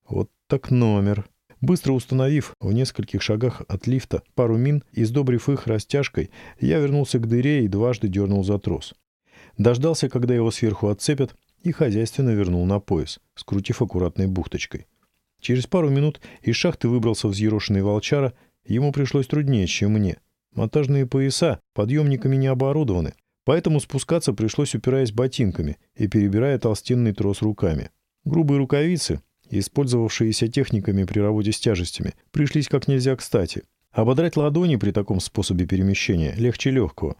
Вот так номер. Быстро установив в нескольких шагах от лифта пару мин и сдобрив их растяжкой, я вернулся к дыре и дважды дернул за трос. Дождался, когда его сверху отцепят, и хозяйственно вернул на пояс, скрутив аккуратной бухточкой. Через пару минут из шахты выбрался взъерошенный волчара, ему пришлось труднее, чем мне. Монтажные пояса подъемниками не оборудованы, поэтому спускаться пришлось, упираясь ботинками и перебирая толстенный трос руками. Грубые рукавицы, использовавшиеся техниками при работе с тяжестями, пришлись как нельзя кстати. Ободрать ладони при таком способе перемещения легче легкого.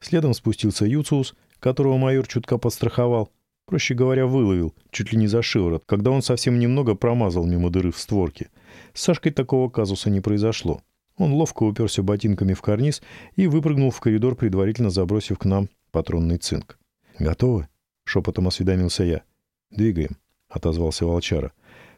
Следом спустился Юциус, которого майор чутка подстраховал, проще говоря, выловил, чуть ли не за шиворот, когда он совсем немного промазал мимо дыры в створке. С Сашкой такого казуса не произошло. Он ловко уперся ботинками в карниз и выпрыгнул в коридор, предварительно забросив к нам патронный цинк. «Готовы?» — шепотом осведомился я. «Двигаем», — отозвался волчара.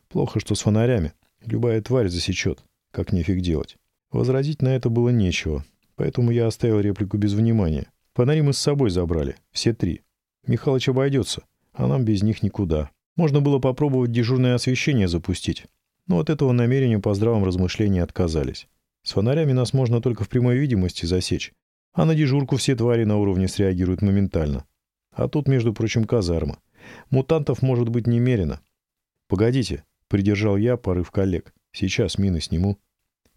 «Плохо, что с фонарями. Любая тварь засечет. Как нефиг делать». Возразить на это было нечего, поэтому я оставил реплику без внимания. Фонари мы с собой забрали, все три. Михалыч обойдется, а нам без них никуда. Можно было попробовать дежурное освещение запустить, но от этого намерения по здравом размышлении отказались. С фонарями нас можно только в прямой видимости засечь, а на дежурку все твари на уровне среагируют моментально. А тут, между прочим, казарма. Мутантов может быть немерено. «Погодите», — придержал я порыв коллег. «Сейчас мины сниму».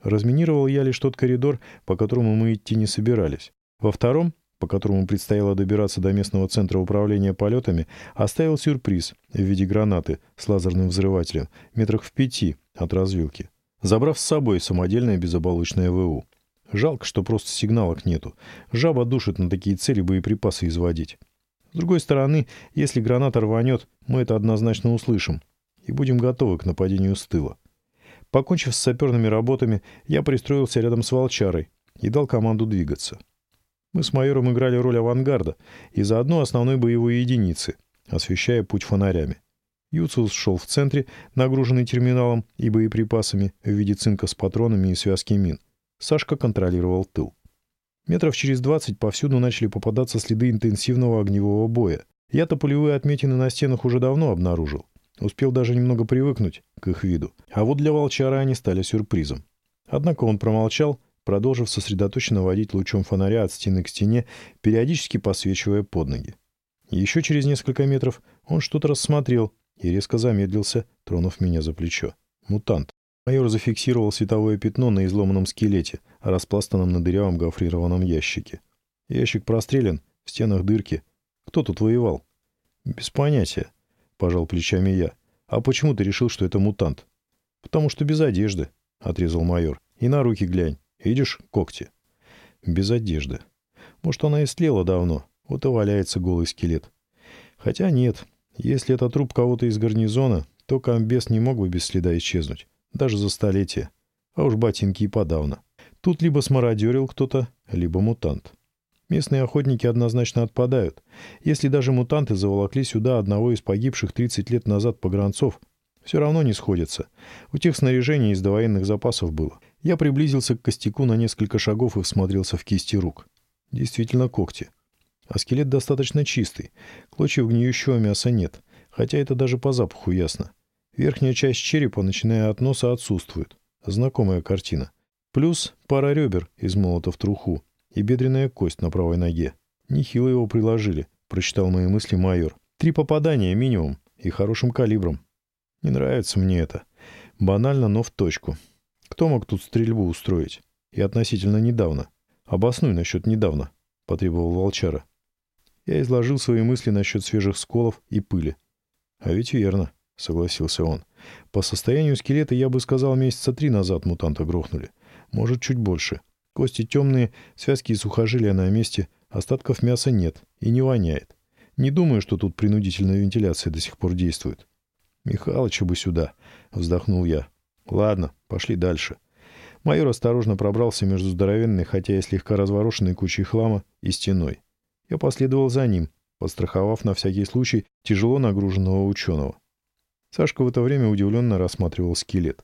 Разминировал я лишь тот коридор, по которому мы идти не собирались. Во втором по которому предстояло добираться до местного центра управления полетами, оставил сюрприз в виде гранаты с лазерным взрывателем метрах в пяти от развилки, забрав с собой самодельное безоболочное ВУ. Жалко, что просто сигналок нету. Жаба душит на такие цели боеприпасы изводить. С другой стороны, если граната рванет, мы это однозначно услышим и будем готовы к нападению с тыла. Покончив с саперными работами, я пристроился рядом с волчарой и дал команду двигаться. Мы с майором играли роль авангарда и заодно основной боевой единицы, освещая путь фонарями. Юциус шел в центре, нагруженный терминалом и боеприпасами в виде цинка с патронами и связки мин. Сашка контролировал тыл. Метров через двадцать повсюду начали попадаться следы интенсивного огневого боя. Я-то пулевые отметины на стенах уже давно обнаружил. Успел даже немного привыкнуть к их виду. А вот для волчара они стали сюрпризом. Однако он промолчал, продолжив сосредоточенно водить лучом фонаря от стены к стене, периодически посвечивая под ноги. Еще через несколько метров он что-то рассмотрел и резко замедлился, тронув меня за плечо. Мутант. Майор зафиксировал световое пятно на изломанном скелете, распластанном на дырявом гофрированном ящике. Ящик прострелен, в стенах дырки. Кто тут воевал? Без понятия, пожал плечами я. А почему ты решил, что это мутант? Потому что без одежды, отрезал майор. И на руки глянь. Видишь когти? Без одежды. Может, она и слела давно. Вот и валяется голый скелет. Хотя нет. Если это труп кого-то из гарнизона, то комбес не мог бы без следа исчезнуть даже за столетие. А уж ботинки и подавно. Тут либо смародерил кто-то, либо мутант. Местные охотники однозначно отпадают. Если даже мутанты заволокли сюда одного из погибших 30 лет назад погранцов, все равно не сходятся. У тех снаряжение из довоенных запасов было. Я приблизился к костяку на несколько шагов и всмотрелся в кисти рук. Действительно когти. А скелет достаточно чистый. Клочьев гниющего мяса нет. Хотя это даже по запаху ясно. Верхняя часть черепа, начиная от носа, отсутствует. Знакомая картина. Плюс пара ребер из молота в труху и бедренная кость на правой ноге. Нехило его приложили, прочитал мои мысли майор. Три попадания минимум и хорошим калибром. Не нравится мне это. Банально, но в точку. Кто мог тут стрельбу устроить? И относительно недавно. Обоснуй насчет недавно, потребовал волчара. Я изложил свои мысли насчет свежих сколов и пыли. А ведь верно. — согласился он. «По состоянию скелета, я бы сказал, месяца три назад мутанта грохнули. Может, чуть больше. Кости темные, связки и сухожилия на месте, остатков мяса нет и не воняет. Не думаю, что тут принудительная вентиляция до сих пор действует». «Михалыча бы сюда», — вздохнул я. «Ладно, пошли дальше». Майор осторожно пробрался между здоровенной, хотя и слегка разворошенной кучей хлама, и стеной. Я последовал за ним, подстраховав на всякий случай тяжело нагруженного ученого. Сашка в это время удивленно рассматривал скелет.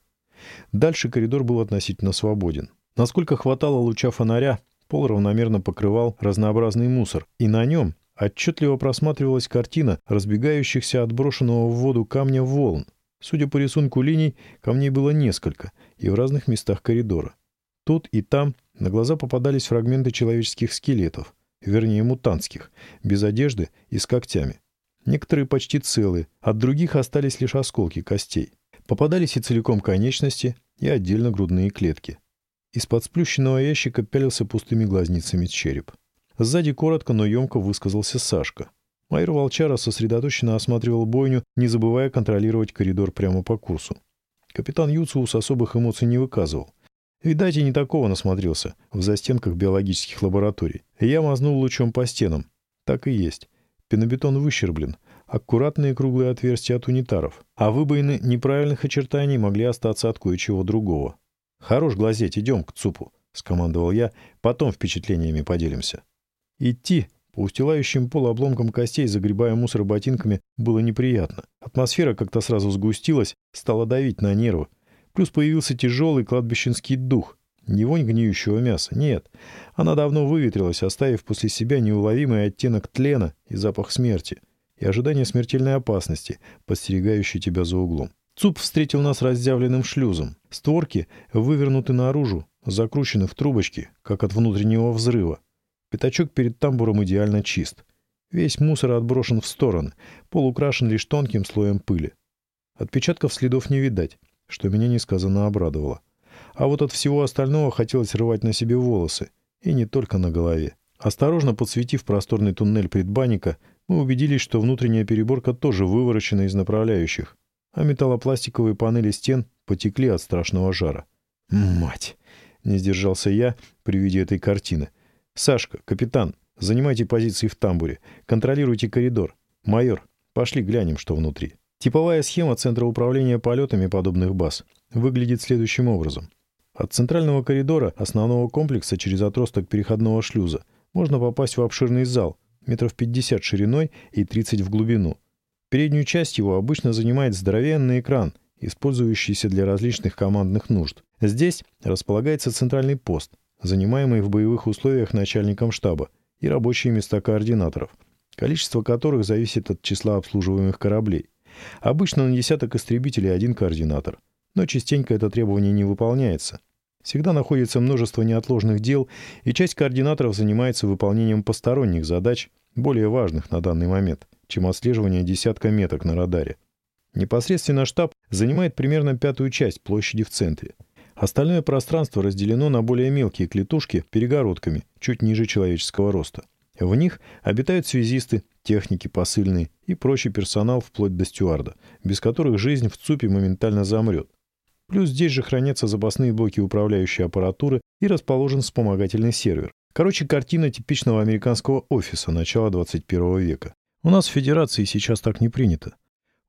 Дальше коридор был относительно свободен. Насколько хватало луча фонаря, пол равномерно покрывал разнообразный мусор, и на нем отчетливо просматривалась картина разбегающихся от брошенного в воду камня волн. Судя по рисунку линий, камней было несколько, и в разных местах коридора. Тут и там на глаза попадались фрагменты человеческих скелетов, вернее мутантских, без одежды и с когтями. Некоторые почти целые, от других остались лишь осколки костей. Попадались и целиком конечности, и отдельно грудные клетки. Из-под сплющенного ящика пялился пустыми глазницами череп. Сзади коротко, но емко высказался Сашка. Майор Волчара сосредоточенно осматривал бойню, не забывая контролировать коридор прямо по курсу. Капитан Юциус особых эмоций не выказывал. Видать, и не такого насмотрелся в застенках биологических лабораторий. Я мазнул лучом по стенам. Так и есть. Пенобетон выщерблен, аккуратные круглые отверстия от унитаров, а выбоины неправильных очертаний могли остаться от кое-чего другого. «Хорош глазеть, идем к ЦУПу», — скомандовал я, «потом впечатлениями поделимся». Идти по устилающим пол обломкам костей, загребая мусор ботинками, было неприятно. Атмосфера как-то сразу сгустилась, стала давить на нервы. Плюс появился тяжелый кладбищенский дух, не вонь гниющего мяса, нет. Она давно выветрилась, оставив после себя неуловимый оттенок тлена и запах смерти. И ожидание смертельной опасности, подстерегающей тебя за углом. ЦУП встретил нас разъявленным шлюзом. Створки вывернуты наружу, закручены в трубочки, как от внутреннего взрыва. Пятачок перед тамбуром идеально чист. Весь мусор отброшен в стороны, пол украшен лишь тонким слоем пыли. Отпечатков следов не видать, что меня несказанно обрадовало. А вот от всего остального хотелось рвать на себе волосы. И не только на голове. Осторожно подсветив просторный туннель предбанника, мы убедились, что внутренняя переборка тоже выворочена из направляющих, а металлопластиковые панели стен потекли от страшного жара. «Мать!» — не сдержался я при виде этой картины. «Сашка, капитан, занимайте позиции в тамбуре, контролируйте коридор. Майор, пошли глянем, что внутри». Типовая схема Центра управления полетами подобных баз выглядит следующим образом. От центрального коридора основного комплекса через отросток переходного шлюза можно попасть в обширный зал, метров 50 шириной и 30 в глубину. Переднюю часть его обычно занимает здоровенный экран, использующийся для различных командных нужд. Здесь располагается центральный пост, занимаемый в боевых условиях начальником штаба, и рабочие места координаторов, количество которых зависит от числа обслуживаемых кораблей. Обычно на десяток истребителей один координатор, но частенько это требование не выполняется. Всегда находится множество неотложных дел, и часть координаторов занимается выполнением посторонних задач, более важных на данный момент, чем отслеживание десятка меток на радаре. Непосредственно штаб занимает примерно пятую часть площади в центре. Остальное пространство разделено на более мелкие клетушки перегородками, чуть ниже человеческого роста. В них обитают связисты, техники, посыльные и прочий персонал вплоть до стюарда, без которых жизнь в ЦУПе моментально замрет. Плюс здесь же хранятся запасные блоки управляющей аппаратуры и расположен вспомогательный сервер. Короче, картина типичного американского офиса начала 21 века. У нас в Федерации сейчас так не принято.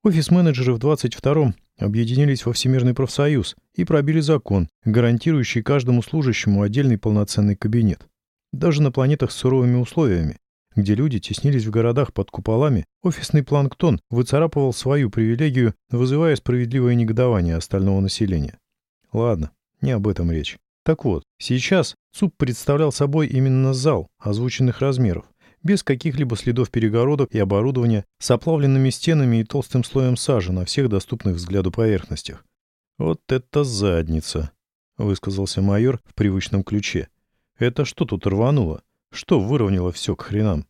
Офис-менеджеры в 22-м объединились во Всемирный профсоюз и пробили закон, гарантирующий каждому служащему отдельный полноценный кабинет. Даже на планетах с суровыми условиями, где люди теснились в городах под куполами, офисный планктон выцарапывал свою привилегию, вызывая справедливое негодование остального населения. Ладно, не об этом речь. Так вот, сейчас ЦУП представлял собой именно зал озвученных размеров, без каких-либо следов перегородок и оборудования, с оплавленными стенами и толстым слоем сажи на всех доступных взгляду поверхностях. «Вот это задница!» — высказался майор в привычном ключе. «Это что тут рвануло? Что выровняло все к хренам?»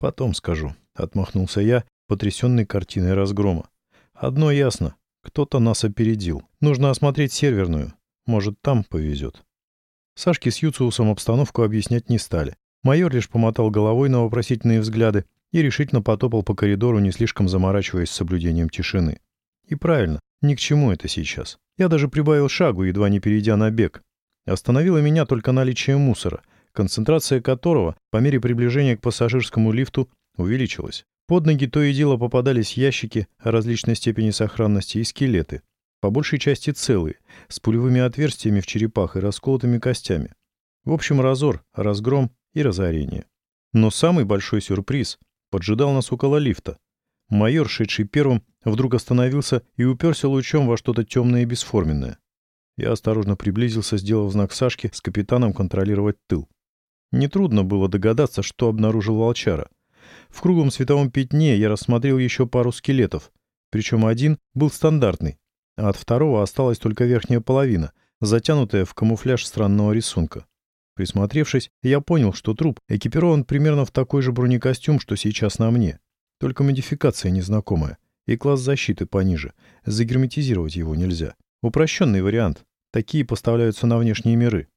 «Потом скажу», — отмахнулся я, потрясенный картиной разгрома. «Одно ясно. Кто-то нас опередил. Нужно осмотреть серверную. Может, там повезет». Сашке с Юциусом обстановку объяснять не стали. Майор лишь помотал головой на вопросительные взгляды и решительно потопал по коридору, не слишком заморачиваясь с соблюдением тишины. И правильно, ни к чему это сейчас. Я даже прибавил шагу, едва не перейдя на бег. Остановило меня только наличие мусора, концентрация которого по мере приближения к пассажирскому лифту увеличилась. Под ноги то и дело попадались ящики различной степени сохранности и скелеты, по большей части целые, с пулевыми отверстиями в черепах и расколотыми костями. В общем, разор, разгром и разорение. Но самый большой сюрприз поджидал нас около лифта. Майор, шедший первым, вдруг остановился и уперся лучом во что-то темное и бесформенное. Я осторожно приблизился, сделав знак Сашке с капитаном контролировать тыл. Нетрудно было догадаться, что обнаружил волчара. В круглом световом пятне я рассмотрел еще пару скелетов, причем один был стандартный, а от второго осталась только верхняя половина, затянутая в камуфляж странного рисунка. Присмотревшись, я понял, что труп экипирован примерно в такой же бронекостюм, что сейчас на мне. Только модификация незнакомая. И класс защиты пониже. Загерметизировать его нельзя. Упрощенный вариант. Такие поставляются на внешние миры.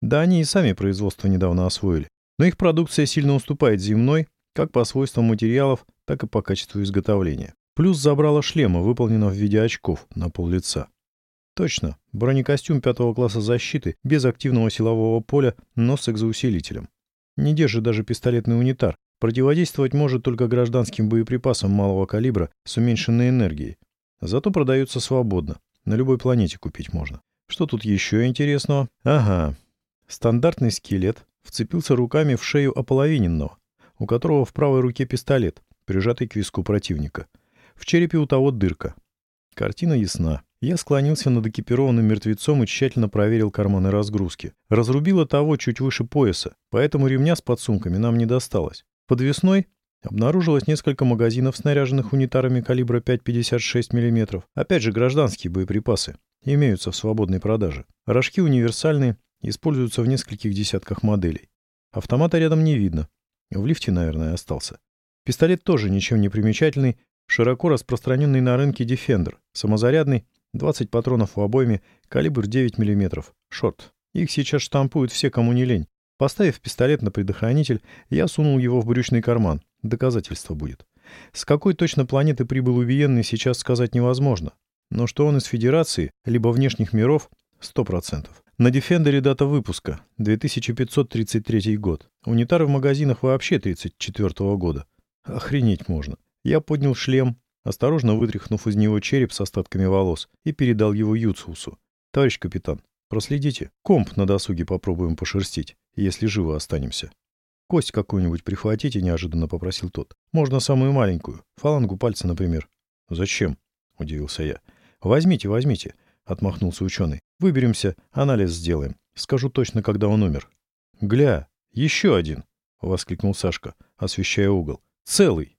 Да они и сами производство недавно освоили. Но их продукция сильно уступает земной, как по свойствам материалов, так и по качеству изготовления. Плюс забрало шлема, выполнено в виде очков на пол лица. Точно, бронекостюм пятого класса защиты, без активного силового поля, но с экзоусилителем. Не держит даже пистолетный унитар. Противодействовать может только гражданским боеприпасам малого калибра с уменьшенной энергией. Зато продаются свободно. На любой планете купить можно. Что тут еще интересного? Ага. Стандартный скелет вцепился руками в шею ополовиненного, у которого в правой руке пистолет, прижатый к виску противника. В черепе у того дырка. Картина ясна. Я склонился над экипированным мертвецом и тщательно проверил карманы разгрузки. Разрубило того чуть выше пояса, поэтому ремня с подсумками нам не досталось. Подвесной обнаружилось несколько магазинов, снаряженных унитарами калибра 5,56 мм. Опять же, гражданские боеприпасы. Имеются в свободной продаже. Рожки универсальные, используются в нескольких десятках моделей. Автомата рядом не видно. В лифте, наверное, остался. Пистолет тоже ничем не примечательный, широко распространенный на рынке Defender, самозарядный 20 патронов в обойме, калибр 9 мм. Шорт. Их сейчас штампуют все, кому не лень. Поставив пистолет на предохранитель, я сунул его в брючный карман. Доказательство будет. С какой точно планеты прибыл убиенный, сейчас сказать невозможно. Но что он из Федерации, либо внешних миров, 100%. На Дефендере дата выпуска — 2533 год. Унитары в магазинах вообще 34 -го года. Охренеть можно. Я поднял шлем, осторожно вытряхнув из него череп с остатками волос, и передал его Юциусу. «Товарищ капитан, проследите. Комп на досуге попробуем пошерстить, если живо останемся». «Кость какую-нибудь прихватите», — неожиданно попросил тот. «Можно самую маленькую. Фалангу пальца, например». «Зачем?» — удивился я. «Возьмите, возьмите», — отмахнулся ученый. «Выберемся, анализ сделаем. Скажу точно, когда он умер». «Гля, еще один!» — воскликнул Сашка, освещая угол. «Целый!»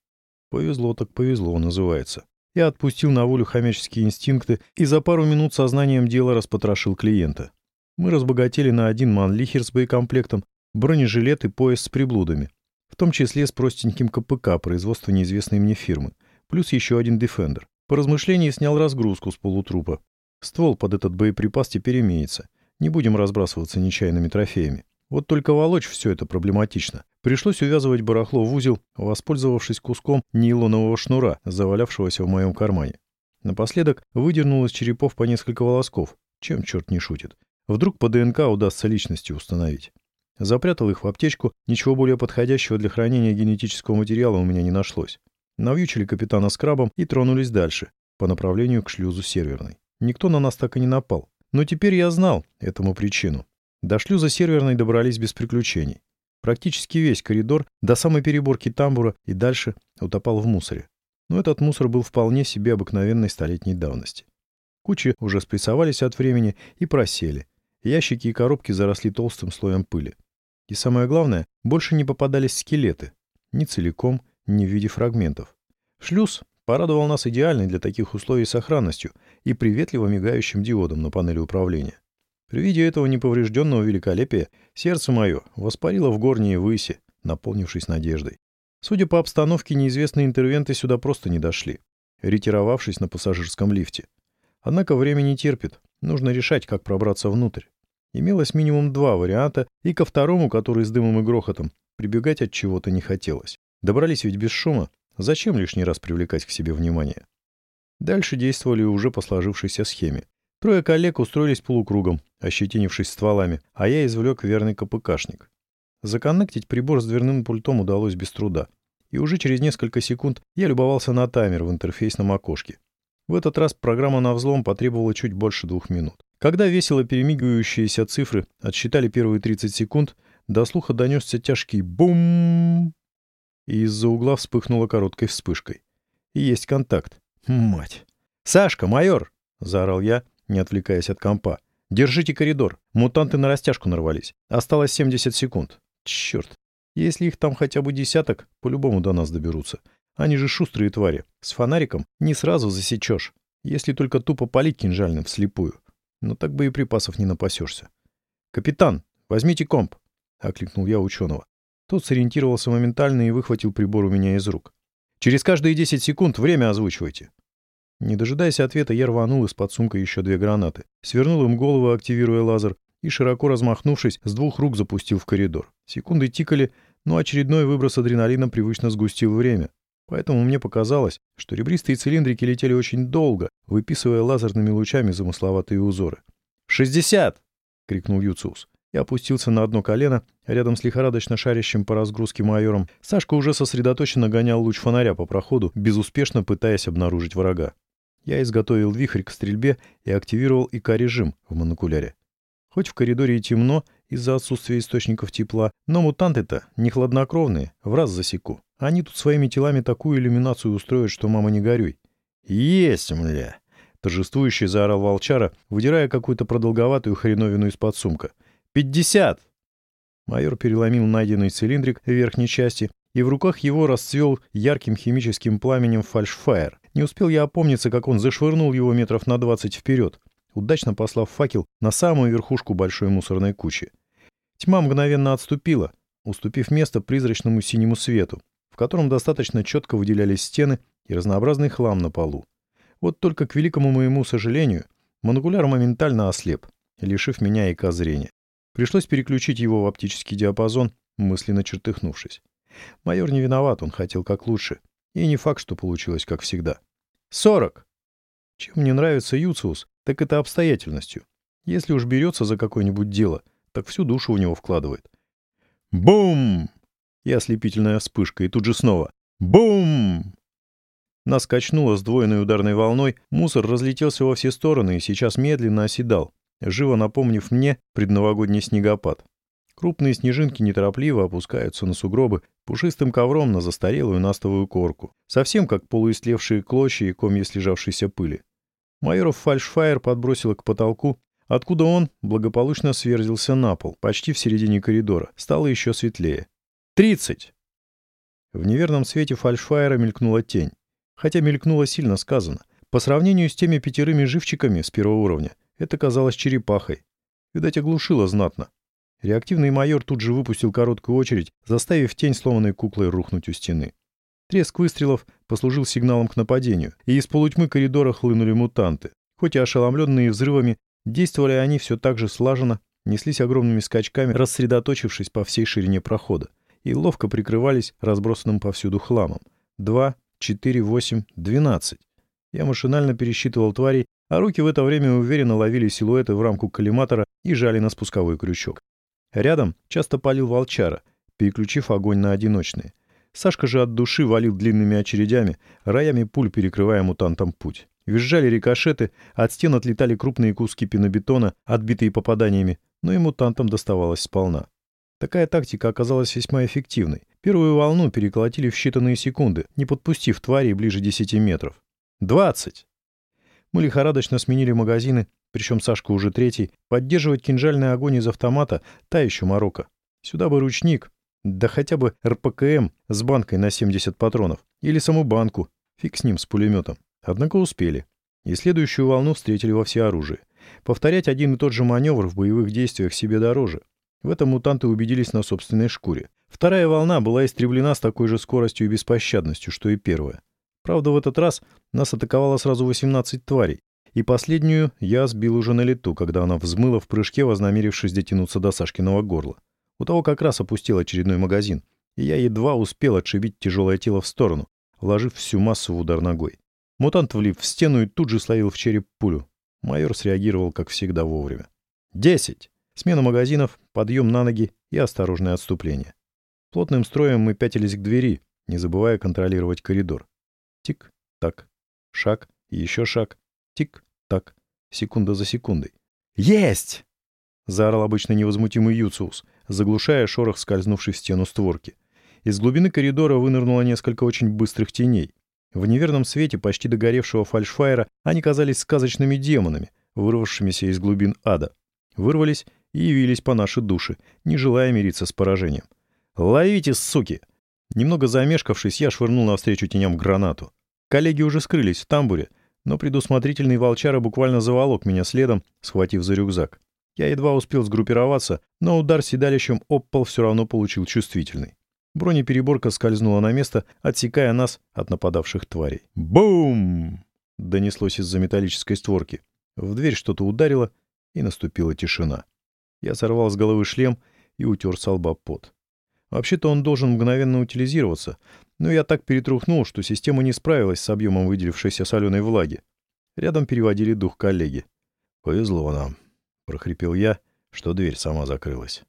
Повезло так повезло, называется. Я отпустил на волю хомяческие инстинкты и за пару минут сознанием дела распотрошил клиента. Мы разбогатели на один манлихер с боекомплектом, бронежилет и пояс с приблудами, в том числе с простеньким КПК производства неизвестной мне фирмы, плюс еще один Defender. По размышлении снял разгрузку с полутрупа. Ствол под этот боеприпас теперь имеется. Не будем разбрасываться нечаянными трофеями. Вот только волочь все это проблематично. Пришлось увязывать барахло в узел, воспользовавшись куском нейлонового шнура, завалявшегося в моем кармане. Напоследок выдернул из черепов по несколько волосков. Чем черт не шутит. Вдруг по ДНК удастся личности установить. Запрятал их в аптечку, ничего более подходящего для хранения генетического материала у меня не нашлось. Навьючили капитана с крабом и тронулись дальше, по направлению к шлюзу серверной. Никто на нас так и не напал. Но теперь я знал этому причину. До шлюза серверной добрались без приключений. Практически весь коридор до самой переборки тамбура и дальше утопал в мусоре. Но этот мусор был вполне себе обыкновенной столетней давности. Кучи уже спрессовались от времени и просели. Ящики и коробки заросли толстым слоем пыли. И самое главное, больше не попадались скелеты. Ни целиком, ни в виде фрагментов. Шлюз порадовал нас идеальной для таких условий сохранностью и приветливо мигающим диодом на панели управления. При виде этого неповрежденного великолепия сердце мое воспарило в горние выси, наполнившись надеждой. Судя по обстановке, неизвестные интервенты сюда просто не дошли, ретировавшись на пассажирском лифте. Однако время не терпит, нужно решать, как пробраться внутрь. Имелось минимум два варианта, и ко второму, который с дымом и грохотом, прибегать от чего-то не хотелось. Добрались ведь без шума, зачем лишний раз привлекать к себе внимание? Дальше действовали уже по сложившейся схеме. Трое коллег устроились полукругом, ощетинившись стволами, а я извлек верный КПКшник. Законнектить прибор с дверным пультом удалось без труда. И уже через несколько секунд я любовался на таймер в интерфейсном окошке. В этот раз программа на взлом потребовала чуть больше двух минут. Когда весело перемигивающиеся цифры отсчитали первые 30 секунд, до слуха донесся тяжкий бум, и из-за угла вспыхнула короткой вспышкой. И есть контакт. Мать! «Сашка, майор!» — заорал я, не отвлекаясь от компа. «Держите коридор. Мутанты на растяжку нарвались. Осталось 70 секунд. Черт. Если их там хотя бы десяток, по-любому до нас доберутся. Они же шустрые твари. С фонариком не сразу засечешь, если только тупо палить кинжальным вслепую но так боеприпасов не напасешься. «Капитан, возьмите комп!» — окликнул я ученого. Тот сориентировался моментально и выхватил прибор у меня из рук. «Через каждые 10 секунд время озвучивайте». Не дожидаясь ответа, я рванул из-под сумка еще две гранаты, свернул им голову, активируя лазер, и, широко размахнувшись, с двух рук запустил в коридор. Секунды тикали, но очередной выброс адреналина привычно сгустил время. Поэтому мне показалось, что ребристые цилиндрики летели очень долго, выписывая лазерными лучами замысловатые узоры. «Шестьдесят!» — крикнул Юциус. Я опустился на одно колено, рядом с лихорадочно шарящим по разгрузке майором. Сашка уже сосредоточенно гонял луч фонаря по проходу, безуспешно пытаясь обнаружить врага. Я изготовил вихрь к стрельбе и активировал ИК-режим в монокуляре. Хоть в коридоре и темно из-за отсутствия источников тепла, но мутанты-то не хладнокровные, в раз засеку. Они тут своими телами такую иллюминацию устроят, что мама не горюй. «Есть, мля!» — торжествующий заорал волчара, выдирая какую-то продолговатую хреновину из-под сумка. «Пятьдесят!» Майор переломил найденный цилиндрик в верхней части, и в руках его расцвел ярким химическим пламенем фальшфайр. Не успел я опомниться, как он зашвырнул его метров на двадцать вперед, удачно послав факел на самую верхушку большой мусорной кучи. Тьма мгновенно отступила, уступив место призрачному синему свету, в котором достаточно четко выделялись стены и разнообразный хлам на полу. Вот только, к великому моему сожалению, монокуляр моментально ослеп, лишив меня ика зрения. Пришлось переключить его в оптический диапазон, мысленно чертыхнувшись. Майор не виноват, он хотел как лучше. И не факт, что получилось как всегда. «Сорок!» Чем мне нравится Юциус, так это обстоятельностью. Если уж берется за какое-нибудь дело, так всю душу в него вкладывает. «Бум!» и ослепительная вспышка, и тут же снова «Бум!». Нас качнуло сдвоенной ударной волной, мусор разлетелся во все стороны и сейчас медленно оседал, живо напомнив мне предновогодний снегопад. Крупные снежинки неторопливо опускаются на сугробы пушистым ковром на застарелую настовую корку, совсем как полуистлевшие клочья и комья слежавшейся пыли. Майоров фальшфайер подбросило к потолку, откуда он благополучно сверзился на пол, почти в середине коридора. Стало еще светлее. «Тридцать!» В неверном свете фальшфайера мелькнула тень. Хотя мелькнула сильно сказано. По сравнению с теми пятерыми живчиками с первого уровня, это казалось черепахой. Видать, оглушило знатно. Реактивный майор тут же выпустил короткую очередь, заставив тень сломанной куклой рухнуть у стены. Треск выстрелов послужил сигналом к нападению, и из полутьмы коридора хлынули мутанты. Хоть и ошеломленные взрывами, действовали они все так же слаженно, неслись огромными скачками, рассредоточившись по всей ширине прохода, и ловко прикрывались разбросанным повсюду хламом. Два, четыре, восемь, двенадцать. Я машинально пересчитывал тварей, а руки в это время уверенно ловили силуэты в рамку коллиматора и жали на спусковой крючок. Рядом часто палил волчара, переключив огонь на одиночные — Сашка же от души валил длинными очередями, роями пуль перекрывая мутантам путь. Визжали рикошеты, от стен отлетали крупные куски пенобетона, отбитые попаданиями, но и мутантам доставалось сполна. Такая тактика оказалась весьма эффективной. Первую волну переколотили в считанные секунды, не подпустив тварей ближе 10 метров. «Двадцать!» Мы лихорадочно сменили магазины, причем Сашка уже третий. Поддерживать кинжальный огонь из автомата — та еще морока. Сюда бы ручник, да хотя бы РПКМ с банкой на 70 патронов. Или саму банку. Фиг с ним, с пулеметом. Однако успели. И следующую волну встретили во всеоружии. Повторять один и тот же маневр в боевых действиях себе дороже. В этом мутанты убедились на собственной шкуре. Вторая волна была истреблена с такой же скоростью и беспощадностью, что и первая. Правда, в этот раз нас атаковало сразу 18 тварей. И последнюю я сбил уже на лету, когда она взмыла в прыжке, вознамерившись дотянуться до Сашкиного горла. У того как раз опустил очередной магазин, и я едва успел отшибить тяжелое тело в сторону, вложив всю массу в удар ногой. Мутант влип в стену и тут же словил в череп пулю. Майор среагировал, как всегда, вовремя. «Десять!» Смена магазинов, подъем на ноги и осторожное отступление. Плотным строем мы пятились к двери, не забывая контролировать коридор. Тик-так. Шаг, еще шаг. Тик-так. Секунда за секундой. «Есть!» — заорал обычно невозмутимый Юциус, заглушая шорох скользнувшей в стену створки. Из глубины коридора вынырнуло несколько очень быстрых теней. В неверном свете почти догоревшего фальшфайра они казались сказочными демонами, вырвавшимися из глубин ада. Вырвались и явились по нашей душе, не желая мириться с поражением. «Ловите, суки!» Немного замешкавшись, я швырнул навстречу теням гранату. Коллеги уже скрылись в тамбуре, но предусмотрительный волчара буквально заволок меня следом, схватив за рюкзак. Я едва успел сгруппироваться, но удар седалищем об пол все равно получил чувствительный. Бронепереборка скользнула на место, отсекая нас от нападавших тварей. «Бум!» — донеслось из-за металлической створки. В дверь что-то ударило, и наступила тишина. Я сорвал с головы шлем и утер с лба пот. Вообще-то он должен мгновенно утилизироваться, но я так перетрухнул, что система не справилась с объемом выделившейся соленой влаги. Рядом переводили дух коллеги. «Повезло нам», — прохрипел я, что дверь сама закрылась.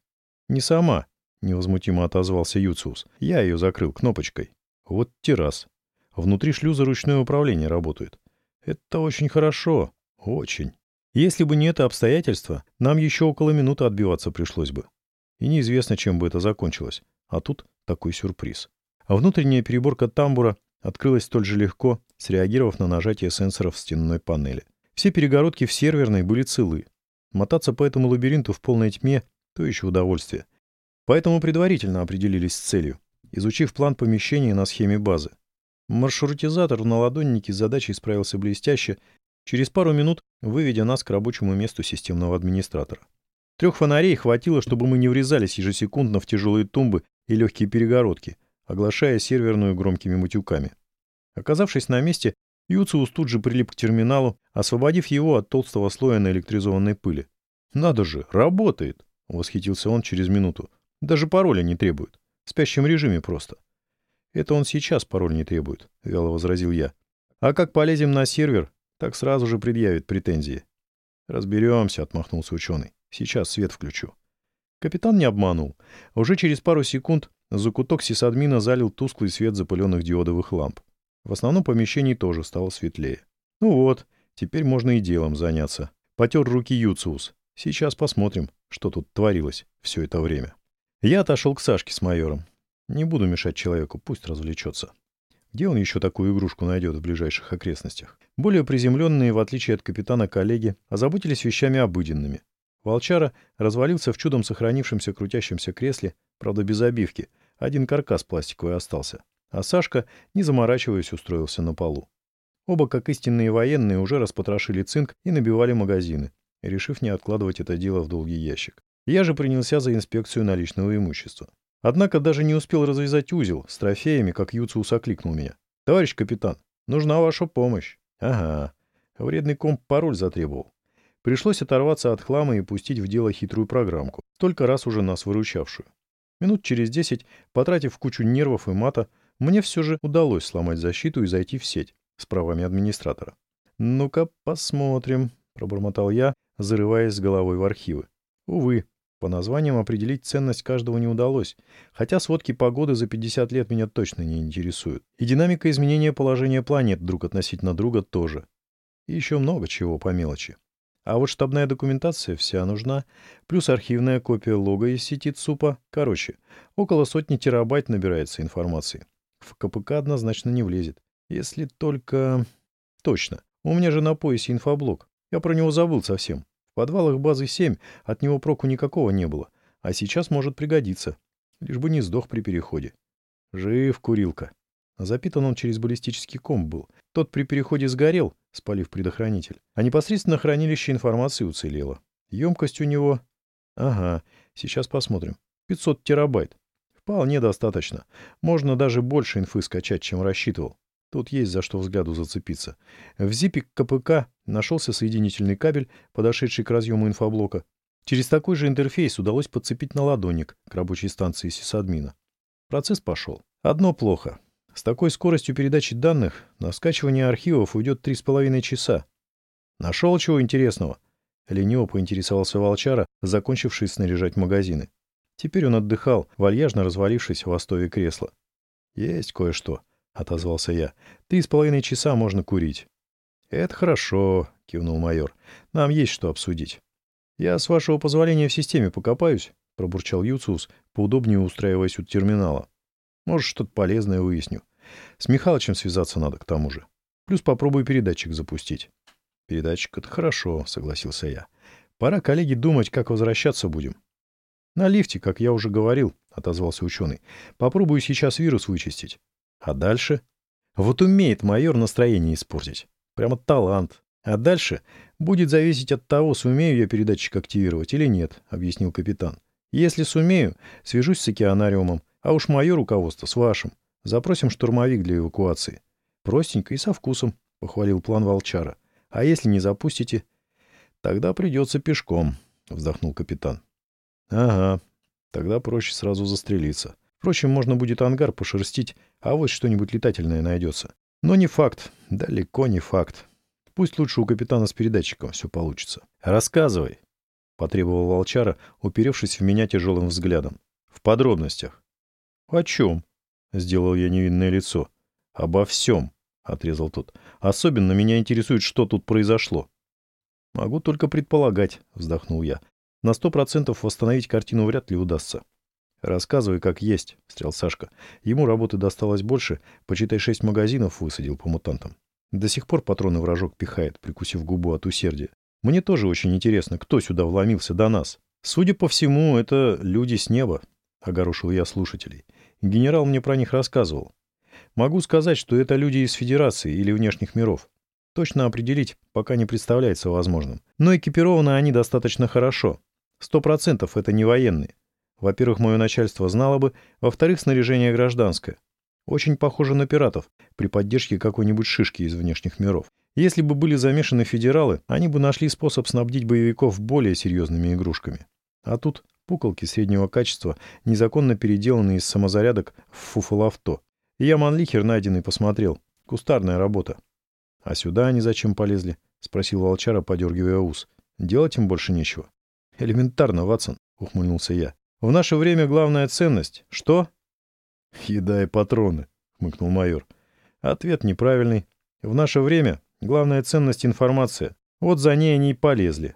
«Не сама», — невозмутимо отозвался Юциус. «Я ее закрыл кнопочкой. Вот террас. Внутри шлюза ручное управление работает. Это очень хорошо. Очень. Если бы не это обстоятельство, нам еще около минуты отбиваться пришлось бы. И неизвестно, чем бы это закончилось. А тут такой сюрприз. А внутренняя переборка тамбура открылась столь же легко, среагировав на нажатие сенсоров в стенной панели. Все перегородки в серверной были целы, Мотаться по этому лабиринту в полной тьме — то еще удовольствие. Поэтому предварительно определились с целью, изучив план помещения на схеме базы. Маршрутизатор на ладоннике с задачей справился блестяще, через пару минут выведя нас к рабочему месту системного администратора. Трех фонарей хватило, чтобы мы не врезались ежесекундно в тяжелые тумбы и легкие перегородки, оглашая серверную громкими матюками. Оказавшись на месте, Юциус тут же прилип к терминалу, освободив его от толстого слоя наэлектризованной пыли. «Надо же, работает!» — восхитился он через минуту. «Даже пароля не требует. В спящем режиме просто». «Это он сейчас пароль не требует», — вяло возразил я. «А как полезем на сервер, так сразу же предъявит претензии». «Разберемся», — отмахнулся ученый. «Сейчас свет включу». Капитан не обманул. Уже через пару секунд закуток сисадмина залил тусклый свет запыленных диодовых ламп. В основном помещении тоже стало светлее. Ну вот, теперь можно и делом заняться. Потер руки Юциус. Сейчас посмотрим, что тут творилось все это время. Я отошел к Сашке с майором. Не буду мешать человеку, пусть развлечется. Где он еще такую игрушку найдет в ближайших окрестностях? Более приземленные, в отличие от капитана коллеги, озаботились вещами обыденными. Волчара развалился в чудом сохранившемся крутящемся кресле, правда без обивки. Один каркас пластиковый остался а Сашка, не заморачиваясь, устроился на полу. Оба, как истинные военные, уже распотрошили цинк и набивали магазины. решив не откладывать это дело в долгий ящик. Я же принялся за инспекцию наличного имущества. Однако даже не успел развязать узел с трофеями, как Юциус окликнул меня. «Товарищ капитан, нужна ваша помощь». «Ага». Вредный комп пароль затребовал. Пришлось оторваться от хлама и пустить в дело хитрую программку, только раз уже нас выручавшую. Минут через десять, потратив кучу нервов и мата, мне все же удалось сломать защиту и зайти в сеть с правами администратора. «Ну-ка, посмотрим», — пробормотал я, зарываясь с головой в архивы. Увы, по названиям определить ценность каждого не удалось, хотя сводки погоды за 50 лет меня точно не интересуют. И динамика изменения положения планет друг относительно друга тоже. И еще много чего по мелочи. А вот штабная документация вся нужна, плюс архивная копия лога из сети ЦУПа. Короче, около сотни терабайт набирается информации. В КПК однозначно не влезет. Если только... Точно. У меня же на поясе инфоблок. Я про него забыл совсем. В подвалах базы 7 от него проку никакого не было. А сейчас может пригодиться. Лишь бы не сдох при переходе. Жив, курилка. Запитан он через баллистический комп был. Тот при переходе сгорел, спалив предохранитель. А непосредственно хранилище информации уцелело. Емкость у него... Ага, сейчас посмотрим. 500 терабайт. Вполне достаточно. Можно даже больше инфы скачать, чем рассчитывал. Тут есть за что взгляду зацепиться. В зипе КПК нашелся соединительный кабель, подошедший к разъему инфоблока. Через такой же интерфейс удалось подцепить наладонник к рабочей станции сисадмина. Процесс пошел. Одно плохо. С такой скоростью передачи данных на скачивание архивов уйдет 3,5 часа. Нашел чего интересного? Лениво поинтересовался волчара, закончивший снаряжать магазины. Теперь он отдыхал, вальяжно развалившись в остове кресла. «Есть кое-что», — отозвался я. «Три с половиной часа можно курить». «Это хорошо», — кивнул майор. «Нам есть что обсудить». «Я, с вашего позволения, в системе покопаюсь», — пробурчал Юциус, поудобнее устраиваясь у терминала. «Может, что-то полезное выясню. С Михалычем связаться надо, к тому же. Плюс попробую передатчик запустить». «Передатчик — это хорошо», — согласился я. «Пора, коллеги, думать, как возвращаться будем». «На лифте, как я уже говорил», — отозвался ученый. «Попробую сейчас вирус вычистить». «А дальше?» «Вот умеет майор настроение испортить. Прямо талант. А дальше будет зависеть от того, сумею я передатчик активировать или нет», — объяснил капитан. «Если сумею, свяжусь с океанариумом, а уж мое руководство с вашим. Запросим штурмовик для эвакуации. Простенько и со вкусом», — похвалил план волчара. «А если не запустите?» «Тогда придется пешком», — вздохнул капитан. Ага, тогда проще сразу застрелиться. Впрочем, можно будет ангар пошерстить, а вот что-нибудь летательное найдется. Но не факт, далеко не факт. Пусть лучше у капитана с передатчиком все получится. Рассказывай, — потребовал волчара, уперевшись в меня тяжелым взглядом. В подробностях. О чем? — сделал я невинное лицо. Обо всем, — отрезал тот. Особенно меня интересует, что тут произошло. Могу только предполагать, — вздохнул я. На сто процентов восстановить картину вряд ли удастся. «Рассказывай, как есть», — встрял Сашка. Ему работы досталось больше, почитай шесть магазинов высадил по мутантам. До сих пор патроны вражок пихает, прикусив губу от усердия. Мне тоже очень интересно, кто сюда вломился до нас. Судя по всему, это люди с неба, — огорошил я слушателей. Генерал мне про них рассказывал. Могу сказать, что это люди из Федерации или внешних миров. Точно определить пока не представляется возможным. Но экипированы они достаточно хорошо. Сто процентов это не военные. Во-первых, мое начальство знало бы, во-вторых, снаряжение гражданское. Очень похоже на пиратов при поддержке какой-нибудь шишки из внешних миров. Если бы были замешаны федералы, они бы нашли способ снабдить боевиков более серьезными игрушками. А тут пуколки среднего качества, незаконно переделанные из самозарядок в фуфалавто. Я манлихер найденный посмотрел. Кустарная работа. — А сюда они зачем полезли? — спросил волчара, подергивая ус. — Делать им больше нечего. «Элементарно, Ватсон», — ухмыльнулся я. «В наше время главная ценность — что?» «Еда и патроны», — хмыкнул майор. Ответ неправильный. В наше время главная ценность — информация. Вот за ней они и полезли.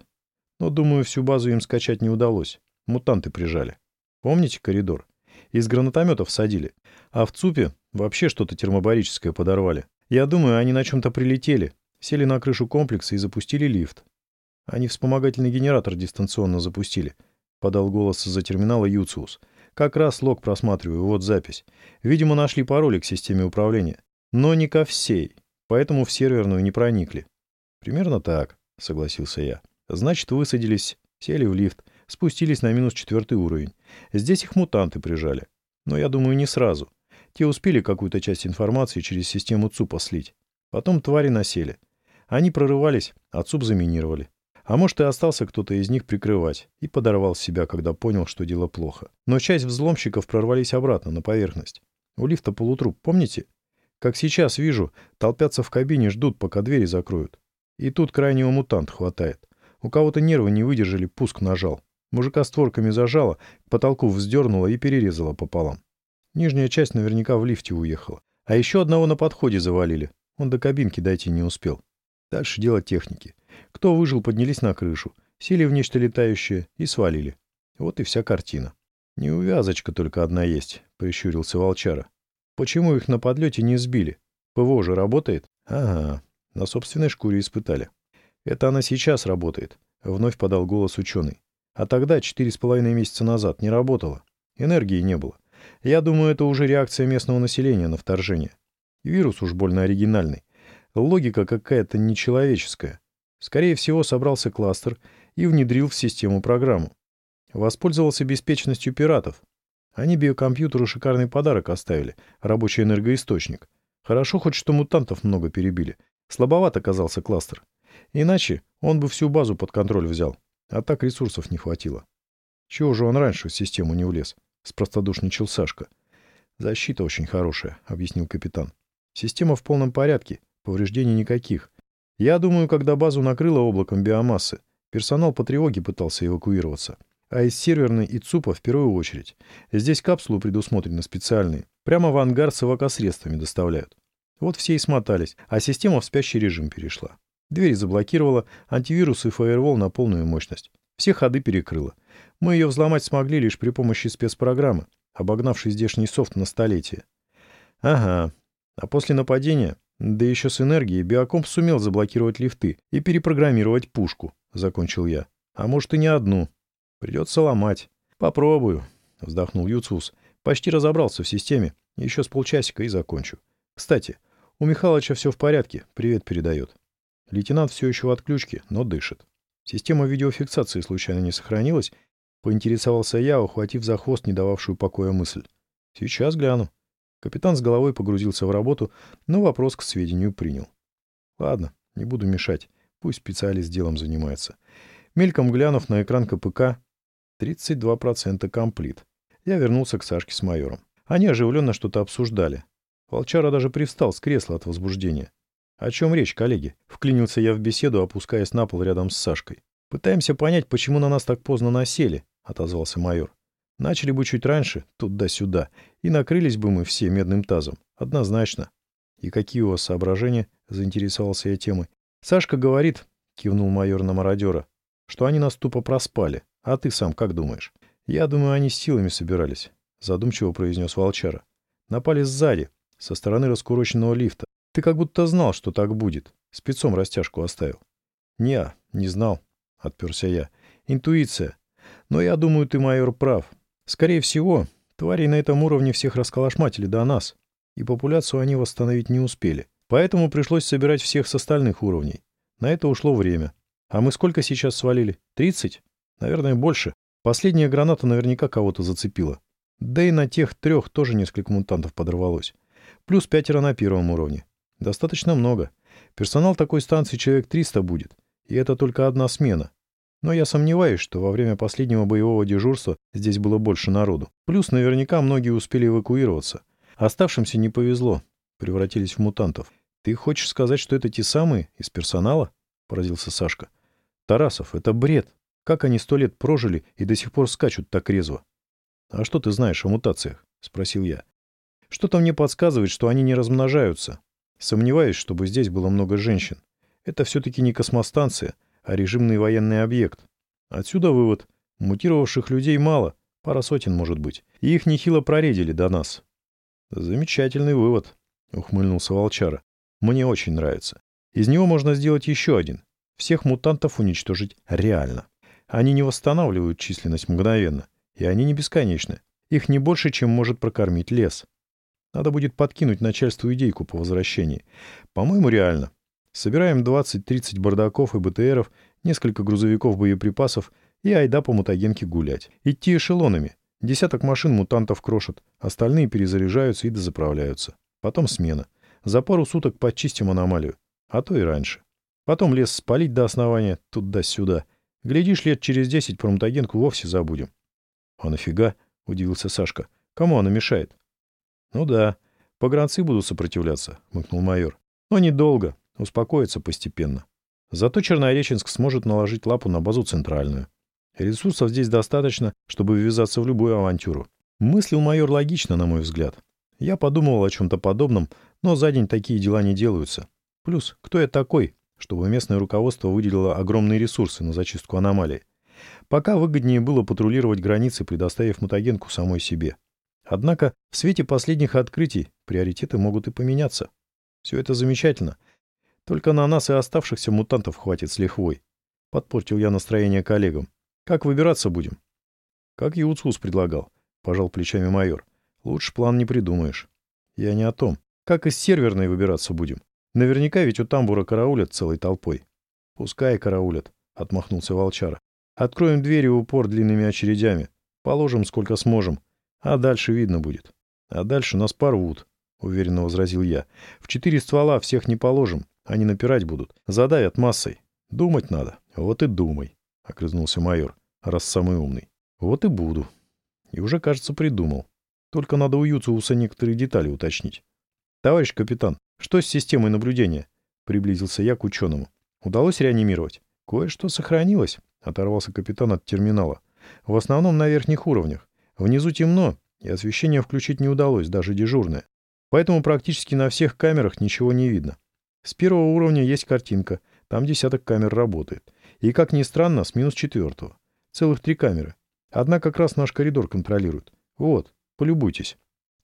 Но, думаю, всю базу им скачать не удалось. Мутанты прижали. Помните коридор? Из гранатометов садили. А в ЦУПе вообще что-то термобарическое подорвали. Я думаю, они на чем-то прилетели, сели на крышу комплекса и запустили лифт. Они вспомогательный генератор дистанционно запустили. Подал голос из-за терминала Юциус. Как раз лог просматриваю, вот запись. Видимо, нашли пароли к системе управления. Но не ко всей, поэтому в серверную не проникли. Примерно так, согласился я. Значит, высадились, сели в лифт, спустились на минус четвертый уровень. Здесь их мутанты прижали. Но я думаю, не сразу. Те успели какую-то часть информации через систему ЦУПа слить. Потом твари насели. Они прорывались, а ЦУП заминировали. А может, и остался кто-то из них прикрывать и подорвал себя, когда понял, что дело плохо. Но часть взломщиков прорвались обратно, на поверхность. У лифта полутруп, помните? Как сейчас вижу, толпятся в кабине, ждут, пока двери закроют. И тут крайнего мутант хватает. У кого-то нервы не выдержали, пуск нажал. Мужика створками зажало, к потолку вздернуло и перерезало пополам. Нижняя часть наверняка в лифте уехала. А еще одного на подходе завалили. Он до кабинки дойти не успел. Дальше дело техники. Кто выжил, поднялись на крышу, сели в нечто летающее и свалили. Вот и вся картина. «Неувязочка только одна есть», — прищурился Волчара. «Почему их на подлете не сбили? ПВО же работает?» «Ага, на собственной шкуре испытали». «Это она сейчас работает», — вновь подал голос ученый. «А тогда, четыре с половиной месяца назад, не работала. Энергии не было. Я думаю, это уже реакция местного населения на вторжение. Вирус уж больно оригинальный. Логика какая-то нечеловеческая. Скорее всего, собрался кластер и внедрил в систему программу. Воспользовался беспечностью пиратов. Они биокомпьютеру шикарный подарок оставили, рабочий энергоисточник. Хорошо хоть что мутантов много перебили. Слабоват оказался кластер. Иначе он бы всю базу под контроль взял. А так ресурсов не хватило. Чего же он раньше в систему не влез? Спростодушничал Сашка. Защита очень хорошая, объяснил капитан. Система в полном порядке, повреждений никаких. Я думаю, когда базу накрыло облаком биомассы, персонал по тревоге пытался эвакуироваться. А из серверной и ЦУПа в первую очередь. Здесь капсулы предусмотрены специальные. Прямо в ангар с эвакосредствами доставляют. Вот все и смотались, а система в спящий режим перешла. Двери заблокировала, антивирус и фаервол на полную мощность. Все ходы перекрыла. Мы ее взломать смогли лишь при помощи спецпрограммы, обогнавшей здешний софт на столетие. Ага. А после нападения да еще с энергией биокомп сумел заблокировать лифты и перепрограммировать пушку, — закончил я. А может и не одну. Придется ломать. Попробую, — вздохнул Юцус. Почти разобрался в системе. Еще с полчасика и закончу. Кстати, у Михалыча все в порядке. Привет передает. Лейтенант все еще в отключке, но дышит. Система видеофиксации случайно не сохранилась? Поинтересовался я, ухватив за хвост не дававшую покоя мысль. Сейчас гляну. Капитан с головой погрузился в работу, но вопрос к сведению принял. Ладно, не буду мешать. Пусть специалист делом занимается. Мельком глянув на экран КПК, 32% комплит. Я вернулся к Сашке с майором. Они оживленно что-то обсуждали. Волчара даже привстал с кресла от возбуждения. «О чем речь, коллеги?» Вклинился я в беседу, опускаясь на пол рядом с Сашкой. «Пытаемся понять, почему на нас так поздно насели», — отозвался майор. Начали бы чуть раньше, туда-сюда, и накрылись бы мы все медным тазом. Однозначно. И какие у вас соображения? Заинтересовался я темой. Сашка говорит, кивнул майор на мародера, что они нас тупо проспали. А ты сам как думаешь? Я думаю, они с силами собирались, задумчиво произнес волчара. Напали сзади, со стороны раскуроченного лифта. Ты как будто знал, что так будет. Спецом растяжку оставил. Не, не знал, отперся я. Интуиция. Но я думаю, ты, майор, прав. Скорее всего, твари на этом уровне всех расколошматили до нас, и популяцию они восстановить не успели. Поэтому пришлось собирать всех с остальных уровней. На это ушло время. А мы сколько сейчас свалили? Тридцать? Наверное, больше. Последняя граната наверняка кого-то зацепила. Да и на тех трех тоже несколько мутантов подорвалось. Плюс пятеро на первом уровне. Достаточно много. Персонал такой станции человек 300 будет. И это только одна смена. Но я сомневаюсь, что во время последнего боевого дежурства здесь было больше народу. Плюс наверняка многие успели эвакуироваться. Оставшимся не повезло. Превратились в мутантов. «Ты хочешь сказать, что это те самые из персонала?» — поразился Сашка. «Тарасов, это бред. Как они сто лет прожили и до сих пор скачут так резво?» «А что ты знаешь о мутациях?» — спросил я. «Что-то мне подсказывает, что они не размножаются. Сомневаюсь, чтобы здесь было много женщин. Это все-таки не космостанция, а режимный военный объект. Отсюда вывод. Мутировавших людей мало, пара сотен, может быть. И их нехило проредили до нас. Замечательный вывод, ухмыльнулся Волчара. Мне очень нравится. Из него можно сделать еще один. Всех мутантов уничтожить реально. Они не восстанавливают численность мгновенно, и они не бесконечны. Их не больше, чем может прокормить лес. Надо будет подкинуть начальству идейку по возвращении. По-моему, реально. Собираем 20-30 бардаков и БТРов, несколько грузовиков боеприпасов и айда по мутагенке гулять. Идти эшелонами. Десяток машин мутантов крошат, остальные перезаряжаются и дозаправляются. Потом смена. За пару суток почистим аномалию. А то и раньше. Потом лес спалить до основания, туда-сюда. Глядишь, лет через десять про мутагенку вовсе забудем. — А нафига? — удивился Сашка. — Кому она мешает? — Ну да, погранцы будут сопротивляться, — мыкнул майор. — Но недолго, успокоится постепенно. Зато Чернореченск сможет наложить лапу на базу центральную. Ресурсов здесь достаточно, чтобы ввязаться в любую авантюру. Мыслил майор логично, на мой взгляд. Я подумывал о чем-то подобном, но за день такие дела не делаются. Плюс, кто я такой, чтобы местное руководство выделило огромные ресурсы на зачистку аномалий? Пока выгоднее было патрулировать границы, предоставив мутагенку самой себе. Однако в свете последних открытий приоритеты могут и поменяться. Все это замечательно. Только на нас и оставшихся мутантов хватит с лихвой. Подпортил я настроение коллегам. Как выбираться будем? Как Юцус предлагал. Пожал плечами майор. Лучше план не придумаешь. Я не о том. Как из серверной выбираться будем? Наверняка ведь у тамбура караулят целой толпой. Пускай караулят, отмахнулся волчара. Откроем двери в упор длинными очередями. Положим, сколько сможем. А дальше видно будет. А дальше нас порвут, уверенно возразил я. В четыре ствола всех не положим. Они напирать будут. Задавят массой. Думать надо. Вот и думай, — огрызнулся майор, раз самый умный. Вот и буду. И уже, кажется, придумал. Только надо у Юциуса некоторые детали уточнить. «Товарищ капитан, что с системой наблюдения?» Приблизился я к ученому. «Удалось реанимировать?» «Кое-что сохранилось», — оторвался капитан от терминала. «В основном на верхних уровнях. Внизу темно, и освещение включить не удалось, даже дежурное. Поэтому практически на всех камерах ничего не видно. С первого уровня есть картинка, там десяток камер работает. И, как ни странно, с минус четвертого. Целых три камеры. Одна как раз наш коридор контролирует. Вот, полюбуйтесь.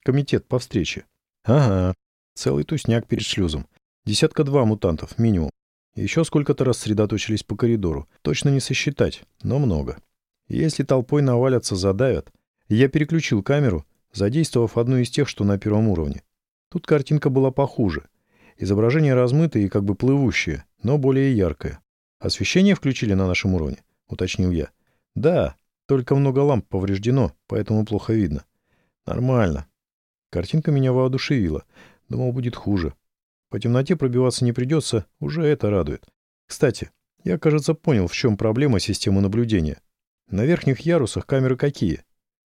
Комитет по встрече. Ага, целый тусняк перед шлюзом. Десятка два мутантов, минимум. Еще сколько-то рассредоточились по коридору. Точно не сосчитать, но много. Если толпой навалятся, задавят. Я переключил камеру, задействовав одну из тех, что на первом уровне. Тут картинка была похуже. Изображение размытое и как бы плывущее, но более яркое. «Освещение включили на нашем уровне?» — уточнил я. «Да, только много ламп повреждено, поэтому плохо видно». «Нормально». Картинка меня воодушевила. Думал, будет хуже. По темноте пробиваться не придется, уже это радует. Кстати, я, кажется, понял, в чем проблема системы наблюдения. На верхних ярусах камеры какие?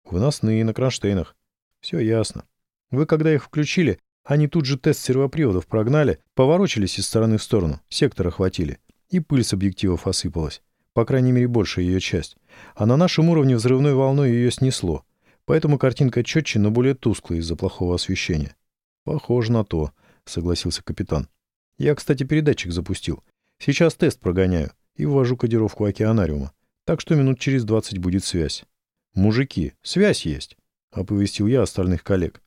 Выносные, на кронштейнах. Все ясно. Вы, когда их включили, они тут же тест сервоприводов прогнали, поворочились из стороны в сторону, сектор охватили. И пыль с объективов осыпалась. По крайней мере, большая ее часть. А на нашем уровне взрывной волной ее снесло. Поэтому картинка четче, но более тусклая из-за плохого освещения. Похоже на то. — согласился капитан. «Я, кстати, передатчик запустил. Сейчас тест прогоняю и ввожу кодировку океанариума. Так что минут через двадцать будет связь». «Мужики, связь есть», — оповестил я остальных коллег.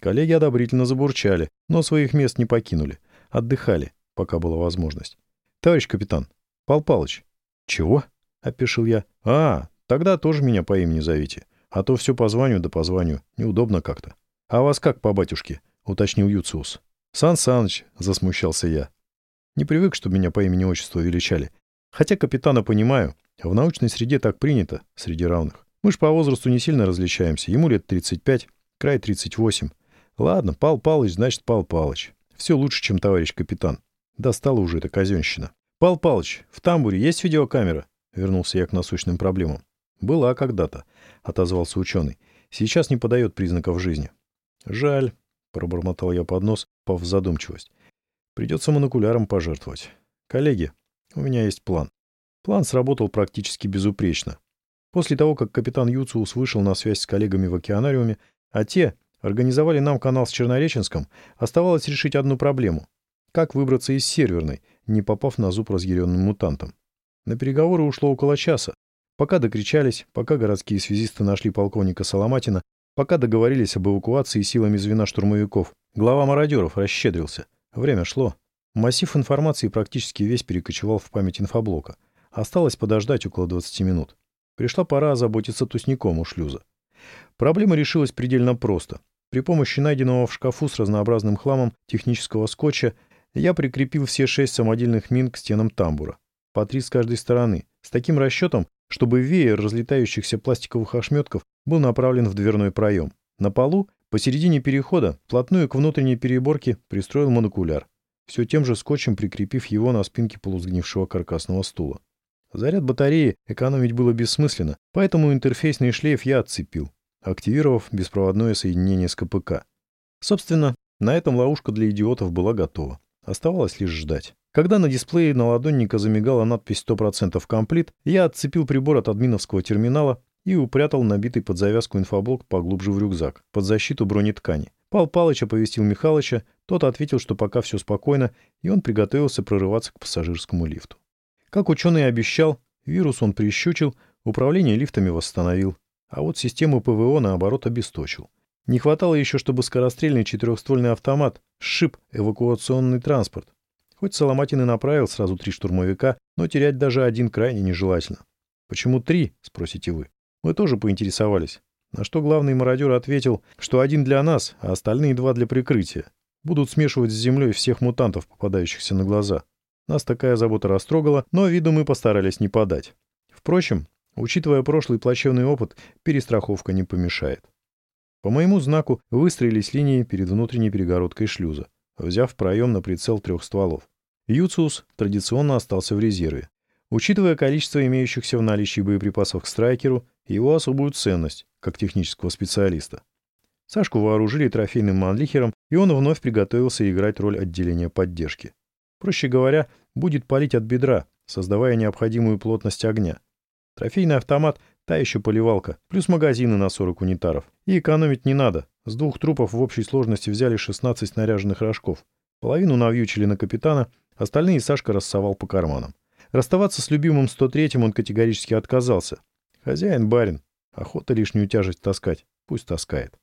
Коллеги одобрительно забурчали, но своих мест не покинули. Отдыхали, пока была возможность. «Товарищ капитан, Пал Палыч». «Чего?» — опешил я. «А, тогда тоже меня по имени зовите. А то все позвоню да позвоню. Неудобно как-то». «А вас как по батюшке?» — уточнил Юциус. «Сан Саныч», — засмущался я. Не привык, чтобы меня по имени-отчеству величали. Хотя капитана понимаю, в научной среде так принято, среди равных. Мы ж по возрасту не сильно различаемся. Ему лет 35, край 38. Ладно, Пал Палыч, значит, Пал Палыч. Все лучше, чем товарищ капитан. Достала уже эта казенщина. «Пал Палыч, в тамбуре есть видеокамера?» Вернулся я к насущным проблемам. «Была когда-то», — отозвался ученый. «Сейчас не подает признаков жизни». «Жаль», Пробормотал я под нос, пав задумчивость. Придется монокуляром пожертвовать. Коллеги, у меня есть план. План сработал практически безупречно. После того, как капитан Юциус вышел на связь с коллегами в океанариуме, а те организовали нам канал с Чернореченском, оставалось решить одну проблему. Как выбраться из серверной, не попав на зуб разъяренным мутантам? На переговоры ушло около часа. Пока докричались, пока городские связисты нашли полковника Соломатина, Пока договорились об эвакуации силами звена штурмовиков, глава мародеров расщедрился. Время шло. Массив информации практически весь перекочевал в память инфоблока. Осталось подождать около 20 минут. Пришла пора озаботиться тусняком у шлюза. Проблема решилась предельно просто. При помощи найденного в шкафу с разнообразным хламом технического скотча я прикрепил все шесть самодельных мин к стенам тамбура. по три с каждой стороны, с таким расчетом, чтобы веер разлетающихся пластиковых ошметков был направлен в дверной проем. На полу, посередине перехода, вплотную к внутренней переборке, пристроил монокуляр, все тем же скотчем прикрепив его на спинке полусгнившего каркасного стула. Заряд батареи экономить было бессмысленно, поэтому интерфейсный шлейф я отцепил, активировав беспроводное соединение с КПК. Собственно, на этом ловушка для идиотов была готова. Оставалось лишь ждать. Когда на дисплее на ладонника замигала надпись «100% комплит», я отцепил прибор от админовского терминала и упрятал набитый под завязку инфоблок поглубже в рюкзак, под защиту бронеткани. Пал Палыч оповестил Михалыча, тот ответил, что пока все спокойно, и он приготовился прорываться к пассажирскому лифту. Как ученый обещал, вирус он прищучил, управление лифтами восстановил, а вот систему ПВО, наоборот, обесточил. Не хватало еще, чтобы скорострельный четырехствольный автомат сшиб эвакуационный транспорт. Хоть Соломатин и направил сразу три штурмовика, но терять даже один крайне нежелательно. «Почему три?» — спросите вы. Мы тоже поинтересовались. На что главный мародер ответил, что один для нас, а остальные два для прикрытия. Будут смешивать с землей всех мутантов, попадающихся на глаза. Нас такая забота растрогала, но виду мы постарались не подать. Впрочем, учитывая прошлый плачевный опыт, перестраховка не помешает. По моему знаку выстроились линии перед внутренней перегородкой шлюза, взяв проем на прицел трех стволов. Юциус традиционно остался в резерве. Учитывая количество имеющихся в наличии боеприпасов к страйкеру его особую ценность, как технического специалиста. Сашку вооружили трофейным манлихером, и он вновь приготовился играть роль отделения поддержки. Проще говоря, будет палить от бедра, создавая необходимую плотность огня. Трофейный автомат — та еще поливалка, плюс магазины на 40 унитаров. И экономить не надо. С двух трупов в общей сложности взяли 16 снаряженных рожков. Половину навьючили на капитана, остальные Сашка рассовал по карманам. Расставаться с любимым 103-м он категорически отказался. Хозяин барин. Охота лишнюю тяжесть таскать. Пусть таскает.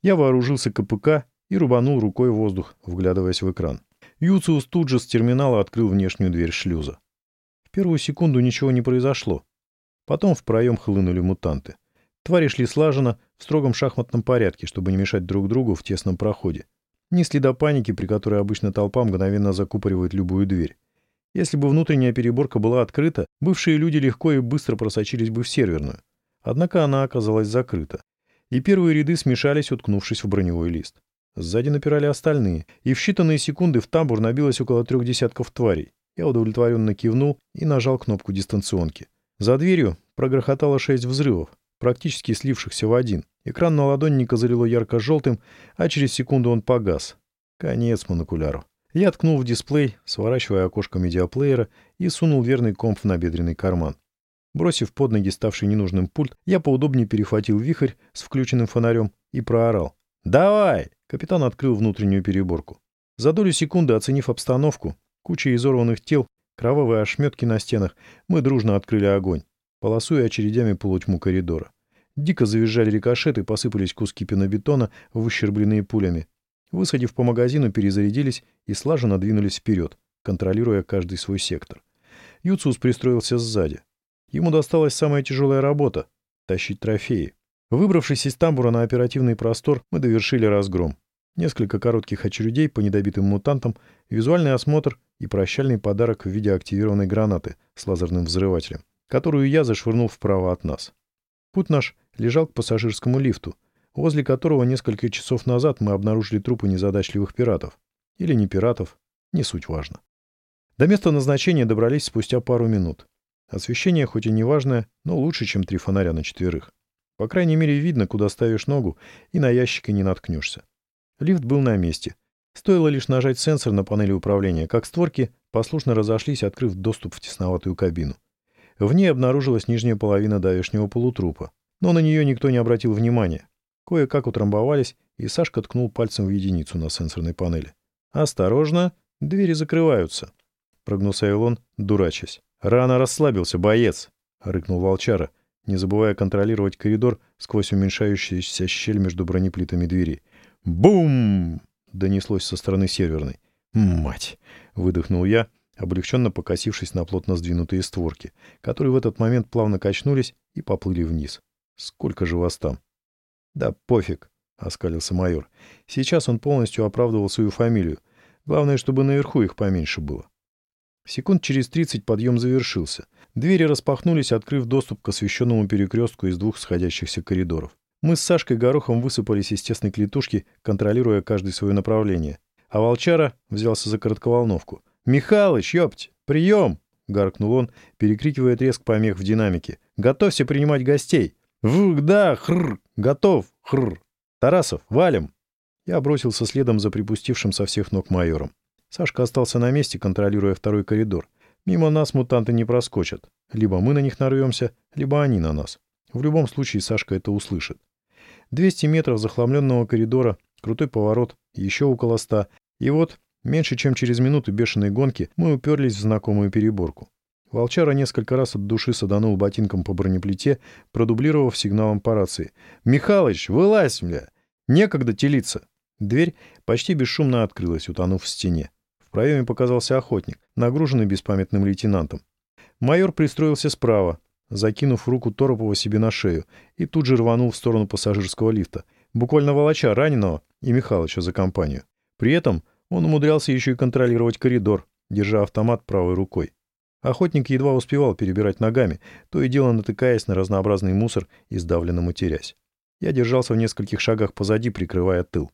Я вооружился КПК и рубанул рукой воздух, вглядываясь в экран. Юциус тут же с терминала открыл внешнюю дверь шлюза. В первую секунду ничего не произошло. Потом в проем хлынули мутанты. Твари шли слаженно, в строгом шахматном порядке, чтобы не мешать друг другу в тесном проходе. Ни следа паники, при которой обычно толпа мгновенно закупоривает любую дверь. Если бы внутренняя переборка была открыта, бывшие люди легко и быстро просочились бы в серверную. Однако она оказалась закрыта. И первые ряды смешались, уткнувшись в броневой лист. Сзади напирали остальные, и в считанные секунды в тамбур набилось около трех десятков тварей. Я удовлетворенно кивнул и нажал кнопку дистанционки. За дверью прогрохотало шесть взрывов, практически слившихся в один. Экран на ладонника залило ярко-желтым, а через секунду он погас. Конец монокуляру. Я ткнул в дисплей, сворачивая окошко медиаплеера, и сунул верный комп в набедренный карман. Бросив под ноги ставший ненужным пульт, я поудобнее перехватил вихрь с включенным фонарем и проорал. «Давай!» Капитан открыл внутреннюю переборку. За долю секунды, оценив обстановку, куча изорванных тел, кровавые ошметки на стенах, мы дружно открыли огонь, полосуя очередями полутьму коридора. Дико завизжали рикошеты, посыпались куски пенобетона, выщербленные пулями. Высадив по магазину, перезарядились и слаженно двинулись вперед, контролируя каждый свой сектор. Юциус пристроился сзади. Ему досталась самая тяжелая работа — тащить трофеи. Выбравшись из тамбура на оперативный простор, мы довершили разгром. Несколько коротких очередей по недобитым мутантам, визуальный осмотр и прощальный подарок в виде активированной гранаты с лазерным взрывателем, которую я зашвырнул вправо от нас. Путь наш лежал к пассажирскому лифту, возле которого несколько часов назад мы обнаружили трупы незадачливых пиратов. Или не пиратов, не суть важно. До места назначения добрались спустя пару минут. Освещение хоть и не важное, но лучше, чем три фонаря на четверых. По крайней мере, видно, куда ставишь ногу, и на ящике не наткнешься. Лифт был на месте. Стоило лишь нажать сенсор на панели управления, как створки послушно разошлись, открыв доступ в тесноватую кабину. В ней обнаружилась нижняя половина давешнего полутрупа. Но на нее никто не обратил внимания. Кое-как утрамбовались, и Сашка ткнул пальцем в единицу на сенсорной панели. «Осторожно, двери закрываются», — прогнулся Илон, дурачась. «Рано расслабился, боец», — рыкнул волчара не забывая контролировать коридор сквозь уменьшающуюся щель между бронеплитами двери. «Бум!» — донеслось со стороны серверной. «Мать!» — выдохнул я, облегченно покосившись на плотно сдвинутые створки, которые в этот момент плавно качнулись и поплыли вниз. «Сколько же вас там?» «Да пофиг!» — оскалился майор. Сейчас он полностью оправдывал свою фамилию. Главное, чтобы наверху их поменьше было. Секунд через 30 подъем завершился. Двери распахнулись, открыв доступ к освещенному перекрестку из двух сходящихся коридоров. Мы с Сашкой Горохом высыпались из тесной клетушки, контролируя каждое свое направление. А Волчара взялся за коротковолновку. «Михалыч, ёпть! Прием!» — гаркнул он, перекрикивая треск помех в динамике. «Готовься принимать гостей!» «В, да, хр, готов, хр. Тарасов, валим!» Я бросился следом за припустившим со всех ног майором. Сашка остался на месте, контролируя второй коридор. Мимо нас мутанты не проскочат. Либо мы на них нарвемся, либо они на нас. В любом случае Сашка это услышит. 200 метров захламленного коридора, крутой поворот, еще около 100. И вот, меньше чем через минуту бешеной гонки, мы уперлись в знакомую переборку. Волчара несколько раз от души саданул ботинком по бронеплите, продублировав сигналом по рации. «Михалыч, вылазь, бля! Некогда телиться!» Дверь почти бесшумно открылась, утонув в стене. Проеме показался охотник, нагруженный беспамятным лейтенантом. Майор пристроился справа, закинув руку Торопова себе на шею, и тут же рванул в сторону пассажирского лифта, буквально волоча раненого и Михалыча за компанию. При этом он умудрялся еще и контролировать коридор, держа автомат правой рукой. Охотник едва успевал перебирать ногами, то и дело натыкаясь на разнообразный мусор и сдавленно матерясь. Я держался в нескольких шагах позади, прикрывая тыл.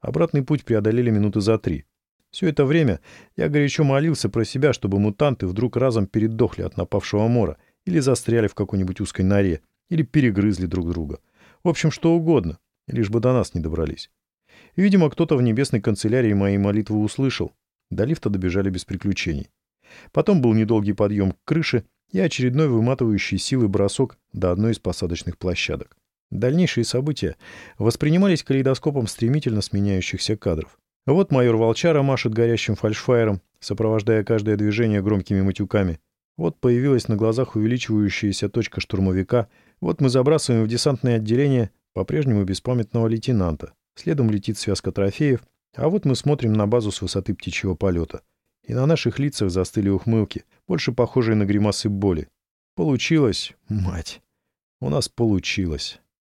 Обратный путь преодолели минуты за три. Все это время я горячо молился про себя, чтобы мутанты вдруг разом передохли от напавшего мора, или застряли в какой-нибудь узкой норе, или перегрызли друг друга. В общем, что угодно, лишь бы до нас не добрались. видимо, кто-то в небесной канцелярии мои молитвы услышал. До лифта добежали без приключений. Потом был недолгий подъем к крыше и очередной выматывающий силы бросок до одной из посадочных площадок. Дальнейшие события воспринимались калейдоскопом стремительно сменяющихся кадров. Вот майор Волчара машет горящим фальшфайером, сопровождая каждое движение громкими матюками. Вот появилась на глазах увеличивающаяся точка штурмовика. Вот мы забрасываем в десантное отделение по-прежнему беспамятного лейтенанта. Следом летит связка трофеев, а вот мы смотрим на базу с высоты птичьего полета. И на наших лицах застыли ухмылки, больше похожие на гримасы боли. Получилось, мать. У нас получилось.